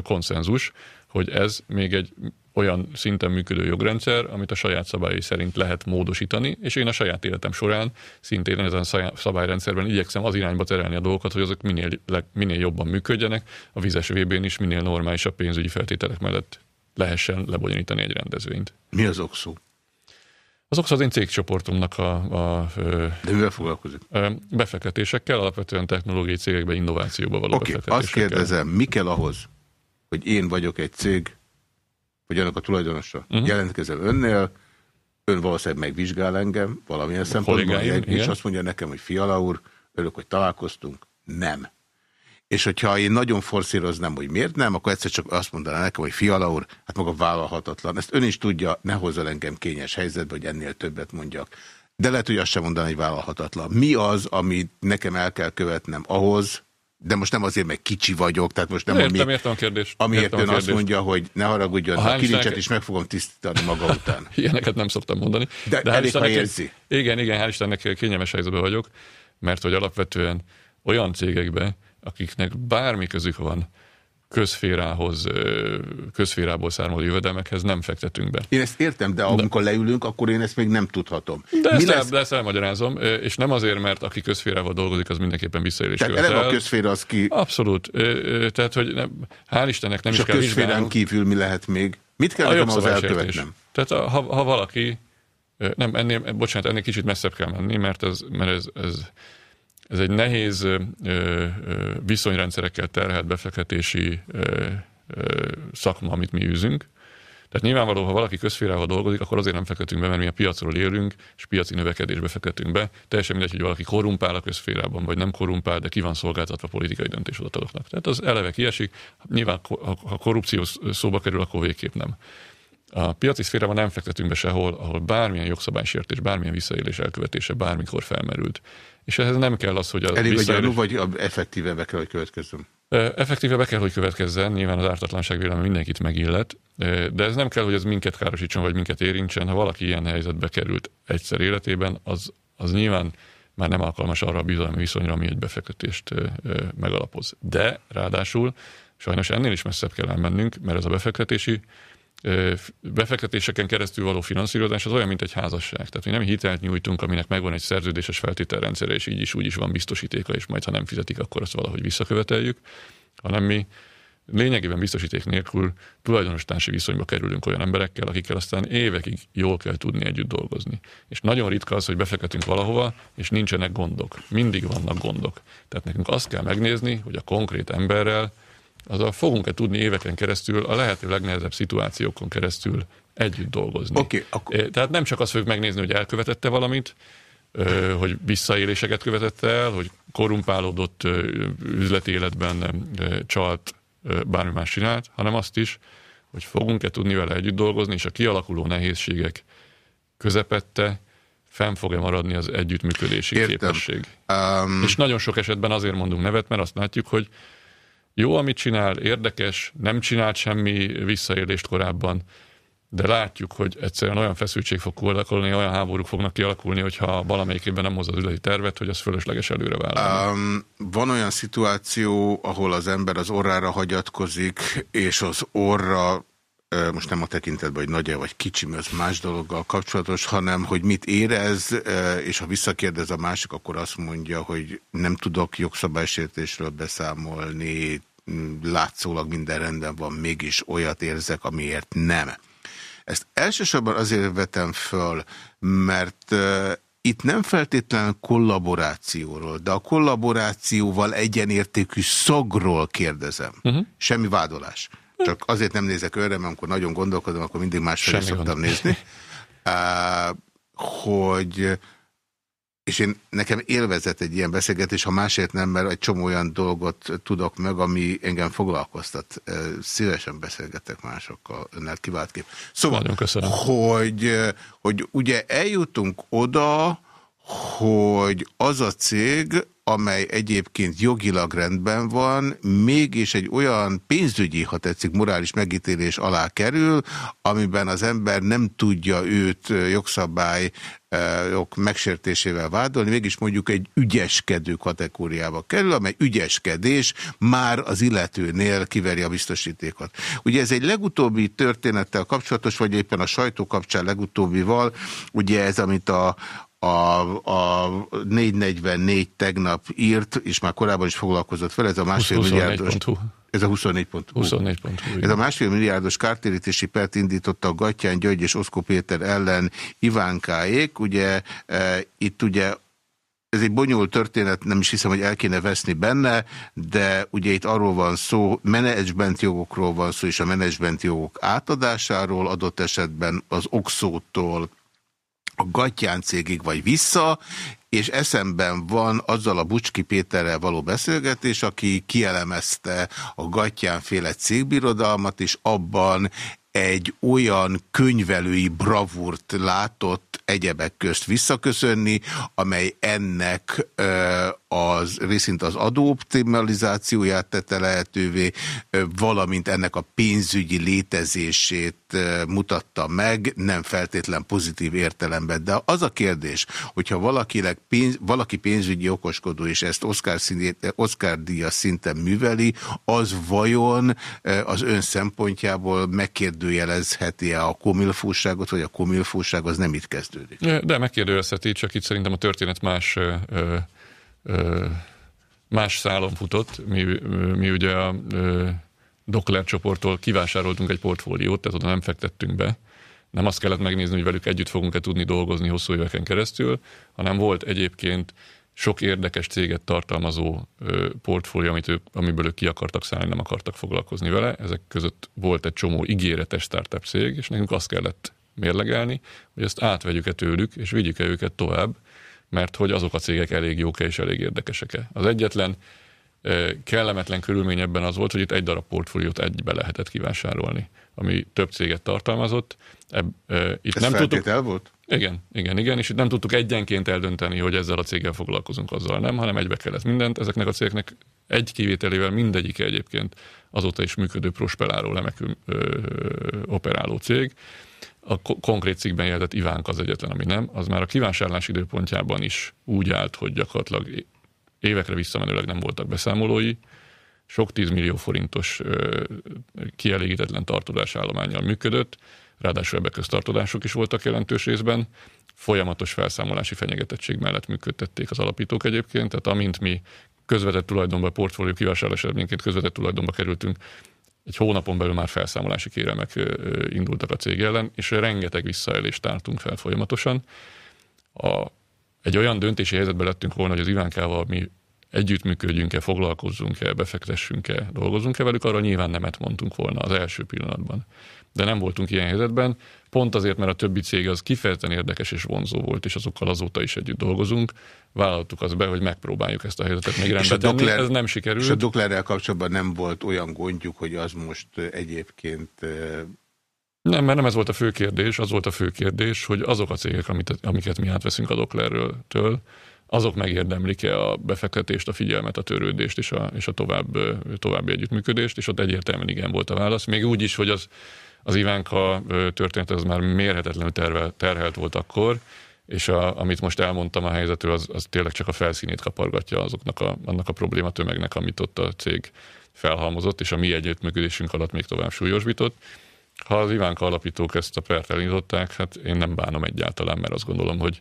Speaker 14: konszenzus, hogy ez még egy olyan szinten működő jogrendszer, amit a saját szabályai szerint lehet módosítani, és én a saját életem során szintén ezen szabályrendszerben igyekszem az irányba terelni a dolgokat, hogy azok minél, minél jobban működjenek, a vizes VB-n is minél normálisabb pénzügyi feltételek mellett lehessen lebonyolítani egy rendezvényt.
Speaker 2: Mi az okszó?
Speaker 14: Az az én cégcsoportomnak a, a
Speaker 2: De mivel foglalkozik?
Speaker 14: befektetésekkel, alapvetően technológiai cégekbe, innovációba való
Speaker 2: Oké, okay, azt kérdezem, mi kell ahhoz, hogy én vagyok egy cég, vagy annak a tulajdonosa,
Speaker 14: Mhm.
Speaker 2: uh-huh. jelentkezem önnél, ön valószínűleg megvizsgál engem valamilyen szempontból,
Speaker 14: kollégáim,
Speaker 2: és
Speaker 14: igen.
Speaker 2: azt mondja nekem, hogy Fiala úr, örülök, hogy találkoztunk. Nem. És hogyha én nagyon forszíroznám, hogy miért nem, akkor egyszer csak azt mondaná nekem, hogy Fiala úr, hát maga vállalhatatlan. Ezt ön is tudja, ne hozzon engem kényes helyzetbe, hogy ennél többet mondjak. De lehet, hogy azt sem mondaná, hogy vállalhatatlan. Mi az, amit nekem el kell követnem ahhoz, de most nem azért, mert kicsi vagyok, tehát most nem
Speaker 14: értem,
Speaker 2: ami,
Speaker 14: értem a kérdést.
Speaker 2: amiért
Speaker 14: értem a
Speaker 2: ön azt
Speaker 14: kérdést.
Speaker 2: mondja, hogy ne haragudjon,
Speaker 14: A
Speaker 2: a kilincset is meg fogom tisztítani maga után. [LAUGHS]
Speaker 14: Ilyeneket nem szoktam mondani.
Speaker 2: De
Speaker 14: hál'
Speaker 2: elég, ha
Speaker 14: Istennek-
Speaker 2: érzi.
Speaker 14: Igen, igen, hál' Istennek kényelmes helyzetben vagyok, mert hogy alapvetően olyan cégekbe, akiknek bármi közük van közférához, közférából származó jövedelmekhez nem fektetünk be.
Speaker 2: Én ezt értem, de amikor leülünk, akkor én ezt még nem tudhatom.
Speaker 14: De
Speaker 2: Mi
Speaker 14: ezt,
Speaker 2: lesz?
Speaker 14: el, de ezt elmagyarázom, és nem azért, mert aki közférával dolgozik, az mindenképpen visszaélés
Speaker 2: Tehát
Speaker 14: követel.
Speaker 2: eleve a közféra az ki,
Speaker 14: Abszolút. Tehát, hogy nem, hál' Istennek nem
Speaker 2: és
Speaker 14: is
Speaker 2: a
Speaker 14: kell
Speaker 2: közférán
Speaker 14: vizsgálnunk.
Speaker 2: kívül mi lehet még? Mit kell
Speaker 14: A
Speaker 2: nekem
Speaker 14: jogszabálysértés.
Speaker 2: elkövetnem?
Speaker 14: Tehát a, ha, ha valaki, nem, ennél, bocsánat, ennél kicsit messzebb kell menni, mert ez, mert ez, ez, ez egy nehéz viszonyrendszerekkel terhelt befektetési szakma, amit mi űzünk. Tehát nyilvánvaló, ha valaki közférával dolgozik, akkor azért nem fektetünk be, mert mi a piacról élünk, és piaci növekedésbe fektetünk be. Teljesen mindegy, hogy valaki korrumpál a közférában, vagy nem korrumpál, de ki van szolgáltatva politikai döntéshozataloknak. Tehát az eleve kiesik. Nyilván, ha korrupció szóba kerül, akkor végképp nem. A piaci szférában nem fektetünk be sehol, ahol bármilyen jogszabálysértés, bármilyen visszaélés elkövetése bármikor felmerült. És ehhez nem kell az, hogy a
Speaker 2: Elég vagy
Speaker 14: visszaélés-
Speaker 2: gyanú, vagy a- effektíve be kell, hogy következzem?
Speaker 14: Effektíve be kell, hogy következzen, nyilván az ártatlanság véleme mindenkit megillet, de ez nem kell, hogy ez minket károsítson, vagy minket érintsen. Ha valaki ilyen helyzetbe került egyszer életében, az, az nyilván már nem alkalmas arra a bizalmi viszonyra, ami egy befektetést megalapoz. De ráadásul sajnos ennél is messzebb kell elmennünk, mert ez a befektetési befektetéseken keresztül való finanszírozás az olyan, mint egy házasság. Tehát mi nem hitelt nyújtunk, aminek megvan egy szerződéses feltételrendszere, és így is úgy is van biztosítéka, és majd ha nem fizetik, akkor azt valahogy visszaköveteljük, hanem mi lényegében biztosíték nélkül tulajdonos-társi viszonyba kerülünk olyan emberekkel, akikkel aztán évekig jól kell tudni együtt dolgozni. És nagyon ritka az, hogy befektetünk valahova, és nincsenek gondok. Mindig vannak gondok. Tehát nekünk azt kell megnézni, hogy a konkrét emberrel azzal fogunk-e tudni éveken keresztül, a lehető legnehezebb szituációkon keresztül együtt dolgozni.
Speaker 2: Oké,
Speaker 14: akkor... Tehát nem csak azt fogjuk megnézni, hogy elkövetette valamit, hogy visszaéléseket követett el, hogy korrumpálódott ö, üzleti életben csalt, bármi más csinált, hanem azt is, hogy fogunk-e tudni vele együtt dolgozni, és a kialakuló nehézségek közepette fenn fog-e maradni az együttműködési
Speaker 2: Értem.
Speaker 14: képesség.
Speaker 2: Um,
Speaker 14: És nagyon sok esetben azért mondunk nevet, mert azt látjuk, hogy jó, amit csinál, érdekes, nem csinált semmi visszaélést korábban, de látjuk, hogy egyszerűen olyan feszültség fog kialakulni, olyan háborúk fognak kialakulni, hogyha valamelyikében nem hoz az üzleti tervet, hogy az fölösleges előre vállalni.
Speaker 2: Um, van olyan szituáció, ahol az ember az orrára hagyatkozik, és az orra most nem a tekintetben, hogy nagy-e vagy kicsi, mert az más dologgal kapcsolatos, hanem hogy mit érez, és ha visszakérdez a másik, akkor azt mondja, hogy nem tudok jogszabálysértésről beszámolni, m, látszólag minden rendben van, mégis olyat érzek, amiért nem. Ezt elsősorban azért vetem föl, mert uh, itt nem feltétlenül kollaborációról, de a kollaborációval egyenértékű szagról kérdezem. Uh-huh. Semmi vádolás. Csak azért nem nézek őre, mert amikor nagyon gondolkodom, akkor mindig másfelé
Speaker 14: Semmi
Speaker 2: szoktam
Speaker 14: gond.
Speaker 2: nézni. [LAUGHS] Uh, hogy és én nekem élvezett egy ilyen beszélgetés, ha másért nem, mert egy csomó olyan dolgot tudok meg, ami engem foglalkoztat. Szívesen beszélgetek másokkal, önnel kiváltképp. Szóval, hogy, hogy ugye eljutunk oda, hogy az a cég, amely egyébként jogilag rendben van, mégis egy olyan pénzügyi, ha tetszik, morális megítélés alá kerül, amiben az ember nem tudja őt ö, jogszabály ö, jog megsértésével vádolni, mégis mondjuk egy ügyeskedő kategóriába kerül, amely ügyeskedés már az illetőnél kiveri a biztosítékot. Ugye ez egy legutóbbi történettel kapcsolatos, vagy éppen a sajtó kapcsán legutóbbival, ugye ez, amit a, a, a 444 tegnap írt, és már korábban is foglalkozott fel, ez a másfél
Speaker 14: 24.hu.
Speaker 2: milliárdos... Ez a 24.hu.
Speaker 14: 24.hu.
Speaker 2: Ez a másfél milliárdos kártérítési pert indította a Gattyán György és Oszkó Péter ellen Ivánkáék. Ugye e, itt ugye ez egy bonyolult történet, nem is hiszem, hogy el kéne veszni benne, de ugye itt arról van szó, menedzsment jogokról van szó, és a menedzsment jogok átadásáról, adott esetben az Oxótól a Gattyán cégig vagy vissza, és eszemben van azzal a Bucski Péterrel való beszélgetés, aki kielemezte a Gattyán féle cégbirodalmat, és abban egy olyan könyvelői bravúrt látott egyebek közt visszaköszönni, amely ennek ö, az részint az adóoptimalizációját tette lehetővé, valamint ennek a pénzügyi létezését mutatta meg, nem feltétlen pozitív értelemben. De az a kérdés, hogyha valakinek pénz, valaki pénzügyi okoskodó, és ezt Oscar, színét, Oscar díjas szinten műveli, az vajon az ön szempontjából megkérdőjelezheti-e a komilfóságot, vagy a komilfóság az nem itt kezdődik?
Speaker 14: De megkérdőjelezheti, csak itt szerintem a történet más más szálon futott. Mi, mi ugye a Dokler csoporttól kivásároltunk egy portfóliót, tehát oda nem fektettünk be. Nem azt kellett megnézni, hogy velük együtt fogunk-e tudni dolgozni hosszú éveken keresztül, hanem volt egyébként sok érdekes céget tartalmazó portfólió, amit ők, amiből ők ki akartak szállni, nem akartak foglalkozni vele. Ezek között volt egy csomó ígéretes startup cég, és nekünk azt kellett mérlegelni, hogy ezt átvegyük-e tőlük, és vigyük-e őket tovább, mert hogy azok a cégek elég jók és elég érdekesek-e. Az egyetlen kellemetlen körülmény ebben az volt, hogy itt egy darab portfóliót egybe lehetett kivásárolni, ami több céget tartalmazott. Ebb, ö, itt
Speaker 2: Ez
Speaker 14: nem tudtuk,
Speaker 2: volt?
Speaker 14: igen, igen, igen, és itt nem tudtuk egyenként eldönteni, hogy ezzel a céggel foglalkozunk, azzal nem, hanem egybe kellett mindent. Ezeknek a cégeknek egy kivételével mindegyike egyébként azóta is működő prosperáló lemekű ö, operáló cég. A ko- konkrét cikkben jelentett Ivánk az egyetlen, ami nem, az már a kivásárlás időpontjában is úgy állt, hogy gyakorlatilag évekre visszamenőleg nem voltak beszámolói, sok tízmillió forintos ö, kielégítetlen tartozásállományjal működött, ráadásul ebbe köztartozások is voltak jelentős részben, folyamatos felszámolási fenyegetettség mellett működtették az alapítók egyébként, tehát amint mi közvetett tulajdonba, portfólió kivásárlás eredményként közvetett tulajdonba kerültünk, egy hónapon belül már felszámolási ö, indultak a cég ellen, és rengeteg visszaélést tártunk fel folyamatosan. A, egy olyan döntési helyzetben lettünk volna, hogy az Ivánkával mi együttműködjünk-e, foglalkozzunk-e, befektessünk-e, dolgozunk-e velük, arra nyilván nemet mondtunk volna az első pillanatban. De nem voltunk ilyen helyzetben, pont azért, mert a többi cég az kifejezetten érdekes és vonzó volt, és azokkal azóta is együtt dolgozunk. Vállaltuk azt be, hogy megpróbáljuk ezt a helyzetet még rendbe tenni.
Speaker 2: Dokler-
Speaker 14: Ez nem sikerült.
Speaker 2: És a Doklerrel kapcsolatban nem volt olyan gondjuk, hogy az most egyébként
Speaker 14: Nem, mert nem ez volt a fő kérdés, az volt a fő kérdés, hogy azok a cégek, amit, amiket mi átveszünk a Doklerről, től, azok megérdemlik-e a befektetést, a figyelmet, a törődést és a, és a tovább, további együttműködést, és ott egyértelműen igen volt a válasz. Még úgy is, hogy az, az Ivánka történet az már mérhetetlenül tervel, terhelt volt akkor, és a, amit most elmondtam a helyzetről, az, az tényleg csak a felszínét kapargatja azoknak a, annak a probléma tömegnek, amit ott a cég felhalmozott, és a mi együttműködésünk alatt még tovább súlyosbított. Ha az Ivánka alapítók ezt a pert elindították, hát én nem bánom egyáltalán, mert azt gondolom, hogy,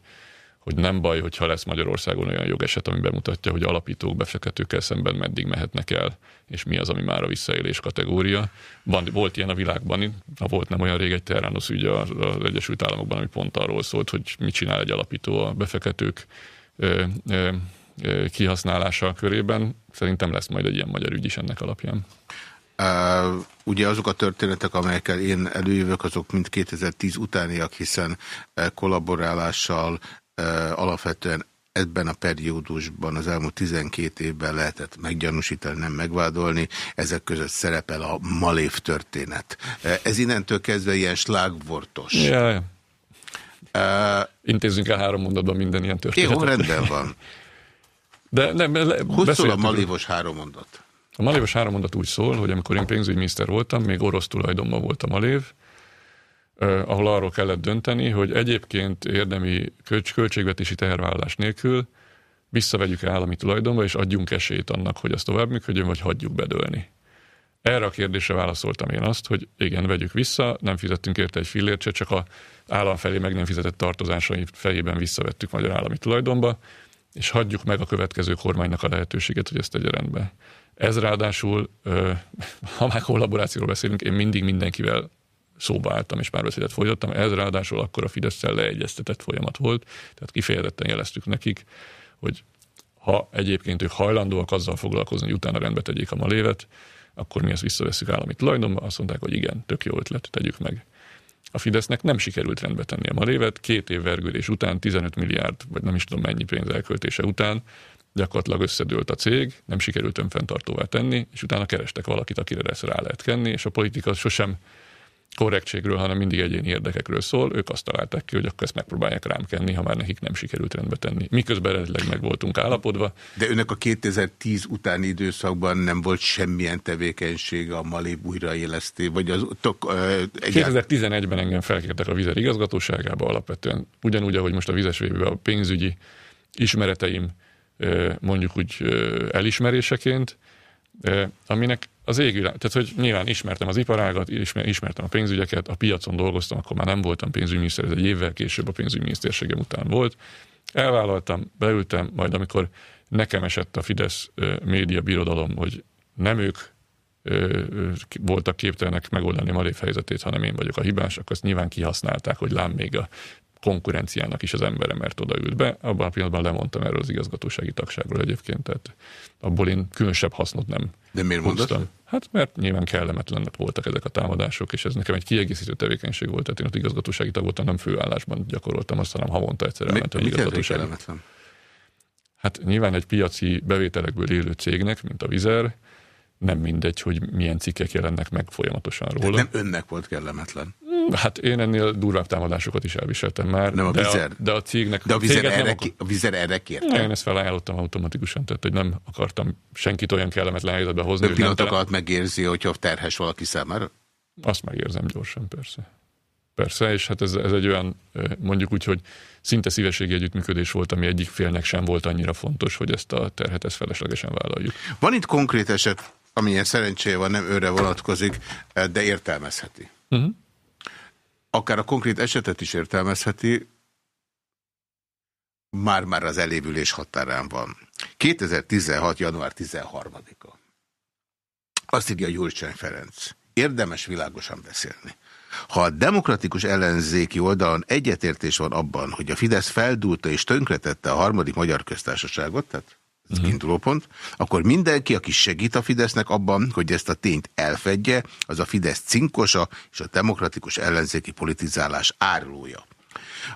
Speaker 14: hogy nem baj, hogyha lesz Magyarországon olyan jogeset, ami bemutatja, hogy alapítók befektetőkkel szemben meddig mehetnek el, és mi az, ami már a visszaélés kategória. Van, volt ilyen a világban, ha volt nem olyan rég egy Terranos ügy az, Egyesült Államokban, ami pont arról szólt, hogy mit csinál egy alapító a befektetők ö, ö, ö, kihasználása körében. Szerintem lesz majd egy ilyen magyar ügy is ennek alapján.
Speaker 2: Uh, ugye azok a történetek, amelyekkel én előjövök, azok mind 2010 utániak, hiszen kollaborálással alapvetően ebben a periódusban az elmúlt 12 évben lehetett meggyanúsítani, nem megvádolni. Ezek között szerepel a Malév történet. Ez innentől kezdve ilyen slágvortos.
Speaker 14: Ja, ja.
Speaker 2: Uh,
Speaker 14: Intézzünk el három mondatban minden ilyen történetet.
Speaker 2: jó, rendben van.
Speaker 14: De nem,
Speaker 2: Hogy szól a Malévos három mondat?
Speaker 14: A Malévos három mondat úgy szól, hogy amikor én pénzügyminiszter voltam, még orosz tulajdonban volt a Malév, ahol arról kellett dönteni, hogy egyébként érdemi költs- költségvetési tervállalás nélkül visszavegyük állami tulajdonba, és adjunk esélyt annak, hogy az tovább működjön, vagy hagyjuk bedőlni. Erre a kérdésre válaszoltam én azt, hogy igen, vegyük vissza, nem fizettünk érte egy fillért csak a állam felé meg nem fizetett tartozásai fejében visszavettük magyar állami tulajdonba, és hagyjuk meg a következő kormánynak a lehetőséget, hogy ezt tegye rendbe. Ez ráadásul, [LAUGHS] ha már kollaborációról beszélünk, én mindig mindenkivel szóba álltam és párbeszédet folytattam, ez ráadásul akkor a fidesz leegyeztetett folyamat volt, tehát kifejezetten jeleztük nekik, hogy ha egyébként ők hajlandóak azzal foglalkozni, hogy utána rendbe tegyék a malévet, akkor mi ezt visszavesszük állami tulajdonba, azt mondták, hogy igen, tök jó ötlet, tegyük meg. A Fidesznek nem sikerült rendbe tenni a malévet, két év vergődés után, 15 milliárd, vagy nem is tudom mennyi pénz elköltése után, gyakorlatilag összedőlt a cég, nem sikerült önfenntartóvá tenni, és utána kerestek valakit, akire ezt rá lehet kenni, és a politika sosem korrektségről, hanem mindig egyéni érdekekről szól. Ők azt találták ki, hogy akkor ezt megpróbálják rám kenni, ha már nekik nem sikerült rendbe tenni. Miközben eredetileg meg voltunk állapodva.
Speaker 2: De önnek a 2010 utáni időszakban nem volt semmilyen tevékenysége a Malév újraéleszté, vagy az tok, uh, egyáltalán...
Speaker 14: 2011-ben engem felkértek a Vizer igazgatóságába alapvetően, ugyanúgy, ahogy most a vizesvébe a pénzügyi ismereteim ö, mondjuk úgy ö, elismeréseként, ö, aminek az égvilág, tehát hogy nyilván ismertem az iparágat, ismer, ismertem a pénzügyeket, a piacon dolgoztam, akkor már nem voltam pénzügyminiszter, ez egy évvel később a pénzügyminiszterségem után volt. Elvállaltam, beültem, majd amikor nekem esett a Fidesz média birodalom, hogy nem ők voltak képtelenek megoldani a helyzetét, hanem én vagyok a hibás, akkor ezt nyilván kihasználták, hogy lám még a konkurenciának is az embere, mert odaült be. Abban a pillanatban lemondtam erről az igazgatósági tagságról egyébként, tehát abból én különösebb hasznot nem
Speaker 2: De miért mondod?
Speaker 14: húztam. Hát mert nyilván kellemetlenek voltak ezek a támadások, és ez nekem egy kiegészítő tevékenység volt, tehát én ott igazgatósági tag voltam, nem főállásban gyakoroltam, azt hanem havonta egyszer
Speaker 2: Mi,
Speaker 14: elmentem
Speaker 2: hogy
Speaker 14: igazgatósági. Hát nyilván egy piaci bevételekből élő cégnek, mint a Vizer, nem mindegy, hogy milyen cikkek jelennek meg folyamatosan róla.
Speaker 2: nem önnek volt kellemetlen.
Speaker 14: Hát én ennél durvább támadásokat is elviseltem már.
Speaker 2: Nem a
Speaker 14: de,
Speaker 2: Vizer.
Speaker 14: a, de a cégnek...
Speaker 2: De a vizer,
Speaker 14: céget nem
Speaker 2: erre,
Speaker 14: akar-
Speaker 2: a vizer erre kérte.
Speaker 14: Én ezt felajánlottam automatikusan, tehát hogy nem akartam senkit olyan kellemetlen helyzetbe hozni,
Speaker 2: De
Speaker 14: nem
Speaker 2: pillanatok alatt megérzi, hogyha terhes valaki számára?
Speaker 14: Azt megérzem gyorsan, persze. Persze, és hát ez, ez egy olyan, mondjuk úgy, hogy szinte szívességi együttműködés volt, ami egyik félnek sem volt annyira fontos, hogy ezt a terhet ezt feleslegesen vállaljuk.
Speaker 2: Van itt konkrét eset, amilyen szerencséje van, nem őre vonatkozik, de értelmezheti.
Speaker 14: Uh-huh.
Speaker 2: Akár a konkrét esetet is értelmezheti, már-már az elévülés határán van. 2016. január 13-a. Azt írja Gyurcsány Ferenc. Érdemes világosan beszélni. Ha a demokratikus ellenzéki oldalon egyetértés van abban, hogy a Fidesz feldúlta és tönkretette a harmadik magyar köztársaságot, tehát ez uh-huh. kiinduló pont, akkor mindenki, aki segít a Fidesznek abban, hogy ezt a tényt elfedje, az a Fidesz cinkosa és a demokratikus ellenzéki politizálás árulója.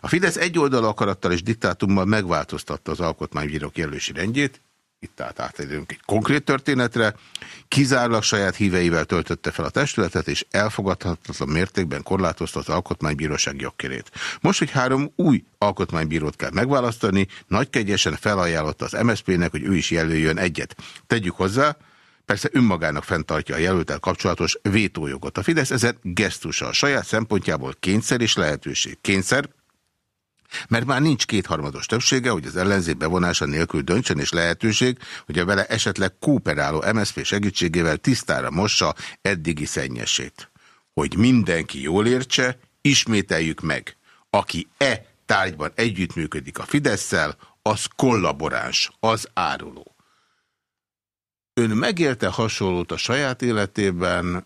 Speaker 2: A Fidesz egyoldalú akarattal és diktátummal megváltoztatta az alkotmánybírók jelölési rendjét, itt át átérünk egy konkrét történetre, kizárólag saját híveivel töltötte fel a testületet, és elfogadhatatlan mértékben korlátozta az alkotmánybíróság jogkörét. Most, hogy három új alkotmánybírót kell megválasztani, nagykegyesen felajánlotta az MSZP-nek, hogy ő is jelöljön egyet. Tegyük hozzá, Persze önmagának fenntartja a jelöltel kapcsolatos vétójogot. A Fidesz ezen gesztusa a saját szempontjából kényszer és lehetőség. Kényszer, mert már nincs kétharmados többsége, hogy az ellenzék bevonása nélkül döntsön, és lehetőség, hogy a vele esetleg kooperáló MSZP segítségével tisztára mossa eddigi szennyesét. Hogy mindenki jól értse, ismételjük meg. Aki e tárgyban együttműködik a Fideszsel, az kollaboráns, az áruló. Ön megélte hasonlót a saját életében?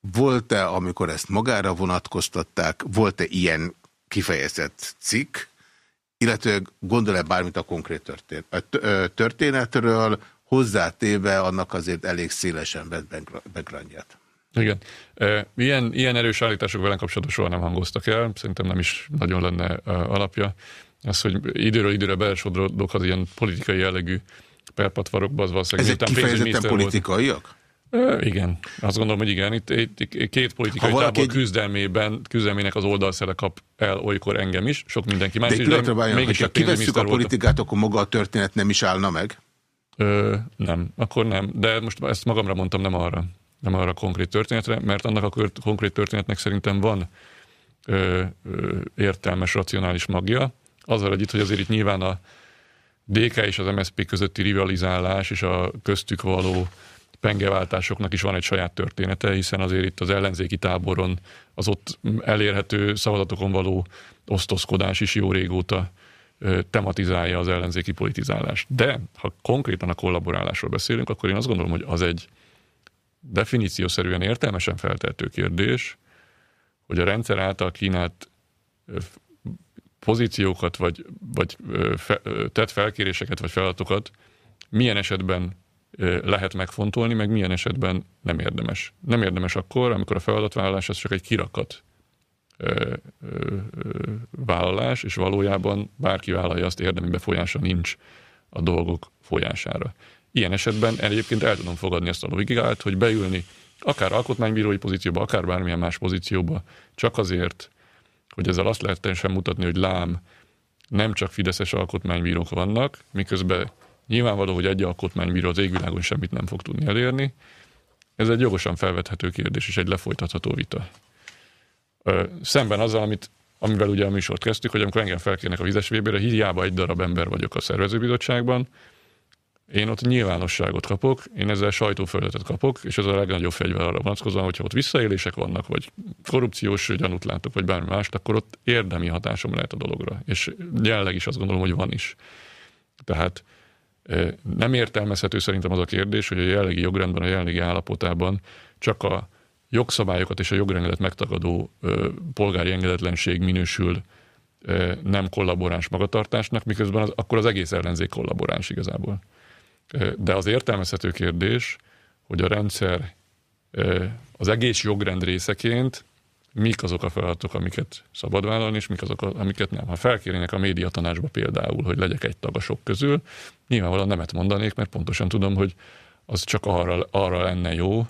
Speaker 2: Volt-e, amikor ezt magára vonatkoztatták? Volt-e ilyen kifejezett cikk? Illetve gondol-e bármit a konkrét történetről, hozzátéve annak azért elég szélesen vett backgroundját?
Speaker 14: Igen. Ilyen, ilyen erős állítások velem kapcsolatban soha nem hangoztak el, szerintem nem is nagyon lenne alapja. Az, hogy időről időre belesodrodok az ilyen politikai jellegű perpatvarokba, az valószínűleg...
Speaker 2: Ezek kifejezetten politikaiak?
Speaker 14: Ö, igen, azt gondolom, hogy igen. Itt, itt, itt két politikai
Speaker 2: Ha valaki
Speaker 14: tábor
Speaker 2: egy-
Speaker 14: küzdelmében, küzdelmének az oldalszele kap el olykor engem is, sok mindenki más
Speaker 2: De
Speaker 14: is,
Speaker 2: várjon,
Speaker 14: mégis egy
Speaker 2: kivesszük a politikát, akkor maga a történet nem is állna meg?
Speaker 14: Ö, nem, akkor nem. De most ezt magamra mondtam, nem arra. Nem arra a konkrét történetre, mert annak a konkrét történetnek szerintem van ö, ö, értelmes, racionális magja. Azzal együtt, hogy azért itt nyilván a DK és az MSZP közötti rivalizálás és a köztük való pengeváltásoknak is van egy saját története, hiszen azért itt az ellenzéki táboron az ott elérhető szavazatokon való osztozkodás is jó régóta tematizálja az ellenzéki politizálást. De ha konkrétan a kollaborálásról beszélünk, akkor én azt gondolom, hogy az egy definíciószerűen értelmesen feltehető kérdés, hogy a rendszer által kínált pozíciókat, vagy, vagy fe, tett felkéréseket, vagy feladatokat milyen esetben lehet megfontolni, meg milyen esetben nem érdemes. Nem érdemes akkor, amikor a feladatvállalás az csak egy kirakat vállalás, és valójában bárki vállalja azt érdemi befolyása nincs a dolgok folyására. Ilyen esetben egyébként el tudom fogadni ezt a logikát, hogy beülni akár alkotmánybírói pozícióba, akár bármilyen más pozícióba, csak azért, hogy ezzel azt lehessen mutatni, hogy lám, nem csak fideszes alkotmánybírók vannak, miközben nyilvánvaló, hogy egy alkotmánybíró az égvilágon semmit nem fog tudni elérni. Ez egy jogosan felvethető kérdés és egy lefolytatható vita. Szemben azzal, amit, amivel ugye a műsort kezdtük, hogy amikor engem felkérnek a vizes VB-re, hiába egy darab ember vagyok a szervezőbizottságban, én ott nyilvánosságot kapok, én ezzel sajtófelületet kapok, és ez a legnagyobb fegyver arra vonatkozóan, hogyha ott visszaélések vannak, vagy korrupciós gyanút látok, vagy bármi mást, akkor ott érdemi hatásom lehet a dologra. És jelenleg is azt gondolom, hogy van is. Tehát eh, nem értelmezhető szerintem az a kérdés, hogy a jelenlegi jogrendben, a jelenlegi állapotában csak a jogszabályokat és a jogrendet megtagadó polgári engedetlenség minősül nem kollaboráns magatartásnak, miközben az, akkor az egész ellenzék kollaboráns igazából. De az értelmezhető kérdés, hogy a rendszer az egész jogrend részeként mik azok a feladatok, amiket szabad vállalni, és mik azok, amiket nem. Ha felkérnének a médiatanácsba például, hogy legyek egy tag a sok közül, nyilvánvalóan nemet mondanék, mert pontosan tudom, hogy az csak arra, arra lenne jó,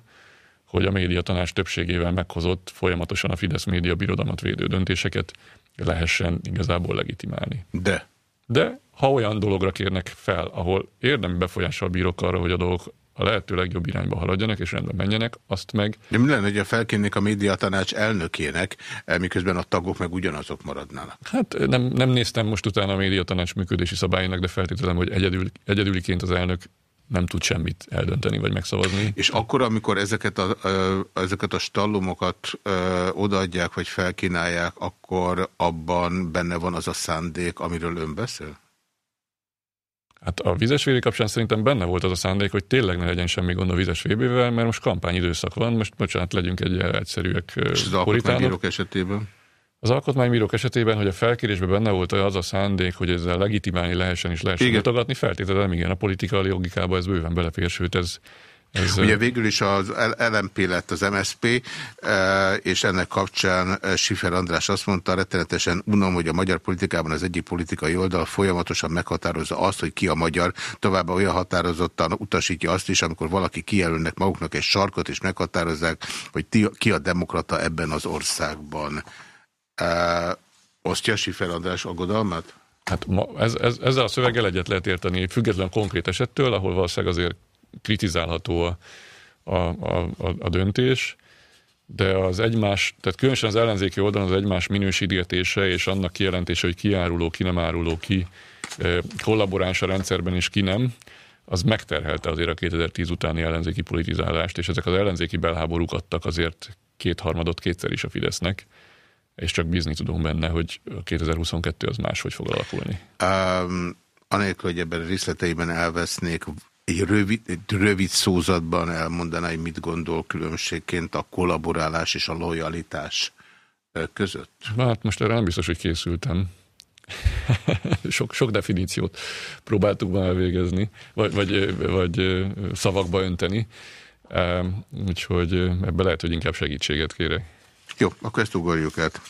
Speaker 14: hogy a médiatanács többségével meghozott folyamatosan a Fidesz média birodalmat védő döntéseket lehessen igazából legitimálni.
Speaker 2: De
Speaker 14: De ha olyan dologra kérnek fel, ahol érdemi befolyással bírok arra, hogy a dolgok a lehető legjobb irányba haladjanak és rendben menjenek, azt meg
Speaker 2: De mi lenne, hogyha felkérnék a médiatanács elnökének, eh, miközben a tagok meg ugyanazok maradnának?
Speaker 14: Hát nem, nem néztem most utána a médiatanács működési szabályának, de feltételezem, hogy egyedül, egyedüliként az elnök nem tud semmit eldönteni vagy megszavazni.
Speaker 2: És akkor, amikor ezeket a, ö, ezeket a stallumokat odaadják, vagy felkínálják, akkor abban benne van az a szándék, amiről ön beszél?
Speaker 14: Hát a vizes VB kapcsán szerintem benne volt az a szándék, hogy tényleg ne legyen semmi gond a vizes VB-vel, mert most kampányidőszak van, most bocsánat, legyünk egy egyszerűek
Speaker 2: És az alkotmánybírók esetében?
Speaker 14: Az alkotmánybírók esetében, hogy a felkérésben benne volt az a szándék, hogy ezzel legitimálni lehessen és lehessen
Speaker 2: Igen.
Speaker 14: mutogatni, feltételezem, igen, a politikai logikába ez bőven belefér, sőt ez, ez
Speaker 2: Ugye végül is az LMP lett az MSP, eh, és ennek kapcsán eh, Sifer András azt mondta, rettenetesen unom, hogy a magyar politikában az egyik politikai oldal folyamatosan meghatározza azt, hogy ki a magyar, továbbá olyan határozottan utasítja azt is, amikor valaki kijelölnek maguknak egy sarkot, és meghatározzák, hogy ki a demokrata ebben az országban. Eh, Osztja Sifer András aggodalmát?
Speaker 14: Hát ma, ez, ez, ezzel a szöveggel egyet lehet érteni, független konkrét esettől, ahol valószínűleg azért kritizálható a, a, a, a, döntés, de az egymás, tehát különösen az ellenzéki oldalon az egymás minősítgetése és annak kijelentése, hogy ki áruló, ki nem áruló, ki eh, kollaboráns a rendszerben és ki nem, az megterhelte azért a 2010 utáni ellenzéki politizálást, és ezek az ellenzéki belháborúk adtak azért kétharmadot kétszer is a Fidesznek, és csak bízni tudunk benne, hogy a 2022 az máshogy fog alakulni.
Speaker 2: Um, anélkül, hogy ebben részleteiben elvesznék, egy rövid, egy rövid szózatban elmondaná, hogy mit gondol különbségként a kollaborálás és a lojalitás között?
Speaker 14: Hát most erre nem biztos, hogy készültem. [LAUGHS] sok, sok definíciót próbáltuk már elvégezni, vagy, vagy, vagy szavakba önteni. Úgyhogy ebbe lehet, hogy inkább segítséget kérek.
Speaker 2: Jó, akkor ezt ugorjuk át.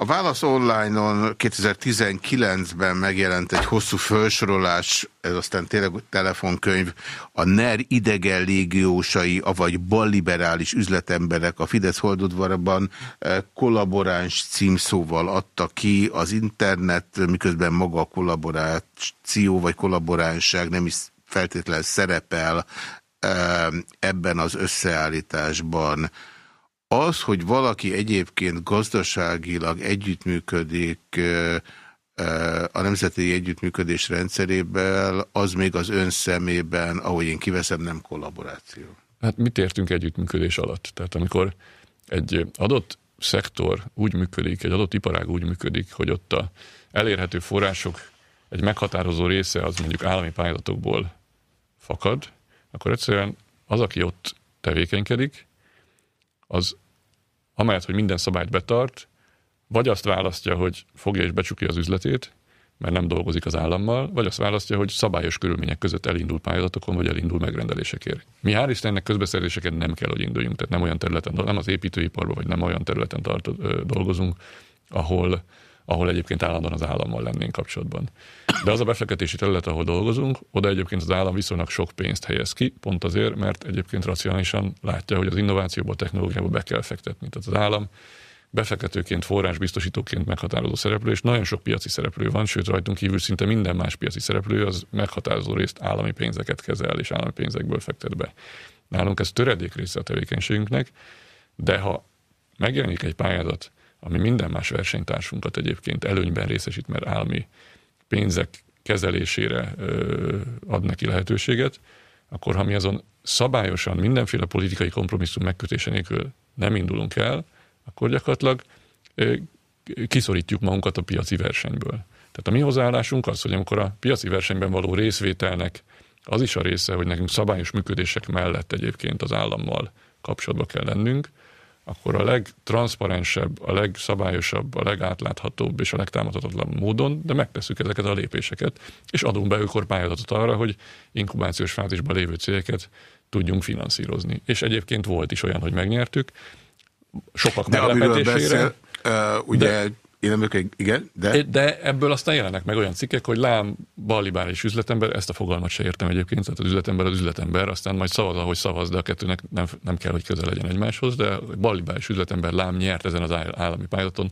Speaker 2: A Válasz online-on 2019-ben megjelent egy hosszú felsorolás, ez aztán tényleg telefonkönyv, a NER idegen légiósai, avagy balliberális üzletemberek a Fidesz holdudvarban eh, kollaboráns címszóval adta ki az internet, miközben maga a kollaboráció vagy kollaboránság nem is feltétlenül szerepel eh, ebben az összeállításban. Az, hogy valaki egyébként gazdaságilag együttműködik a Nemzeti Együttműködés rendszerében, az még az ön szemében, ahogy én kiveszem, nem kollaboráció.
Speaker 14: Hát mit értünk együttműködés alatt? Tehát amikor egy adott szektor úgy működik, egy adott iparág úgy működik, hogy ott a elérhető források egy meghatározó része az mondjuk állami pályázatokból fakad, akkor egyszerűen az, aki ott tevékenykedik, az amellett, hogy minden szabályt betart, vagy azt választja, hogy fogja és becsukja az üzletét, mert nem dolgozik az állammal, vagy azt választja, hogy szabályos körülmények között elindul pályázatokon, vagy elindul megrendelésekért. Mi hál' Istennek közbeszerzéseket nem kell, hogy induljunk, tehát nem olyan területen, nem az építőiparban, vagy nem olyan területen tart, dolgozunk, ahol, ahol egyébként állandóan az állammal lennénk kapcsolatban. De az a befektetési terület, ahol dolgozunk, oda egyébként az állam viszonylag sok pénzt helyez ki, pont azért, mert egyébként racionálisan látja, hogy az innovációba, a technológiába be kell fektetni. Tehát az állam befektetőként, forrásbiztosítóként meghatározó szereplő, és nagyon sok piaci szereplő van, sőt rajtunk kívül szinte minden más piaci szereplő az meghatározó részt állami pénzeket kezel, és állami pénzekből fektet be. Nálunk ez töredék része a tevékenységünknek, de ha megjelenik egy pályázat, ami minden más versenytársunkat egyébként előnyben részesít, mert állami pénzek kezelésére ad neki lehetőséget, akkor ha mi azon szabályosan mindenféle politikai kompromisszum megkötése nélkül nem indulunk el, akkor gyakorlatilag kiszorítjuk magunkat a piaci versenyből. Tehát a mi hozzáállásunk az, hogy amikor a piaci versenyben való részvételnek az is a része, hogy nekünk szabályos működések mellett egyébként az állammal kapcsolatba kell lennünk, akkor a legtranszparensebb, a legszabályosabb, a legátláthatóbb és a legtámadhatatlanabb módon, de megtesszük ezeket a lépéseket, és adunk be őkor pályázatot arra, hogy inkubációs fázisban lévő cégeket tudjunk finanszírozni. És egyébként volt is olyan, hogy megnyertük, sokak
Speaker 2: De
Speaker 14: meglepetésére.
Speaker 2: beszél, uh, ugye
Speaker 14: De-
Speaker 2: én vagyok, igen, de...
Speaker 14: De ebből aztán jelennek meg olyan cikkek, hogy lám balliberális üzletember, ezt a fogalmat se értem egyébként, tehát az üzletember az üzletember, aztán majd szavaz, ahogy szavaz, de a kettőnek nem, nem kell, hogy közel legyen egymáshoz, de balliberális üzletember lám nyert ezen az áll- állami pályázaton,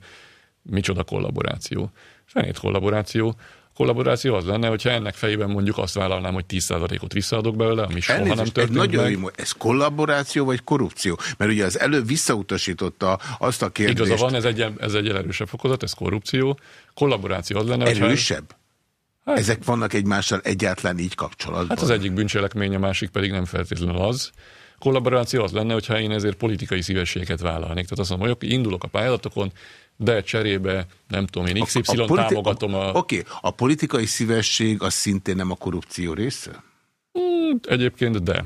Speaker 14: micsoda kollaboráció. Fenét kollaboráció. Kollaboráció az lenne, hogyha ennek fejében mondjuk azt vállalnám, hogy 10%-ot visszaadok belőle, ami soha nem
Speaker 2: Elnézést, egy
Speaker 14: történt
Speaker 2: nagyon
Speaker 14: meg.
Speaker 2: ez kollaboráció vagy korrupció? Mert ugye az előbb visszautasította azt a kérdést.
Speaker 14: Igaza van, ez egy, ez egy erősebb fokozat, ez korrupció. Kollaboráció az lenne, hogyha-
Speaker 2: Erősebb? Ezek vannak egymással egyáltalán így kapcsolatban?
Speaker 14: Hát az egyik bűncselekmény, a másik pedig nem feltétlenül az. Kollaboráció az lenne, hogyha én ezért politikai szívességeket vállalnék. Tehát azt mondom, hogy indulok a pályázatokon, de cserébe, nem tudom, én XY
Speaker 2: politi-
Speaker 14: támogatom a...
Speaker 2: Oké, a politikai szívesség az szintén nem a korrupció része?
Speaker 14: Egyébként de.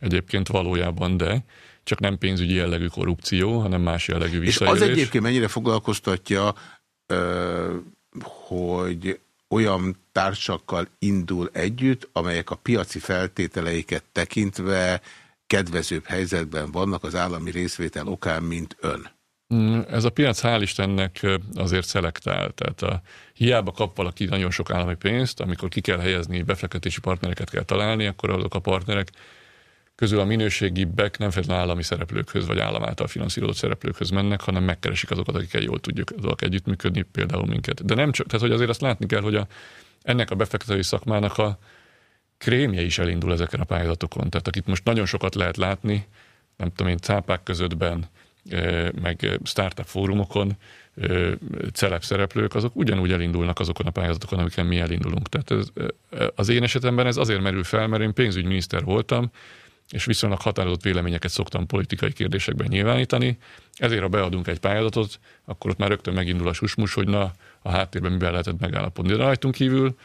Speaker 14: Egyébként valójában de. Csak nem pénzügyi jellegű korrupció, hanem más jellegű
Speaker 2: És
Speaker 14: visszaélés.
Speaker 2: az egyébként mennyire foglalkoztatja, hogy olyan társakkal indul együtt, amelyek a piaci feltételeiket tekintve kedvezőbb helyzetben vannak az állami részvétel okán, mint ön.
Speaker 14: Mm, Ez a piac hál' Istennek azért szelektál, tehát a, hiába kap valaki nagyon sok állami pénzt, amikor ki kell helyezni, befektetési partnereket kell találni, akkor azok a partnerek közül a minőségibbek nem feltétlenül állami szereplőkhöz, vagy állam által finanszírozott szereplőkhöz mennek, hanem megkeresik azokat, akikkel jól tudjuk tudok együttműködni, például minket. De nem csak, tehát hogy azért azt látni kell, hogy a, ennek a befektetői szakmának a krémje is elindul ezeken a pályázatokon. Tehát akit most nagyon sokat lehet látni, nem tudom én, cápák közöttben, meg startup fórumokon, celeb szereplők, azok ugyanúgy elindulnak azokon a pályázatokon, amiken mi elindulunk. Tehát ez, az én esetemben ez azért merül fel, mert én pénzügyminiszter voltam, és viszonylag határozott véleményeket szoktam politikai kérdésekben nyilvánítani. Ezért, ha beadunk egy pályázatot, akkor ott már rögtön megindul a susmus, hogy na, a háttérben mivel lehetett megállapodni. De rajtunk kívül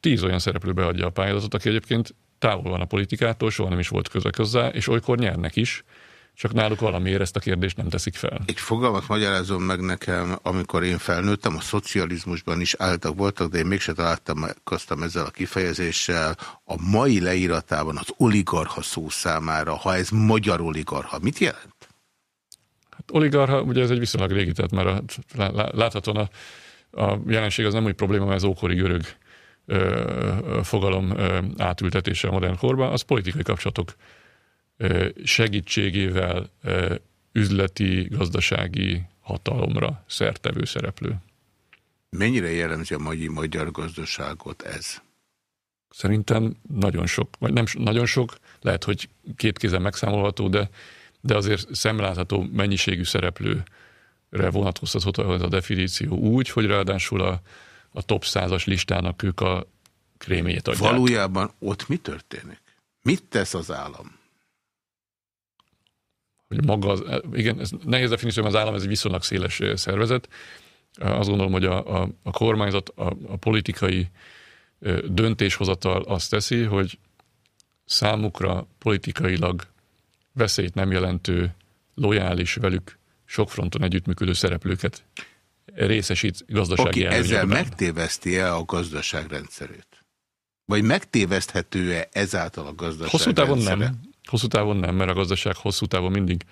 Speaker 14: tíz olyan szereplő beadja a pályázatot, aki egyébként távol van a politikától, soha nem is volt köze hozzá, és olykor nyernek is, csak náluk valamiért ezt a kérdést nem teszik fel.
Speaker 2: Egy fogalmat magyarázom meg nekem, amikor én felnőttem, a szocializmusban is álltak voltak, de én mégse találkoztam ezzel a kifejezéssel. A mai leíratában az oligarha szó számára, ha ez magyar oligarha, mit jelent?
Speaker 14: Hát oligarha, ugye ez egy viszonylag régi, tehát már a, lá- lá- láthatóan a, a jelenség az nem úgy probléma, mert az ókori görög ö, fogalom ö, átültetése a modern korban, az politikai kapcsolatok segítségével üzleti, gazdasági hatalomra szertevő szereplő.
Speaker 2: Mennyire jellemzi a mai magyar gazdaságot ez?
Speaker 14: Szerintem nagyon sok, vagy nem nagyon sok, lehet, hogy két kézen megszámolható, de, de azért szemlátható mennyiségű szereplőre vonatkoztatható ez a definíció úgy, hogy ráadásul a, a top százas listának ők a krémjét adják.
Speaker 2: Valójában ott mi történik? Mit tesz az állam?
Speaker 14: Hogy maga az, igen, ez nehéz definíció, az állam ez egy viszonylag széles szervezet. Azt gondolom, hogy a, a, a kormányzat, a, a politikai döntéshozatal azt teszi, hogy számukra politikailag veszélyt nem jelentő, lojális velük sok fronton együttműködő szereplőket részesít gazdasági
Speaker 2: Aki ezzel megtéveszti-e a gazdaság rendszerét? Vagy megtéveszthető-e ezáltal a gazdaság
Speaker 14: Hosszú távon
Speaker 2: rendszere?
Speaker 14: nem. Hosszú távon nem, mert a gazdaság hosszú távon mindig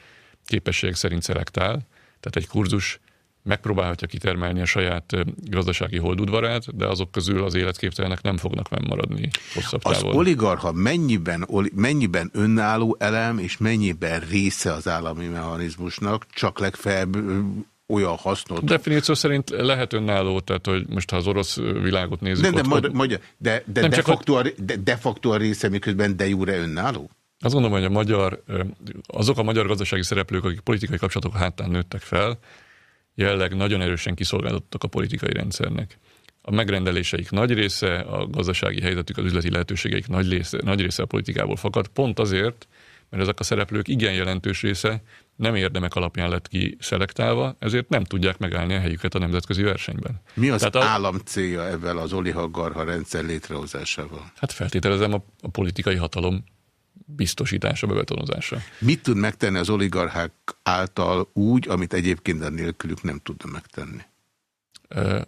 Speaker 14: képességek szerint szelektál. Tehát egy kurzus megpróbálhatja kitermelni a saját gazdasági holdudvarát, de azok közül az életképtelenek nem fognak megmaradni hosszabb
Speaker 2: Az
Speaker 14: távon.
Speaker 2: oligarha mennyiben, mennyiben önálló elem, és mennyiben része az állami mechanizmusnak, csak legfeljebb olyan hasznot.
Speaker 14: Definíció szerint lehet önálló, tehát hogy most ha az orosz világot nézzük,
Speaker 2: de, de,
Speaker 14: ott,
Speaker 2: magyar, magyar, de, de, facto a, de, de facto a része, miközben de jure önálló?
Speaker 14: Azt gondolom, hogy a magyar, azok a magyar gazdasági szereplők, akik politikai kapcsolatok hátán nőttek fel, jelleg nagyon erősen kiszolgáltattak a politikai rendszernek. A megrendeléseik nagy része, a gazdasági helyzetük, az üzleti lehetőségeik nagy része, nagy része a politikából fakad, pont azért, mert ezek a szereplők igen jelentős része nem érdemek alapján lett kiszelektálva, ezért nem tudják megállni a helyüket a nemzetközi versenyben.
Speaker 2: Mi az
Speaker 14: Tehát a-
Speaker 2: állam célja ebben az oligarha rendszer létrehozásával?
Speaker 14: Hát feltételezem a, a politikai hatalom biztosítása, bebetonozása.
Speaker 2: Mit tud megtenni az oligarchák által úgy, amit egyébként a nélkülük nem tudna megtenni?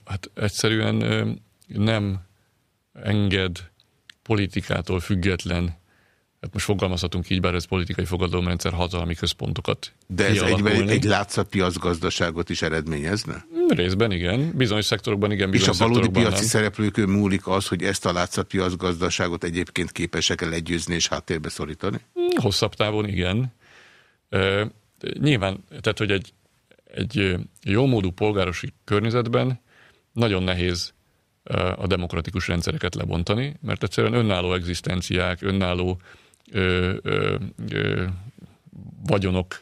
Speaker 14: Hát egyszerűen nem enged politikától független, hát most fogalmazhatunk így, bár ez politikai fogadalomrendszer hatalmi központokat
Speaker 2: De ez egyben egy látszatpiacgazdaságot is eredményezne?
Speaker 14: Részben igen, bizonyos szektorokban igen,
Speaker 2: És a
Speaker 14: bizonyos
Speaker 2: valódi piaci
Speaker 14: nem.
Speaker 2: szereplőkön múlik az, hogy ezt a látszatpiacgazdaságot egyébként képesek-e legyőzni és háttérbe szorítani?
Speaker 14: Hosszabb távon igen. Ö, Nyilván, tehát hogy egy, egy ö, jómódú polgárosi környezetben nagyon nehéz a demokratikus rendszereket lebontani, mert egyszerűen önálló egzisztenciák, önálló ö, ö, ö, vagyonok,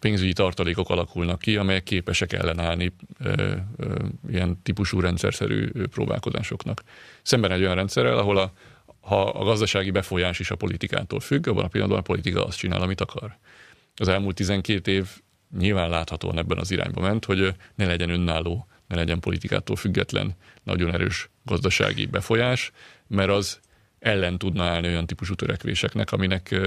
Speaker 14: pénzügyi tartalékok alakulnak ki, amelyek képesek ellenállni ilyen típusú rendszerszerű próbálkozásoknak. Szemben egy olyan rendszerrel, ahol a, ha a gazdasági befolyás is a politikától függ, abban a pillanatban a politika azt csinál, amit akar. Az elmúlt 12 év nyilván láthatóan ebben az irányba ment, hogy ne legyen önálló, ne legyen politikától független, nagyon erős gazdasági befolyás, mert az ellen tudna állni olyan típusú törekvéseknek, aminek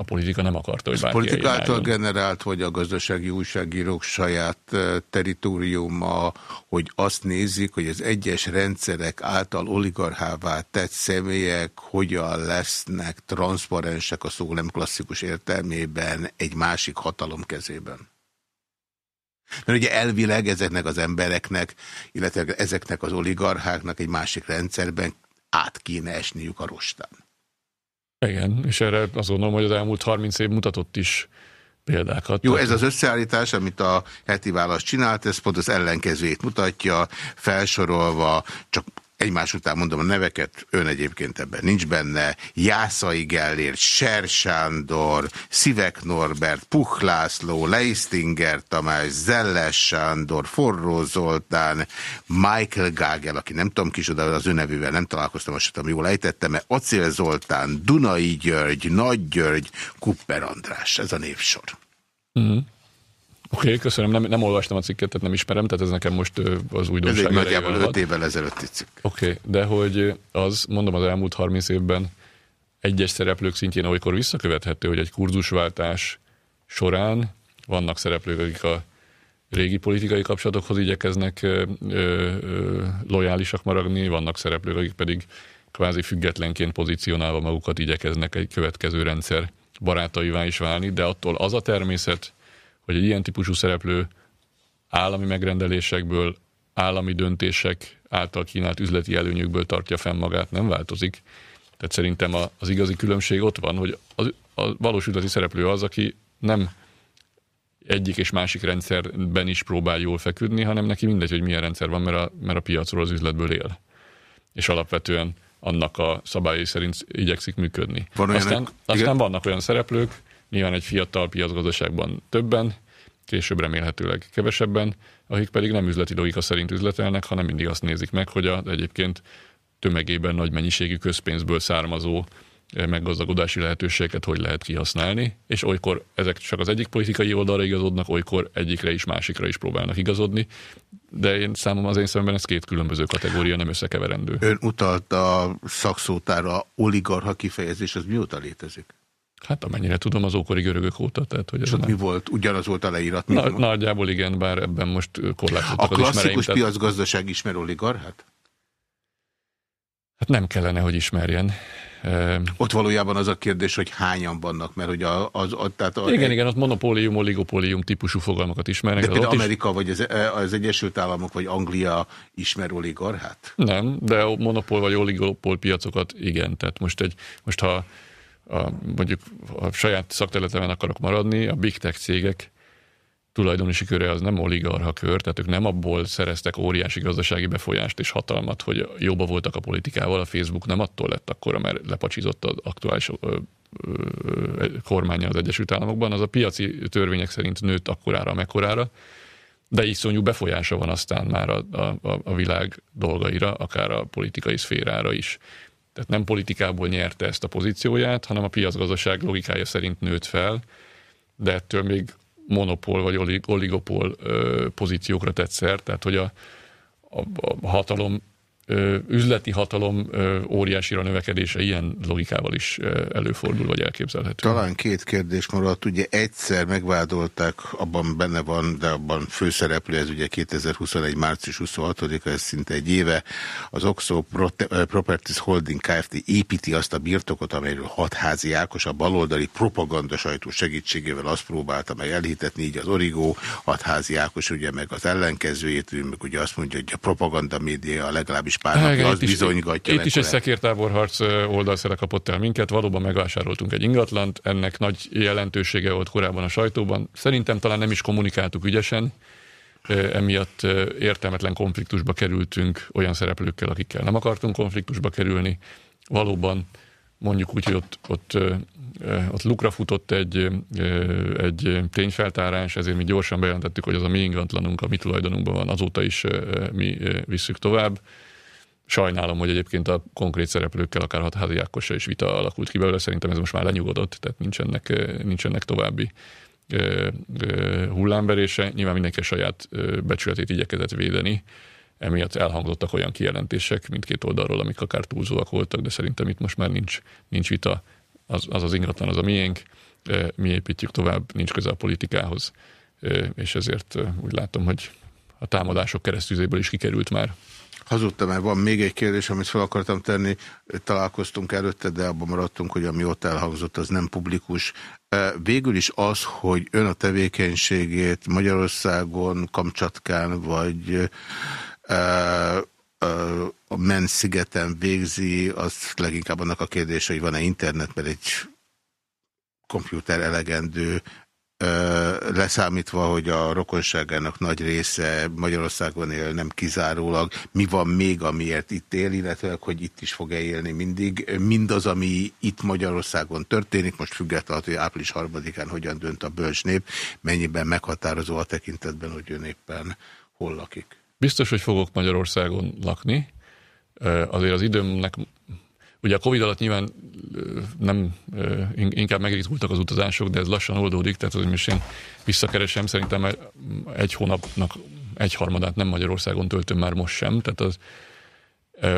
Speaker 14: a politika nem akarta, hogy
Speaker 2: Ez
Speaker 14: eljön
Speaker 2: által generált, vagy a gazdasági újságírók saját teritoriuma, hogy azt nézik, hogy az egyes rendszerek által oligarchává tett személyek hogyan lesznek transzparensek a szó nem klasszikus értelmében egy másik hatalom kezében. Mert ugye elvileg ezeknek az embereknek, illetve ezeknek az oligarcháknak egy másik rendszerben át kéne esniük a rostán.
Speaker 14: Igen, és erre azt gondolom, hogy az elmúlt 30 év mutatott is példákat.
Speaker 2: Jó, ez az összeállítás, amit a heti válasz csinált, ez pont az ellenkezőjét mutatja, felsorolva, csak egymás után mondom a neveket, ön egyébként ebben nincs benne, Jászai Gellért, Ser Sándor, Szivek Norbert, Puch László, Leistinger Tamás, Zelles Sándor, Forró Zoltán, Michael Gágel, aki nem tudom kicsoda, az ő nevűvel nem találkoztam, azt tudom, jól ejtettem, mert Acél Zoltán, Dunai György, Nagy György, Kupper András, ez a névsor.
Speaker 14: Mhm. Oké, okay, köszönöm, nem, nem olvastam a cikket, tehát nem ismerem, tehát ez nekem most az
Speaker 2: Ez
Speaker 14: újdonság.
Speaker 2: egy nagyjából
Speaker 14: erejével
Speaker 2: 5
Speaker 14: hat.
Speaker 2: évvel ezelőtti cikk.
Speaker 14: Oké, okay, de hogy az, mondom, az elmúlt 30 évben egyes szereplők szintjén olykor visszakövethető, hogy egy kurzusváltás során vannak szereplők, akik a régi politikai kapcsolatokhoz igyekeznek ö, ö, lojálisak maradni, vannak szereplők, akik pedig kvázi függetlenként pozícionálva magukat igyekeznek egy következő rendszer barátaivá is válni, de attól az a természet, hogy egy ilyen típusú szereplő állami megrendelésekből, állami döntések által kínált üzleti előnyökből tartja fenn magát, nem változik. Tehát szerintem az igazi különbség ott van, hogy az, a valós üzleti szereplő az, aki nem egyik és másik rendszerben is próbál jól feküdni, hanem neki mindegy, hogy milyen rendszer van, mert a, mert a piacról az üzletből él. És alapvetően annak a szabályai szerint igyekszik működni.
Speaker 2: Van olyan-
Speaker 14: aztán,
Speaker 2: igen?
Speaker 14: aztán vannak olyan szereplők, nyilván egy fiatal piacgazdaságban többen, később remélhetőleg kevesebben, akik pedig nem üzleti logika szerint üzletelnek, hanem mindig azt nézik meg, hogy a, egyébként tömegében nagy mennyiségű közpénzből származó eh, meggazdagodási lehetőségeket hogy lehet kihasználni, és olykor ezek csak az egyik politikai oldalra igazodnak, olykor egyikre is, másikra is próbálnak igazodni, de én számom az én szememben ez két különböző kategória, nem összekeverendő.
Speaker 2: Ön utalt a szakszótára oligarha kifejezés, az mióta létezik?
Speaker 14: Hát amennyire tudom, az ókori görögök óta, tehát hogy
Speaker 2: És ott
Speaker 14: nem...
Speaker 2: mi volt? Ugyanaz volt a leírat?
Speaker 14: Na, nagyjából igen, bár ebben most
Speaker 2: a
Speaker 14: az ismereim.
Speaker 2: klasszikus
Speaker 14: tehát-
Speaker 2: piacgazdaság ismer oligarchát?
Speaker 14: Hát nem kellene, hogy ismerjen.
Speaker 2: Ott valójában az a kérdés, hogy hányan vannak, mert hogy a, az, a, tehát a,
Speaker 14: Igen, igen, ott monopólium, oligopólium típusú fogalmakat ismernek.
Speaker 2: De
Speaker 14: az
Speaker 2: például
Speaker 14: ott is-
Speaker 2: Amerika, vagy az, az Egyesült Államok, vagy Anglia ismer oligarchát?
Speaker 14: Nem, de a monopól vagy oligopól piacokat igen. Tehát most, egy, most ha a, mondjuk a saját szakterületemen akarok maradni, a big tech cégek tulajdonosi köre az nem oligarcha kör, tehát ők nem abból szereztek óriási gazdasági befolyást és hatalmat, hogy jobban voltak a politikával, a Facebook nem attól lett akkora, mert lepacsizott az aktuális ö, ö, kormánya az Egyesült Államokban, az a piaci törvények szerint nőtt akkorára, amekkorára, de iszonyú befolyása van aztán már a, a, a világ dolgaira, akár a politikai szférára is. Tehát nem politikából nyerte ezt a pozícióját, hanem a piacgazdaság logikája szerint nőtt fel, de ettől még monopól vagy olig- oligopól ö, pozíciókra tett szert, tehát hogy a, a, a hatalom üzleti hatalom óriásira növekedése ilyen logikával is előfordul, vagy elképzelhető.
Speaker 2: Talán két kérdés maradt. Ugye egyszer megvádolták, abban benne van, de abban főszereplő, ez ugye 2021. március 26-a, ez szinte egy éve, az Oxo Properties Holding Kft. építi azt a birtokot, amelyről hatházi Ákos a baloldali propaganda sajtó segítségével azt próbálta meg elhitetni, így az Origo, hatházi Ákos ugye meg az ellenkezőjét, ő meg ugye azt mondja, hogy a propaganda média legalábbis pár napja
Speaker 14: Igen,
Speaker 2: az
Speaker 14: itt is-
Speaker 2: bizonygatja.
Speaker 14: Itt is egy szekértáborharc oldalszere kapott el minket, valóban megvásároltunk egy ingatlant, ennek nagy jelentősége volt korábban a sajtóban. Szerintem talán nem is kommunikáltuk ügyesen, emiatt értelmetlen konfliktusba kerültünk olyan szereplőkkel, akikkel nem akartunk konfliktusba kerülni. Valóban mondjuk úgy, hogy ott, ott, ott lukra futott egy, egy tényfeltárás, ezért mi gyorsan bejelentettük, hogy az a mi ingatlanunk, a mi tulajdonunkban van, azóta is mi visszük tovább. Sajnálom, hogy egyébként a konkrét szereplőkkel, akár hatházi Ákossal is vita alakult ki belőle, szerintem ez most már lenyugodott, tehát nincsenek, nincsenek további hullámverése. Nyilván mindenki a saját becsületét igyekezett védeni, emiatt elhangzottak olyan kijelentések mindkét oldalról, amik akár túlzóak voltak, de szerintem itt most már nincs, nincs vita, az, az az ingatlan, az a miénk, mi építjük tovább, nincs köze a politikához, és ezért úgy látom, hogy a támadások keresztüzéből is kikerült már.
Speaker 2: Hazudtam, mert van még egy kérdés, amit fel akartam tenni. Találkoztunk előtte, de abban maradtunk, hogy ami ott elhangzott, az nem publikus. E, Végül is az, hogy ön a tevékenységét Magyarországon, Kamcsatkán, vagy e, e, a Men-szigeten végzi, az leginkább annak a kérdése, hogy van-e internet, mert egy komputer elegendő, leszámítva, hogy a rokonságának nagy része Magyarországon él, nem kizárólag. Mi van még, amiért itt él, illetve hogy itt is fog-e élni mindig. Mindaz, ami itt Magyarországon történik, most függetlenül, hogy április harmadikán hogyan dönt a bölcs nép, mennyiben meghatározó a tekintetben, hogy ön éppen hol lakik.
Speaker 14: Biztos, hogy fogok Magyarországon lakni. Azért az időmnek, ugye a Covid alatt nyilván nem, inkább megritkultak az utazások, de ez lassan oldódik, tehát hogy most én visszakeresem, szerintem egy hónapnak egy harmadát nem Magyarországon töltöm már most sem, tehát az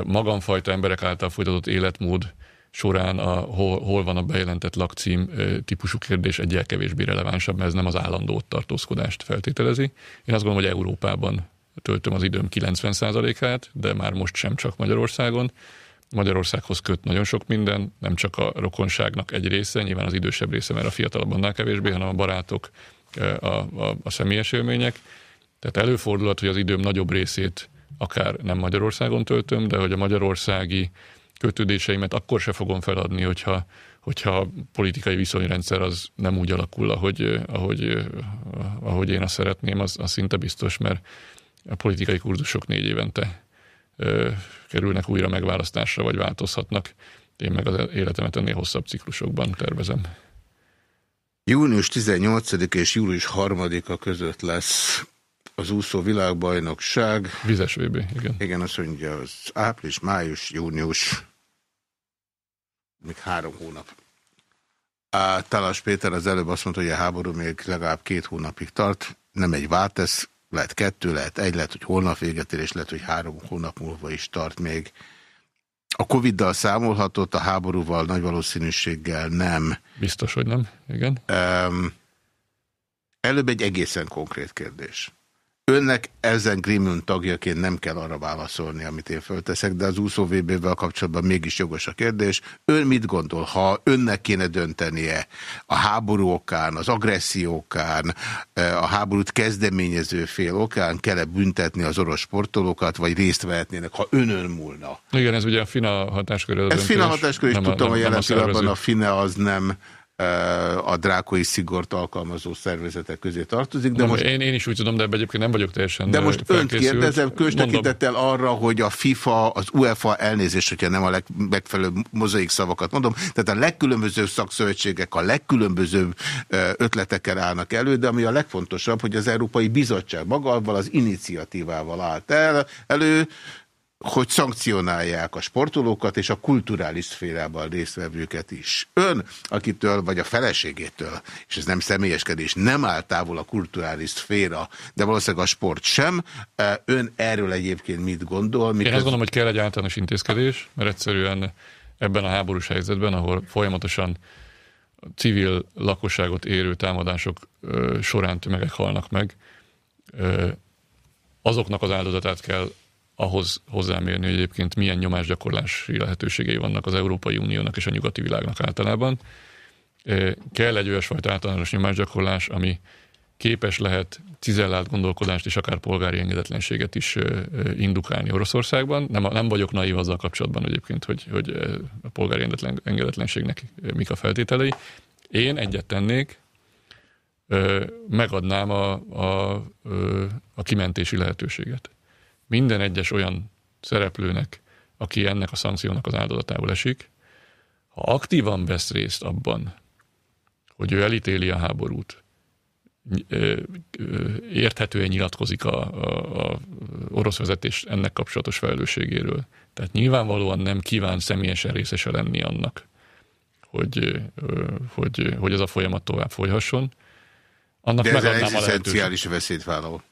Speaker 14: magamfajta emberek által folytatott életmód során a, hol, hol van a bejelentett lakcím típusú kérdés egyel kevésbé relevánsabb, mert ez nem az állandó ott tartózkodást feltételezi. Én azt gondolom, hogy Európában töltöm az időm 90%-át, de már most sem csak Magyarországon. Magyarországhoz köt nagyon sok minden, nem csak a rokonságnak egy része, nyilván az idősebb része, mert a fiatalabb annál kevésbé, hanem a barátok, a, a, a személyes élmények. Tehát előfordulhat, hogy az időm nagyobb részét akár nem Magyarországon töltöm, de hogy a magyarországi kötődéseimet akkor se fogom feladni, hogyha, hogyha a politikai viszonyrendszer az nem úgy alakul, ahogy, ahogy, ahogy én azt szeretném, az, az szinte biztos, mert a politikai kurzusok négy évente ö, kerülnek újra megválasztásra, vagy változhatnak. Én meg az életemet ennél hosszabb ciklusokban tervezem.
Speaker 2: Június 18 és július 3-a között lesz az úszó világbajnokság.
Speaker 14: Vizes VB, igen.
Speaker 2: Igen, azt mondja, az április, május, június, még három hónap. Á, Talas Péter az előbb azt mondta, hogy a háború még legalább két hónapig tart. Nem egy váltesz, lehet kettő, lehet egy, lehet, hogy holnap véget ér, és lehet, hogy három hónap múlva is tart még. A Covid-dal számolhatott, a háborúval nagy valószínűséggel nem.
Speaker 14: Biztos, hogy nem, igen.
Speaker 2: Um, előbb egy egészen konkrét kérdés. Önnek ezen Grimium tagjaként nem kell arra válaszolni, amit én fölteszek, de az úszó VB-vel kapcsolatban mégis jogos a kérdés. Ön mit gondol, ha önnek kéne döntenie a háború okán, az agresszió okán, a háborút kezdeményező fél okán, kell-e büntetni az orosz sportolókat, vagy részt vehetnének, ha önön múlna?
Speaker 14: Igen, ez ugye a FINA hatáskör.
Speaker 2: Ez FINA hatáskör, és tudtam, hogy
Speaker 14: nem
Speaker 2: jelen pillanatban a FINA az nem eh, a drákoi szigort alkalmazó szervezetek közé tartozik, de
Speaker 14: De
Speaker 2: most
Speaker 14: én, én is úgy tudom, de egyébként nem vagyok teljesen
Speaker 2: de most önt kérdezem, különös
Speaker 14: Mondom,
Speaker 2: tekintettel arra, hogy a FIFA, az UEFA elnézést, hogyha nem a legmegfelelőbb mozaik szavakat mondom, tehát a legkülönbözőbb szakszövetségek a legkülönbözőbb ötletekkel állnak elő, de ami a legfontosabb, hogy az Európai Bizottság maga avval az iniciatívával állt el, elő, hogy szankcionálják a sportolókat és a kulturális szférában résztvevőket is. Ön, akitől, vagy a feleségétől, és ez nem személyeskedés, nem áll távol a kulturális szféra, de valószínűleg a sport sem. Ön erről egyébként mit gondol?
Speaker 14: Én azt gondolom, hogy kell egy általános intézkedés, mert egyszerűen ebben a háborús helyzetben, ahol folyamatosan civil lakosságot érő támadások során tömegek halnak meg, azoknak az áldozatát kell ahhoz hozzámérni, hogy egyébként milyen nyomásgyakorlási lehetőségei vannak az Európai Uniónak és a nyugati világnak általában. Kell egy olyasfajta általános nyomásgyakorlás, ami képes lehet cizellált gondolkodást és akár polgári engedetlenséget is indukálni Oroszországban. Nem, nem vagyok naív azzal kapcsolatban egyébként, hogy, hogy a polgári engedetlen, engedetlenségnek mik a feltételei. Én egyet tennék, megadnám a, a, a kimentési lehetőséget. Minden egyes olyan szereplőnek, aki ennek a szankciónak az áldozatául esik, ha aktívan vesz részt abban, hogy ő elítéli a háborút, érthetően nyilatkozik a, a, a orosz vezetés ennek kapcsolatos felelősségéről. Tehát nyilvánvalóan nem kíván személyesen részese lenni annak, hogy, hogy, hogy ez a folyamat tovább folyhasson. Annak
Speaker 2: De ez egy egzisztenciális veszélyt vállal.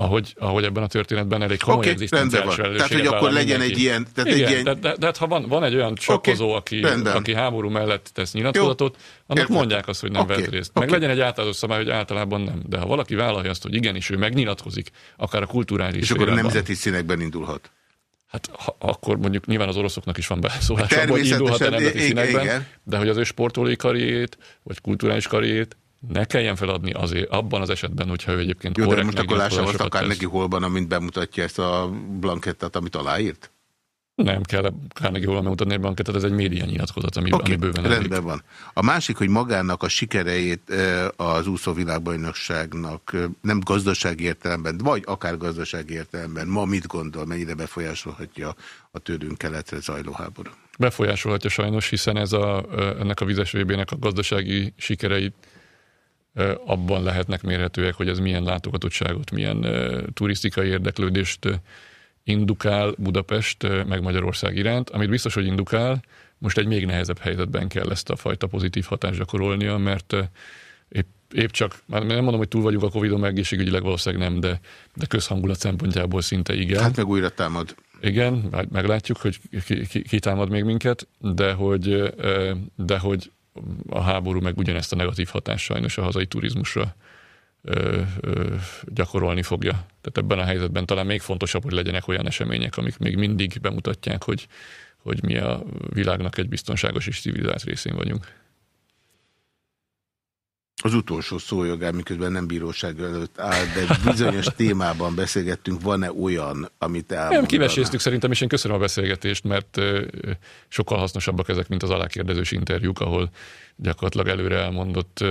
Speaker 14: Ahogy, ahogy ebben a történetben elég komoly okay,
Speaker 2: van. Tehát, hogy akkor legyen egy ilyen... Tehát
Speaker 14: Igen,
Speaker 2: egy ilyen...
Speaker 14: de, de, de, hát ha van, van egy olyan sakkozó, aki,
Speaker 2: rendben.
Speaker 14: aki háború mellett tesz nyilatkozatot, annak
Speaker 2: Értem.
Speaker 14: mondják azt, hogy nem
Speaker 2: Oké,
Speaker 14: vett részt. Meg
Speaker 2: oké.
Speaker 14: legyen egy általános szabály, hogy általában nem. De ha valaki vállalja azt, hogy igenis ő megnyilatkozik, akár a kulturális
Speaker 2: És akkor a nemzeti színekben indulhat.
Speaker 14: Hát ha, akkor mondjuk nyilván az oroszoknak is van beleszólás hogy indulhat a nemzeti
Speaker 2: igen,
Speaker 14: színekben,
Speaker 2: igen.
Speaker 14: de hogy az ő sportolói karriét, vagy kulturális karriét ne kelljen feladni azért, abban az esetben, hogyha ő egyébként
Speaker 2: Jó, de most akkor lássam azt akár
Speaker 14: tesz.
Speaker 2: neki holban, amint bemutatja ezt a blankettát, amit aláírt?
Speaker 14: Nem kell Carnegie hol bemutatni egy bankettet, ez egy média nyilatkozat, ami,
Speaker 2: Oké,
Speaker 14: ami bőven elég.
Speaker 2: rendben van. A másik, hogy magának a sikereit az úszó világbajnokságnak nem gazdasági értelemben, vagy akár gazdasági értelemben ma mit gondol, mennyire befolyásolhatja a tőlünk keletre zajló háború?
Speaker 14: Befolyásolhatja sajnos, hiszen ez a, ennek a vizes VB-nek a gazdasági sikerei ö, abban lehetnek mérhetőek, hogy ez milyen látogatottságot, milyen turisztikai érdeklődést indukál Budapest meg Magyarország iránt, amit biztos, hogy indukál, most egy még nehezebb helyzetben kell ezt a fajta pozitív hatást gyakorolnia, mert épp, épp csak, már nem mondom, hogy túl vagyunk a Covid-on, meg egészségügyileg valószínűleg nem, de, de közhangulat szempontjából szinte igen.
Speaker 2: Hát meg újra támad.
Speaker 14: Igen, meglátjuk, hogy ki, ki, ki támad még minket, de hogy, de hogy a háború meg ugyanezt a negatív hatást sajnos a hazai turizmusra ö, ö, gyakorolni fogja. Tehát ebben a helyzetben talán még fontosabb, hogy legyenek olyan események, amik még mindig bemutatják, hogy, hogy mi a világnak egy biztonságos és civilizált részén vagyunk.
Speaker 2: Az utolsó szójogán, miközben nem bíróság előtt áll, de bizonyos [LAUGHS] témában beszélgettünk, van-e olyan, amit
Speaker 14: Nem,
Speaker 2: elmondaná?
Speaker 14: kiveséztük szerintem, és én köszönöm a beszélgetést, mert sokkal hasznosabbak ezek, mint az alákérdezős interjúk, ahol gyakorlatilag előre elmondott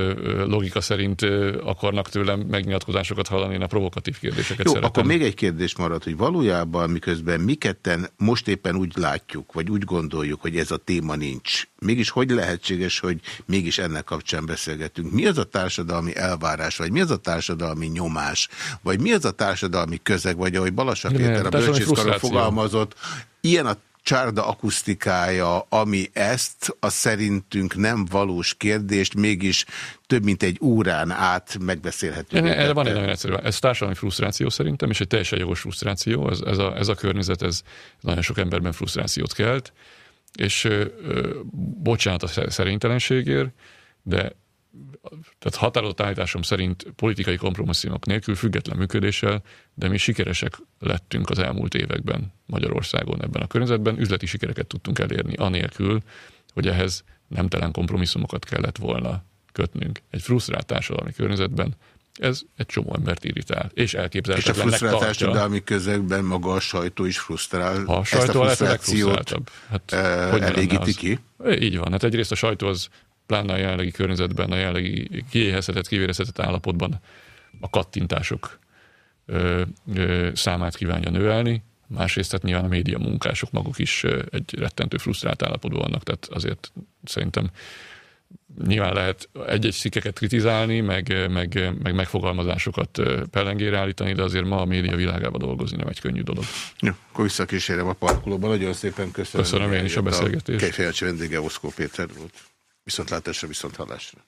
Speaker 14: logika szerint akarnak tőlem megnyilatkozásokat hallani, én a provokatív kérdéseket
Speaker 2: Jó,
Speaker 14: szeretem.
Speaker 2: akkor még egy kérdés marad, hogy valójában miközben mi ketten most éppen úgy látjuk, vagy úgy gondoljuk, hogy ez a téma nincs, mégis hogy lehetséges, hogy mégis ennek kapcsán beszélgetünk? Mi az a társadalmi elvárás, vagy mi az a társadalmi nyomás, vagy mi az a társadalmi közeg, vagy ahogy Balassa Péter a bölcsészkaron fogalmazott, ilyen a csárda akusztikája, ami ezt a szerintünk nem valós kérdést mégis több mint egy órán át megbeszélhető.
Speaker 14: Erre van egy nagyon egyszerű. Ez társadalmi frusztráció szerintem, és egy teljesen jogos frusztráció. Ez, ez, a, ez a környezet, ez nagyon sok emberben frusztrációt kelt, és ö, bocsánat a szer- szerénytelenségért, de tehát határozott állításom szerint politikai kompromisszumok nélkül, független működéssel, de mi sikeresek lettünk az elmúlt években Magyarországon ebben a környezetben, üzleti sikereket tudtunk elérni, anélkül, hogy ehhez nemtelen kompromisszumokat kellett volna kötnünk. Egy frusztrált társadalmi környezetben ez egy csomó embert irritál, és
Speaker 2: És a
Speaker 14: elképzelhetetlennek
Speaker 2: frusztrált
Speaker 14: tartja.
Speaker 2: társadalmi közegben maga a sajtó is frusztrál.
Speaker 14: A
Speaker 2: Ezt a
Speaker 14: sajtó a lehető
Speaker 2: frusztrációt.
Speaker 14: Hát, lenne
Speaker 2: elégíti
Speaker 14: az?
Speaker 2: ki?
Speaker 14: Így van. Hát egyrészt a sajtó az pláne a jelenlegi környezetben, a jelenlegi kiéhezhetett, kivérezhetett állapotban a kattintások ö, ö, számát kívánja növelni. Másrészt hát nyilván a média munkások maguk is egy rettentő frusztrált állapotban vannak, tehát azért szerintem nyilván lehet egy-egy cikkeket kritizálni, meg, meg, meg megfogalmazásokat pellengére állítani, de azért ma a média világában dolgozni nem egy könnyű dolog.
Speaker 2: Jó, akkor visszakísérem a parkolóban. Nagyon szépen köszönöm.
Speaker 14: Köszönöm én is a beszélgetést.
Speaker 2: Kejfejancsi vendége Oszkó Péter volt. Viszontlátásra, viszonthallásra.